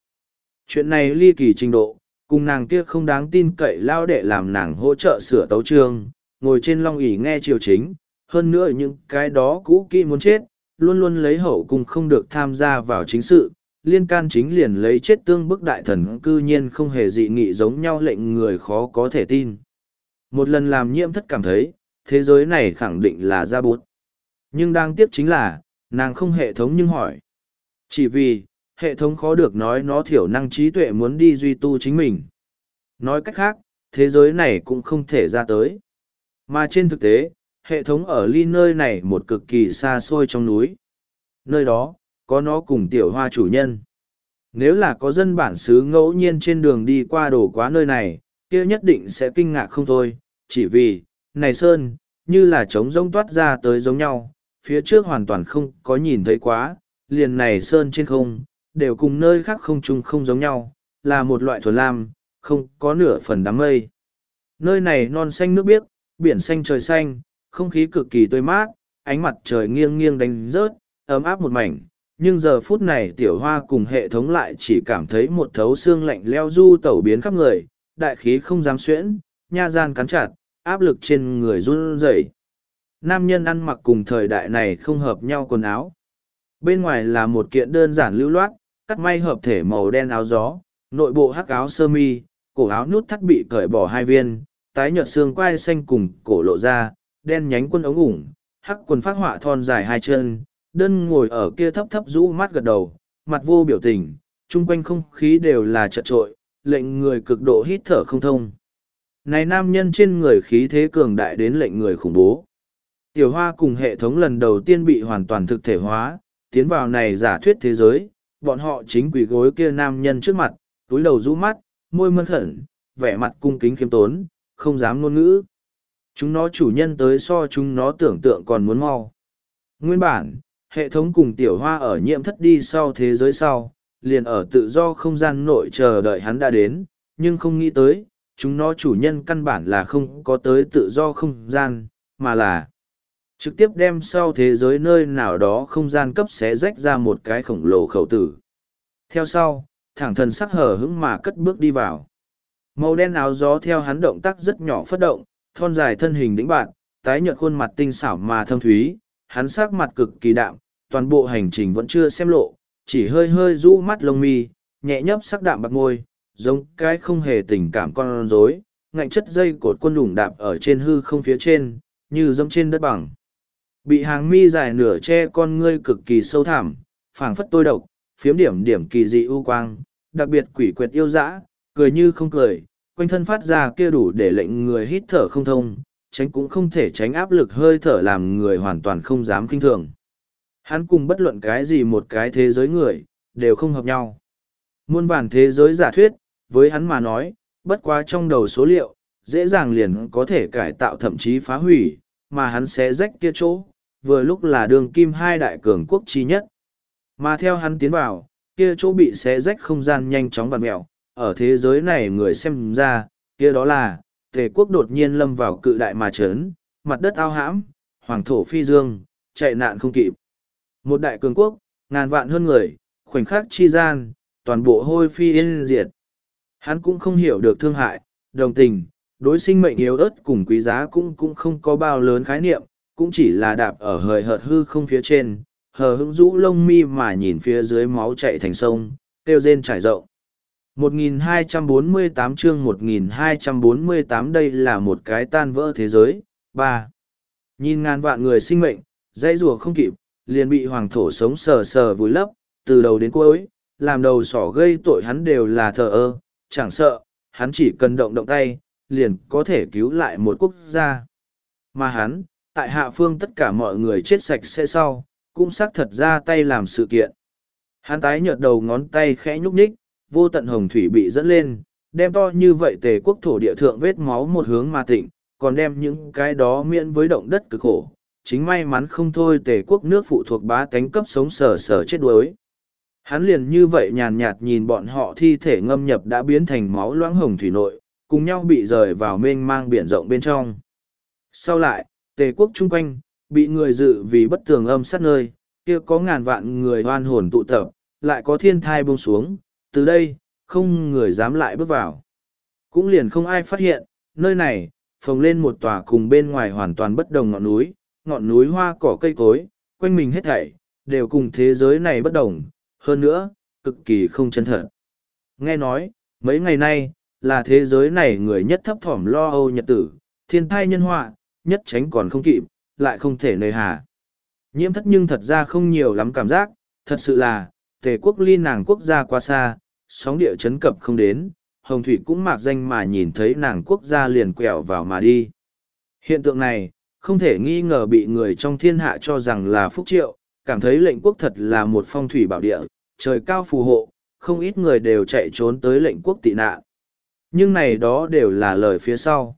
Chuyện này ly kỳ trình độ, cùng nàng kia không đáng tin cậy lao để làm nàng hỗ trợ sửa tấu chương ngồi trên long ỷ nghe triều chính, hơn nữa những cái đó cũ kỹ muốn chết, luôn luôn lấy hậu cùng không được tham gia vào chính sự, liên can chính liền lấy chết tương bức đại thần cư nhiên không hề dị nghị giống nhau lệnh người khó có thể tin. Một lần làm nhiễm thất cảm thấy, thế giới này khẳng định là ra bút. Nhưng đang tiếp chính là, nàng không hệ thống nhưng hỏi. Chỉ vì, hệ thống khó được nói nó thiểu năng trí tuệ muốn đi duy tu chính mình. Nói cách khác, thế giới này cũng không thể ra tới. Mà trên thực tế, hệ thống ở ly nơi này một cực kỳ xa xôi trong núi. Nơi đó, có nó cùng tiểu hoa chủ nhân. Nếu là có dân bản xứ ngẫu nhiên trên đường đi qua đổ quá nơi này, kia nhất định sẽ kinh ngạc không thôi, chỉ vì, này Sơn, như là trống rông toát ra tới giống nhau, phía trước hoàn toàn không có nhìn thấy quá, liền này Sơn trên không, đều cùng nơi khác không chung không giống nhau, là một loại thuần lam, không có nửa phần đám mây. Nơi này non xanh nước biếc, biển xanh trời xanh, không khí cực kỳ tươi mát, ánh mặt trời nghiêng nghiêng đánh rớt, ấm áp một mảnh. Nhưng giờ phút này tiểu hoa cùng hệ thống lại chỉ cảm thấy một thấu xương lạnh leo du tẩu biến khắp người, đại khí không dám xuyễn, nha gian cắn chặt, áp lực trên người run rẩy. Nam nhân ăn mặc cùng thời đại này không hợp nhau quần áo. Bên ngoài là một kiện đơn giản lưu loát, cắt may hợp thể màu đen áo gió, nội bộ hắc áo sơ mi, cổ áo nút thắt bị cởi bỏ hai viên, tái nhợt xương quai xanh cùng cổ lộ ra, đen nhánh quân ống ủng, hắc quần phát họa thon dài hai chân, đơn ngồi ở kia thấp thấp rũ mắt gật đầu, mặt vô biểu tình, chung quanh không khí đều là chật trội, lệnh người cực độ hít thở không thông. Này nam nhân trên người khí thế cường đại đến lệnh người khủng bố. Tiểu hoa cùng hệ thống lần đầu tiên bị hoàn toàn thực thể hóa, tiến vào này giả thuyết thế giới, bọn họ chính quỷ gối kia nam nhân trước mặt, túi đầu rũ mắt, môi mơn khẩn, vẻ mặt cung kính khiêm tốn, không dám ngôn ngữ. Chúng nó chủ nhân tới so chúng nó tưởng tượng còn muốn mau. Nguyên bản, hệ thống cùng tiểu hoa ở nhiễm thất đi sau thế giới sau, liền ở tự do không gian nội chờ đợi hắn đã đến, nhưng không nghĩ tới, chúng nó chủ nhân căn bản là không có tới tự do không gian, mà là trực tiếp đem sau thế giới nơi nào đó không gian cấp xé rách ra một cái khổng lồ khẩu tử. Theo sau, thẳng thần sắc hở hững mà cất bước đi vào. Màu đen áo gió theo hắn động tác rất nhỏ phất động, thon dài thân hình đĩnh bạn, tái nhợt khuôn mặt tinh xảo mà thâm thúy, hắn sắc mặt cực kỳ đạm, toàn bộ hành trình vẫn chưa xem lộ, chỉ hơi hơi rũ mắt lông mi, nhẹ nhấp sắc đạm bạc môi, giống cái không hề tình cảm con rối, ngạnh chất dây cột quân đủng đạp ở trên hư không phía trên, như dẫm trên đất bằng. Bị hàng mi dài nửa che con ngươi cực kỳ sâu thẳm, phảng phất tôi độc, phiếm điểm điểm kỳ dị ưu quang, đặc biệt quỷ quyệt yêu dã, cười như không cười, quanh thân phát ra kia đủ để lệnh người hít thở không thông, tránh cũng không thể tránh áp lực hơi thở làm người hoàn toàn không dám kinh thường. Hắn cùng bất luận cái gì một cái thế giới người, đều không hợp nhau. Muôn vàn thế giới giả thuyết, với hắn mà nói, bất quá trong đầu số liệu, dễ dàng liền có thể cải tạo thậm chí phá hủy, mà hắn sẽ rách kia chỗ, vừa lúc là đường kim hai đại cường quốc chi nhất. Mà theo hắn tiến vào, kia chỗ bị xé rách không gian nhanh chóng vặn mẹo, ở thế giới này người xem ra, kia đó là, tề quốc đột nhiên lâm vào cự đại mà trấn, mặt đất ao hãm, hoàng thổ phi dương, chạy nạn không kịp. Một đại cường quốc, ngàn vạn hơn người, khoảnh khắc chi gian, toàn bộ hôi phi yên diệt. Hắn cũng không hiểu được thương hại, đồng tình, đối sinh mệnh yếu ớt cùng quý giá cũng cũng không có bao lớn khái niệm, cũng chỉ là đạp ở hời hợt hư không phía trên, hờ hững rũ lông mi mà nhìn phía dưới máu chạy thành sông, tiêu rên trải rộng. 1248 chương 1248 đây là một cái tan vỡ thế giới. 3. Nhìn ngàn vạn người sinh mệnh, dây rùa không kịp, liền bị hoàng thổ sống sờ sờ vùi lấp, từ đầu đến cuối, làm đầu sỏ gây tội hắn đều là thờ ơ, chẳng sợ, hắn chỉ cần động động tay, liền có thể cứu lại một quốc gia. Mà hắn, tại hạ phương tất cả mọi người chết sạch sẽ sau, cũng xác thật ra tay làm sự kiện. Hắn tái nhợt đầu ngón tay khẽ nhúc nhích, vô tận hồng thủy bị dẫn lên, đem to như vậy tề quốc thổ địa thượng vết máu một hướng mà tịnh, còn đem những cái đó miễn với động đất cực khổ. Chính may mắn không thôi tề quốc nước phụ thuộc bá tánh cấp sống sờ sờ chết đuối. Hắn liền như vậy nhàn nhạt nhìn bọn họ thi thể ngâm nhập đã biến thành máu loãng hồng thủy nội, cùng nhau bị rời vào mênh mang biển rộng bên trong. Sau lại, tề quốc chung quanh, bị người dự vì bất tường âm sát nơi, kia có ngàn vạn người hoan hồn tụ tập, lại có thiên thai buông xuống, từ đây, không người dám lại bước vào. Cũng liền không ai phát hiện, nơi này, phồng lên một tòa cùng bên ngoài hoàn toàn bất đồng ngọn núi, ngọn núi hoa cỏ cây cối, quanh mình hết thảy, đều cùng thế giới này bất đồng, hơn nữa, cực kỳ không chân thật. Nghe nói, mấy ngày nay, là thế giới này người nhất thấp thỏm lo âu nhật tử, thiên thai nhân họa, nhất tránh còn không kịp, lại không thể nơi hà. Nhiễm thất nhưng thật ra không nhiều lắm cảm giác, thật sự là, tề quốc ly nàng quốc gia quá xa, sóng địa chấn cập không đến, hồng thủy cũng mạc danh mà nhìn thấy nàng quốc gia liền quẹo vào mà đi. Hiện tượng này, không thể nghi ngờ bị người trong thiên hạ cho rằng là phúc triệu, cảm thấy lệnh quốc thật là một phong thủy bảo địa, trời cao phù hộ, không ít người đều chạy trốn tới lệnh quốc tị nạn. Nhưng này đó đều là lời phía sau.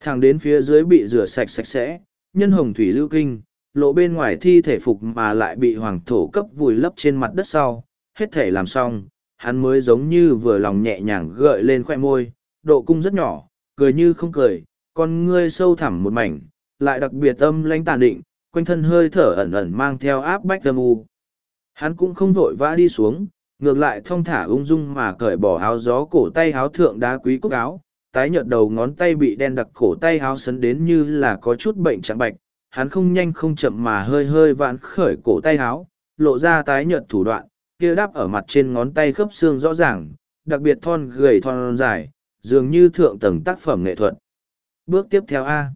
Thẳng đến phía dưới bị rửa sạch sạch sẽ, nhân hồng thủy lưu kinh, lộ bên ngoài thi thể phục mà lại bị hoàng thổ cấp vùi lấp trên mặt đất sau, hết thể làm xong, hắn mới giống như vừa lòng nhẹ nhàng gợi lên khoe môi, độ cung rất nhỏ, cười như không cười, con ngươi sâu thẳm một mảnh, lại đặc biệt âm lãnh tàn định, quanh thân hơi thở ẩn ẩn mang theo áp bách âm u. Hắn cũng không vội vã đi xuống, ngược lại thong thả ung dung mà cởi bỏ áo gió cổ tay áo thượng đá quý cúc áo tái nhợt đầu ngón tay bị đen đặc cổ tay áo sấn đến như là có chút bệnh trạng bạch. Hắn không nhanh không chậm mà hơi hơi vãn khởi cổ tay áo lộ ra tái nhợt thủ đoạn kia đáp ở mặt trên ngón tay khớp xương rõ ràng đặc biệt thon gầy thon dài dường như thượng tầng tác phẩm nghệ thuật. Bước tiếp theo a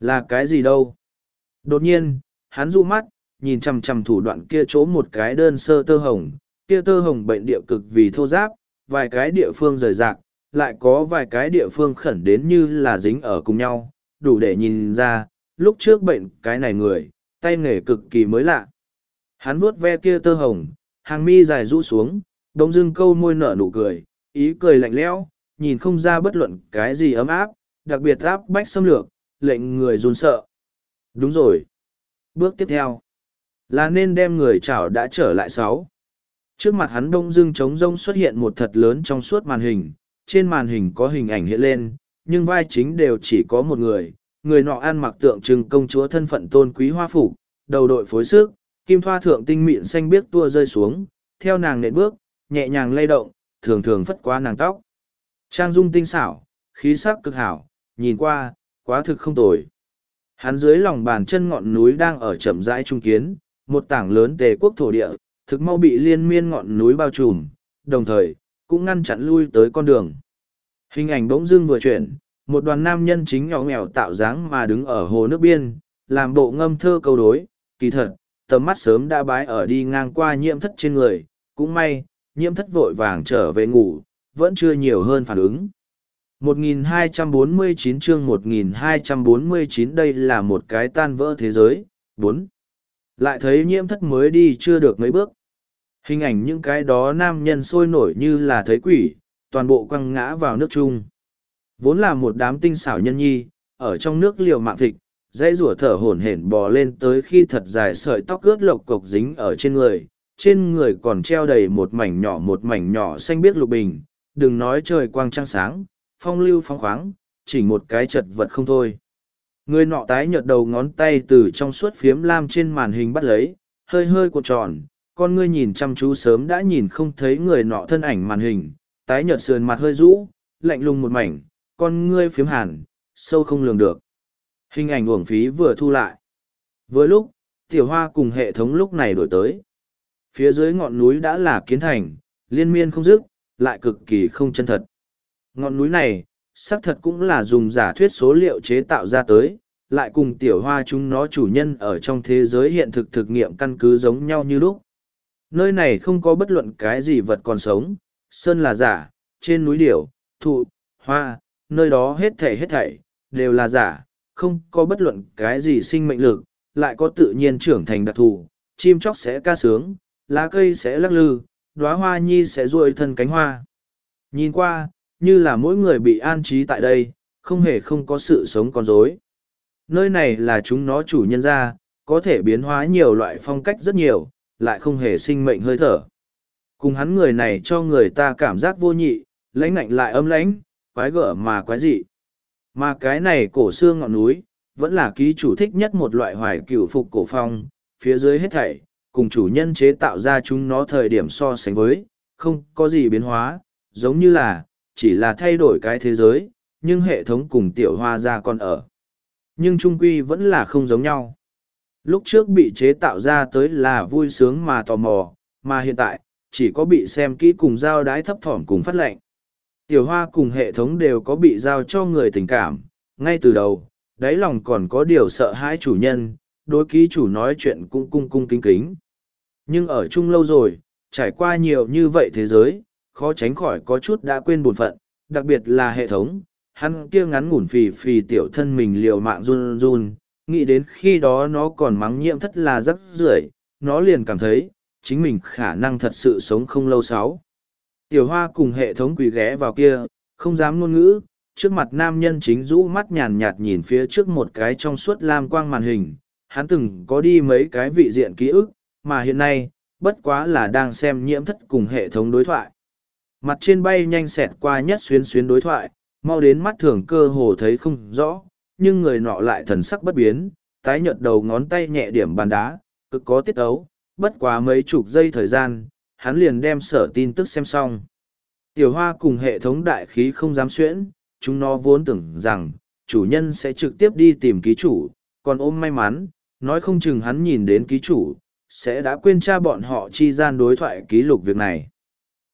là cái gì đâu? Đột nhiên, hắn du mắt, nhìn chằm chằm thủ đoạn kia chỗ một cái đơn sơ tơ hồng. Kia tơ hồng bệnh địa cực vì thô giáp, vài cái địa phương rời rạc, lại có vài cái địa phương khẩn đến như là dính ở cùng nhau. Đủ để nhìn ra, lúc trước bệnh cái này người, tay nghề cực kỳ mới lạ. Hắn vuốt ve kia tơ hồng, hàng mi dài rũ xuống, đông dưng câu môi nở nụ cười, ý cười lạnh lẽo, nhìn không ra bất luận cái gì ấm áp, đặc biệt áp bách xâm lược lệnh người run sợ. Đúng rồi. Bước tiếp theo. Là nên đem người chảo đã trở lại sáu. Trước mặt hắn đông dưng trống rông xuất hiện một thật lớn trong suốt màn hình. Trên màn hình có hình ảnh hiện lên, nhưng vai chính đều chỉ có một người. Người nọ ăn mặc tượng trưng công chúa thân phận tôn quý hoa phục, đầu đội phối sức, kim thoa thượng tinh mịn xanh biếc tua rơi xuống. Theo nàng nện bước, nhẹ nhàng lay động, thường thường phất qua nàng tóc. Trang dung tinh xảo, khí sắc cực hảo, nhìn qua quá thực không tồi. Hắn dưới lòng bàn chân ngọn núi đang ở chậm rãi trung kiến, một tảng lớn tề quốc thổ địa, thực mau bị liên miên ngọn núi bao trùm, đồng thời, cũng ngăn chặn lui tới con đường. Hình ảnh bỗng dưng vừa chuyển, một đoàn nam nhân chính nhỏ nghèo tạo dáng mà đứng ở hồ nước biên, làm bộ ngâm thơ câu đối, kỳ thật, tầm mắt sớm đã bái ở đi ngang qua nhiễm thất trên người, cũng may, nhiễm thất vội vàng trở về ngủ, vẫn chưa nhiều hơn phản ứng. 1249 chương 1249 đây là một cái tan vỡ thế giới. 4. Lại thấy nhiễm thất mới đi chưa được mấy bước. Hình ảnh những cái đó nam nhân sôi nổi như là thấy quỷ, toàn bộ quăng ngã vào nước chung. Vốn là một đám tinh xảo nhân nhi, ở trong nước liều mạng thịt, dãy rủa thở hổn hển bò lên tới khi thật dài sợi tóc ướt lộc cộc dính ở trên người, trên người còn treo đầy một mảnh nhỏ một mảnh nhỏ xanh biếc lục bình, đừng nói trời quang trăng sáng, phong lưu phong khoáng, chỉ một cái chật vật không thôi. Người nọ tái nhợt đầu ngón tay từ trong suốt phiếm lam trên màn hình bắt lấy, hơi hơi cuộn tròn, con ngươi nhìn chăm chú sớm đã nhìn không thấy người nọ thân ảnh màn hình, tái nhợt sườn mặt hơi rũ, lạnh lùng một mảnh, con ngươi phiếm hàn, sâu không lường được. Hình ảnh uổng phí vừa thu lại. Vừa lúc, tiểu hoa cùng hệ thống lúc này đổi tới. Phía dưới ngọn núi đã là kiến thành, liên miên không dứt, lại cực kỳ không chân thật. Ngọn núi này, xác thật cũng là dùng giả thuyết số liệu chế tạo ra tới, lại cùng tiểu hoa chúng nó chủ nhân ở trong thế giới hiện thực thực nghiệm căn cứ giống nhau như lúc. Nơi này không có bất luận cái gì vật còn sống, sơn là giả, trên núi điểu, thụ, hoa, nơi đó hết thảy hết thảy, đều là giả, không có bất luận cái gì sinh mệnh lực, lại có tự nhiên trưởng thành đặc thù, chim chóc sẽ ca sướng, lá cây sẽ lắc lư, đóa hoa nhi sẽ ruồi thân cánh hoa. Nhìn qua, như là mỗi người bị an trí tại đây, không hề không có sự sống con dối. Nơi này là chúng nó chủ nhân ra, có thể biến hóa nhiều loại phong cách rất nhiều, lại không hề sinh mệnh hơi thở. Cùng hắn người này cho người ta cảm giác vô nhị, lãnh lạnh lại âm lãnh, quái gở mà quái dị. Mà cái này cổ xương ngọn núi, vẫn là ký chủ thích nhất một loại hoài cửu phục cổ phong, phía dưới hết thảy, cùng chủ nhân chế tạo ra chúng nó thời điểm so sánh với, không có gì biến hóa, giống như là, chỉ là thay đổi cái thế giới, nhưng hệ thống cùng tiểu hoa ra còn ở. Nhưng trung quy vẫn là không giống nhau. Lúc trước bị chế tạo ra tới là vui sướng mà tò mò, mà hiện tại, chỉ có bị xem kỹ cùng giao đái thấp thỏm cùng phát lệnh. Tiểu hoa cùng hệ thống đều có bị giao cho người tình cảm, ngay từ đầu, đáy lòng còn có điều sợ hãi chủ nhân, đối ký chủ nói chuyện cũng cung cung kính kính. Nhưng ở chung lâu rồi, trải qua nhiều như vậy thế giới, khó tránh khỏi có chút đã quên bổn phận, đặc biệt là hệ thống, hắn kia ngắn ngủn phì phì tiểu thân mình liều mạng run run, nghĩ đến khi đó nó còn mắng nhiễm thất là rắc rưởi, nó liền cảm thấy, chính mình khả năng thật sự sống không lâu sáu. Tiểu hoa cùng hệ thống quỳ ghé vào kia, không dám ngôn ngữ, trước mặt nam nhân chính rũ mắt nhàn nhạt nhìn phía trước một cái trong suốt lam quang màn hình, hắn từng có đi mấy cái vị diện ký ức, mà hiện nay, bất quá là đang xem nhiễm thất cùng hệ thống đối thoại. Mặt trên bay nhanh xẹt qua nhất xuyến xuyến đối thoại, mau đến mắt thường cơ hồ thấy không rõ, nhưng người nọ lại thần sắc bất biến, tái nhợt đầu ngón tay nhẹ điểm bàn đá, cực có tiết ấu, bất quá mấy chục giây thời gian, hắn liền đem sở tin tức xem xong. Tiểu hoa cùng hệ thống đại khí không dám xuyễn, chúng nó vốn tưởng rằng, chủ nhân sẽ trực tiếp đi tìm ký chủ, còn ôm may mắn, nói không chừng hắn nhìn đến ký chủ, sẽ đã quên cha bọn họ chi gian đối thoại ký lục việc này.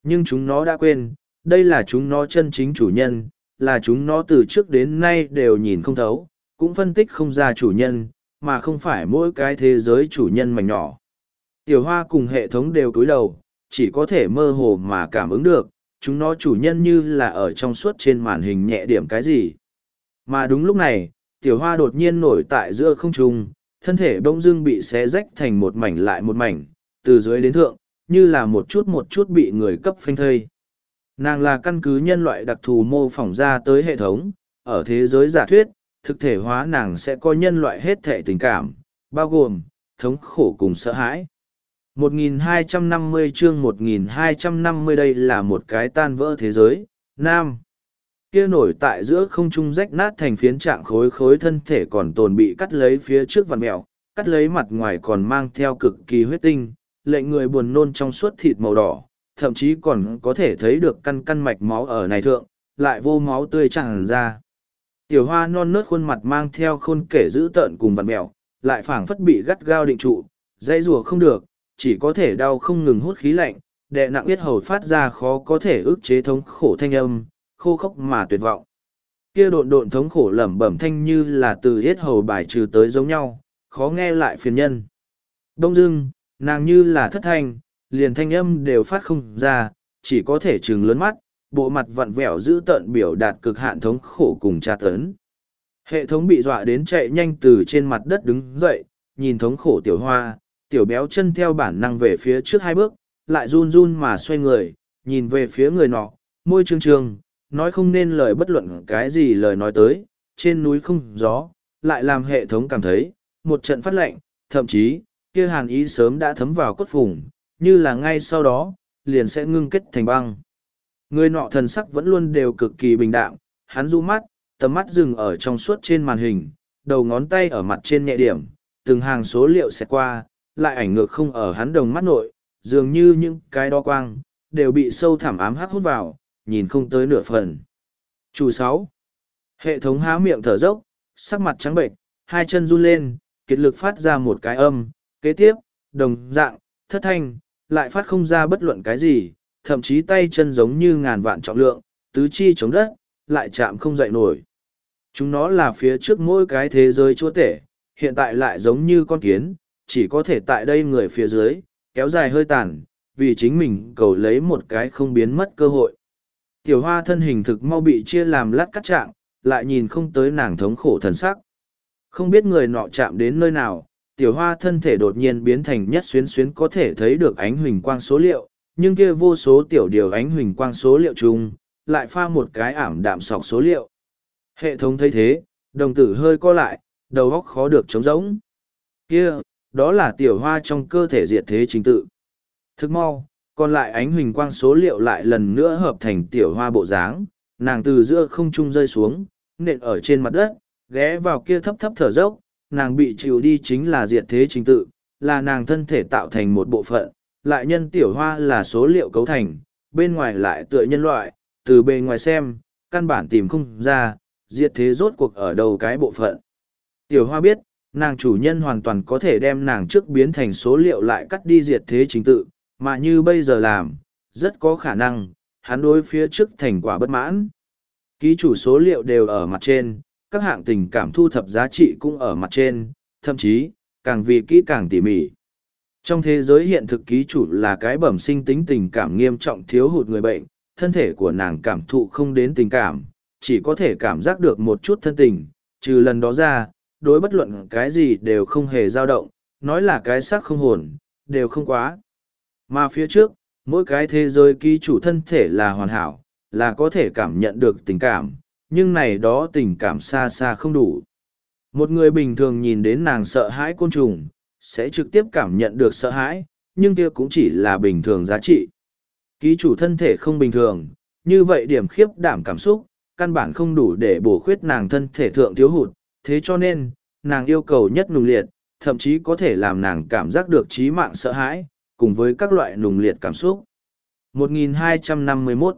Nhưng chúng nó đã quên, đây là chúng nó chân chính chủ nhân, là chúng nó từ trước đến nay đều nhìn không thấu, cũng phân tích không ra chủ nhân, mà không phải mỗi cái thế giới chủ nhân mảnh nhỏ. Tiểu hoa cùng hệ thống đều cúi đầu, chỉ có thể mơ hồ mà cảm ứng được, chúng nó chủ nhân như là ở trong suốt trên màn hình nhẹ điểm cái gì. Mà đúng lúc này, tiểu hoa đột nhiên nổi tại giữa không trung, thân thể bỗng dưng bị xé rách thành một mảnh lại một mảnh, từ dưới đến thượng, như là một chút một chút bị người cấp phanh thây. Nàng là căn cứ nhân loại đặc thù mô phỏng ra tới hệ thống, ở thế giới giả thuyết, thực thể hóa nàng sẽ có nhân loại hết thể tình cảm, bao gồm, thống khổ cùng sợ hãi. 1250 chương 1250 đây là một cái tan vỡ thế giới, Nam. Kia nổi tại giữa không trung rách nát thành phiến trạng khối khối thân thể còn tồn bị cắt lấy phía trước vằn mẹo, cắt lấy mặt ngoài còn mang theo cực kỳ huyết tinh, lệnh người buồn nôn trong suốt thịt màu đỏ, thậm chí còn có thể thấy được căn căn mạch máu ở này thượng, lại vô máu tươi tràn ra. Tiểu hoa non nớt khuôn mặt mang theo khôn kể giữ tợn cùng vằn mèo, lại phảng phất bị gắt gao định trụ, dây rùa không được, chỉ có thể đau không ngừng hút khí lạnh, đệ nặng biết hầu phát ra khó có thể ức chế thống khổ thanh âm, khô khốc mà tuyệt vọng. Kia độn độn thống khổ lẩm bẩm thanh như là từ yết hầu bài trừ tới giống nhau, khó nghe lại phiền nhân. Đông dưng, nàng như là thất thanh, liền thanh âm đều phát không ra, chỉ có thể trừng lớn mắt, bộ mặt vặn vẹo giữ tận biểu đạt cực hạn thống khổ cùng tra tấn. Hệ thống bị dọa đến chạy nhanh từ trên mặt đất đứng dậy, nhìn thống khổ tiểu hoa, tiểu béo chân theo bản năng về phía trước hai bước, lại run run mà xoay người, nhìn về phía người nọ, môi trương trương, nói không nên lời bất luận cái gì lời nói tới, trên núi không gió, lại làm hệ thống cảm thấy, một trận phát lệnh, thậm chí, kia hàn ý sớm đã thấm vào cốt phùng, như là ngay sau đó, liền sẽ ngưng kết thành băng. Người nọ thần sắc vẫn luôn đều cực kỳ bình đạm, hắn du mắt, tầm mắt dừng ở trong suốt trên màn hình, đầu ngón tay ở mặt trên nhẹ điểm, từng hàng số liệu sẽ qua, lại ảnh ngược không ở hắn đồng mắt nội, dường như những cái đo quang, đều bị sâu thẳm ám hắt hút vào, nhìn không tới nửa phần. Chủ sáu Hệ thống há miệng thở dốc, sắc mặt trắng bệnh, hai chân run lên, kiệt lực phát ra một cái âm, kế tiếp, đồng dạng, thất thanh, lại phát không ra bất luận cái gì, thậm chí tay chân giống như ngàn vạn trọng lượng, tứ chi chống đất, lại chạm không dậy nổi. Chúng nó là phía trước mỗi cái thế giới chúa tể, hiện tại lại giống như con kiến, chỉ có thể tại đây người phía dưới, kéo dài hơi tàn, vì chính mình cầu lấy một cái không biến mất cơ hội. Tiểu hoa thân hình thực mau bị chia làm lát cắt trạng, lại nhìn không tới nàng thống khổ thần sắc. Không biết người nọ chạm đến nơi nào, tiểu hoa thân thể đột nhiên biến thành nhất xuyến xuyến có thể thấy được ánh huỳnh quang số liệu, nhưng kia vô số tiểu điều ánh huỳnh quang số liệu chung, lại pha một cái ảm đạm sọc số liệu. Hệ thống thấy thế, đồng tử hơi co lại, đầu óc khó được trống rỗng. Kia, đó là tiểu hoa trong cơ thể diệt thế chính tự. Thức mau, còn lại ánh huỳnh quang số liệu lại lần nữa hợp thành tiểu hoa bộ dáng, nàng từ giữa không trung rơi xuống, nện ở trên mặt đất, ghé vào kia thấp thấp thở dốc, nàng bị chịu đi chính là diệt thế chính tự, là nàng thân thể tạo thành một bộ phận, lại nhân tiểu hoa là số liệu cấu thành, bên ngoài lại tựa nhân loại, từ bề ngoài xem, căn bản tìm không ra, diệt thế rốt cuộc ở đầu cái bộ phận. Tiểu hoa biết, nàng chủ nhân hoàn toàn có thể đem nàng trước biến thành số liệu lại cắt đi diệt thế chính tự, mà như bây giờ làm, rất có khả năng, hắn đối phía trước thành quả bất mãn. Ký chủ số liệu đều ở mặt trên, các hạng tình cảm thu thập giá trị cũng ở mặt trên, thậm chí, càng vì kỹ càng tỉ mỉ. Trong thế giới hiện thực ký chủ là cái bẩm sinh tính tình cảm nghiêm trọng thiếu hụt người bệnh, thân thể của nàng cảm thụ không đến tình cảm, chỉ có thể cảm giác được một chút thân tình, trừ lần đó ra, đối bất luận cái gì đều không hề dao động, nói là cái xác không hồn, đều không quá. Mà phía trước, mỗi cái thế giới ký chủ thân thể là hoàn hảo, là có thể cảm nhận được tình cảm, nhưng này đó tình cảm xa xa không đủ. Một người bình thường nhìn đến nàng sợ hãi côn trùng, sẽ trực tiếp cảm nhận được sợ hãi, nhưng kia cũng chỉ là bình thường giá trị. Ký chủ thân thể không bình thường, như vậy điểm khiếp đảm cảm xúc, căn bản không đủ để bổ khuyết nàng thân thể thượng thiếu hụt, thế cho nên, nàng yêu cầu nhất nùng liệt, thậm chí có thể làm nàng cảm giác được trí mạng sợ hãi, cùng với các loại nùng liệt cảm xúc. 1251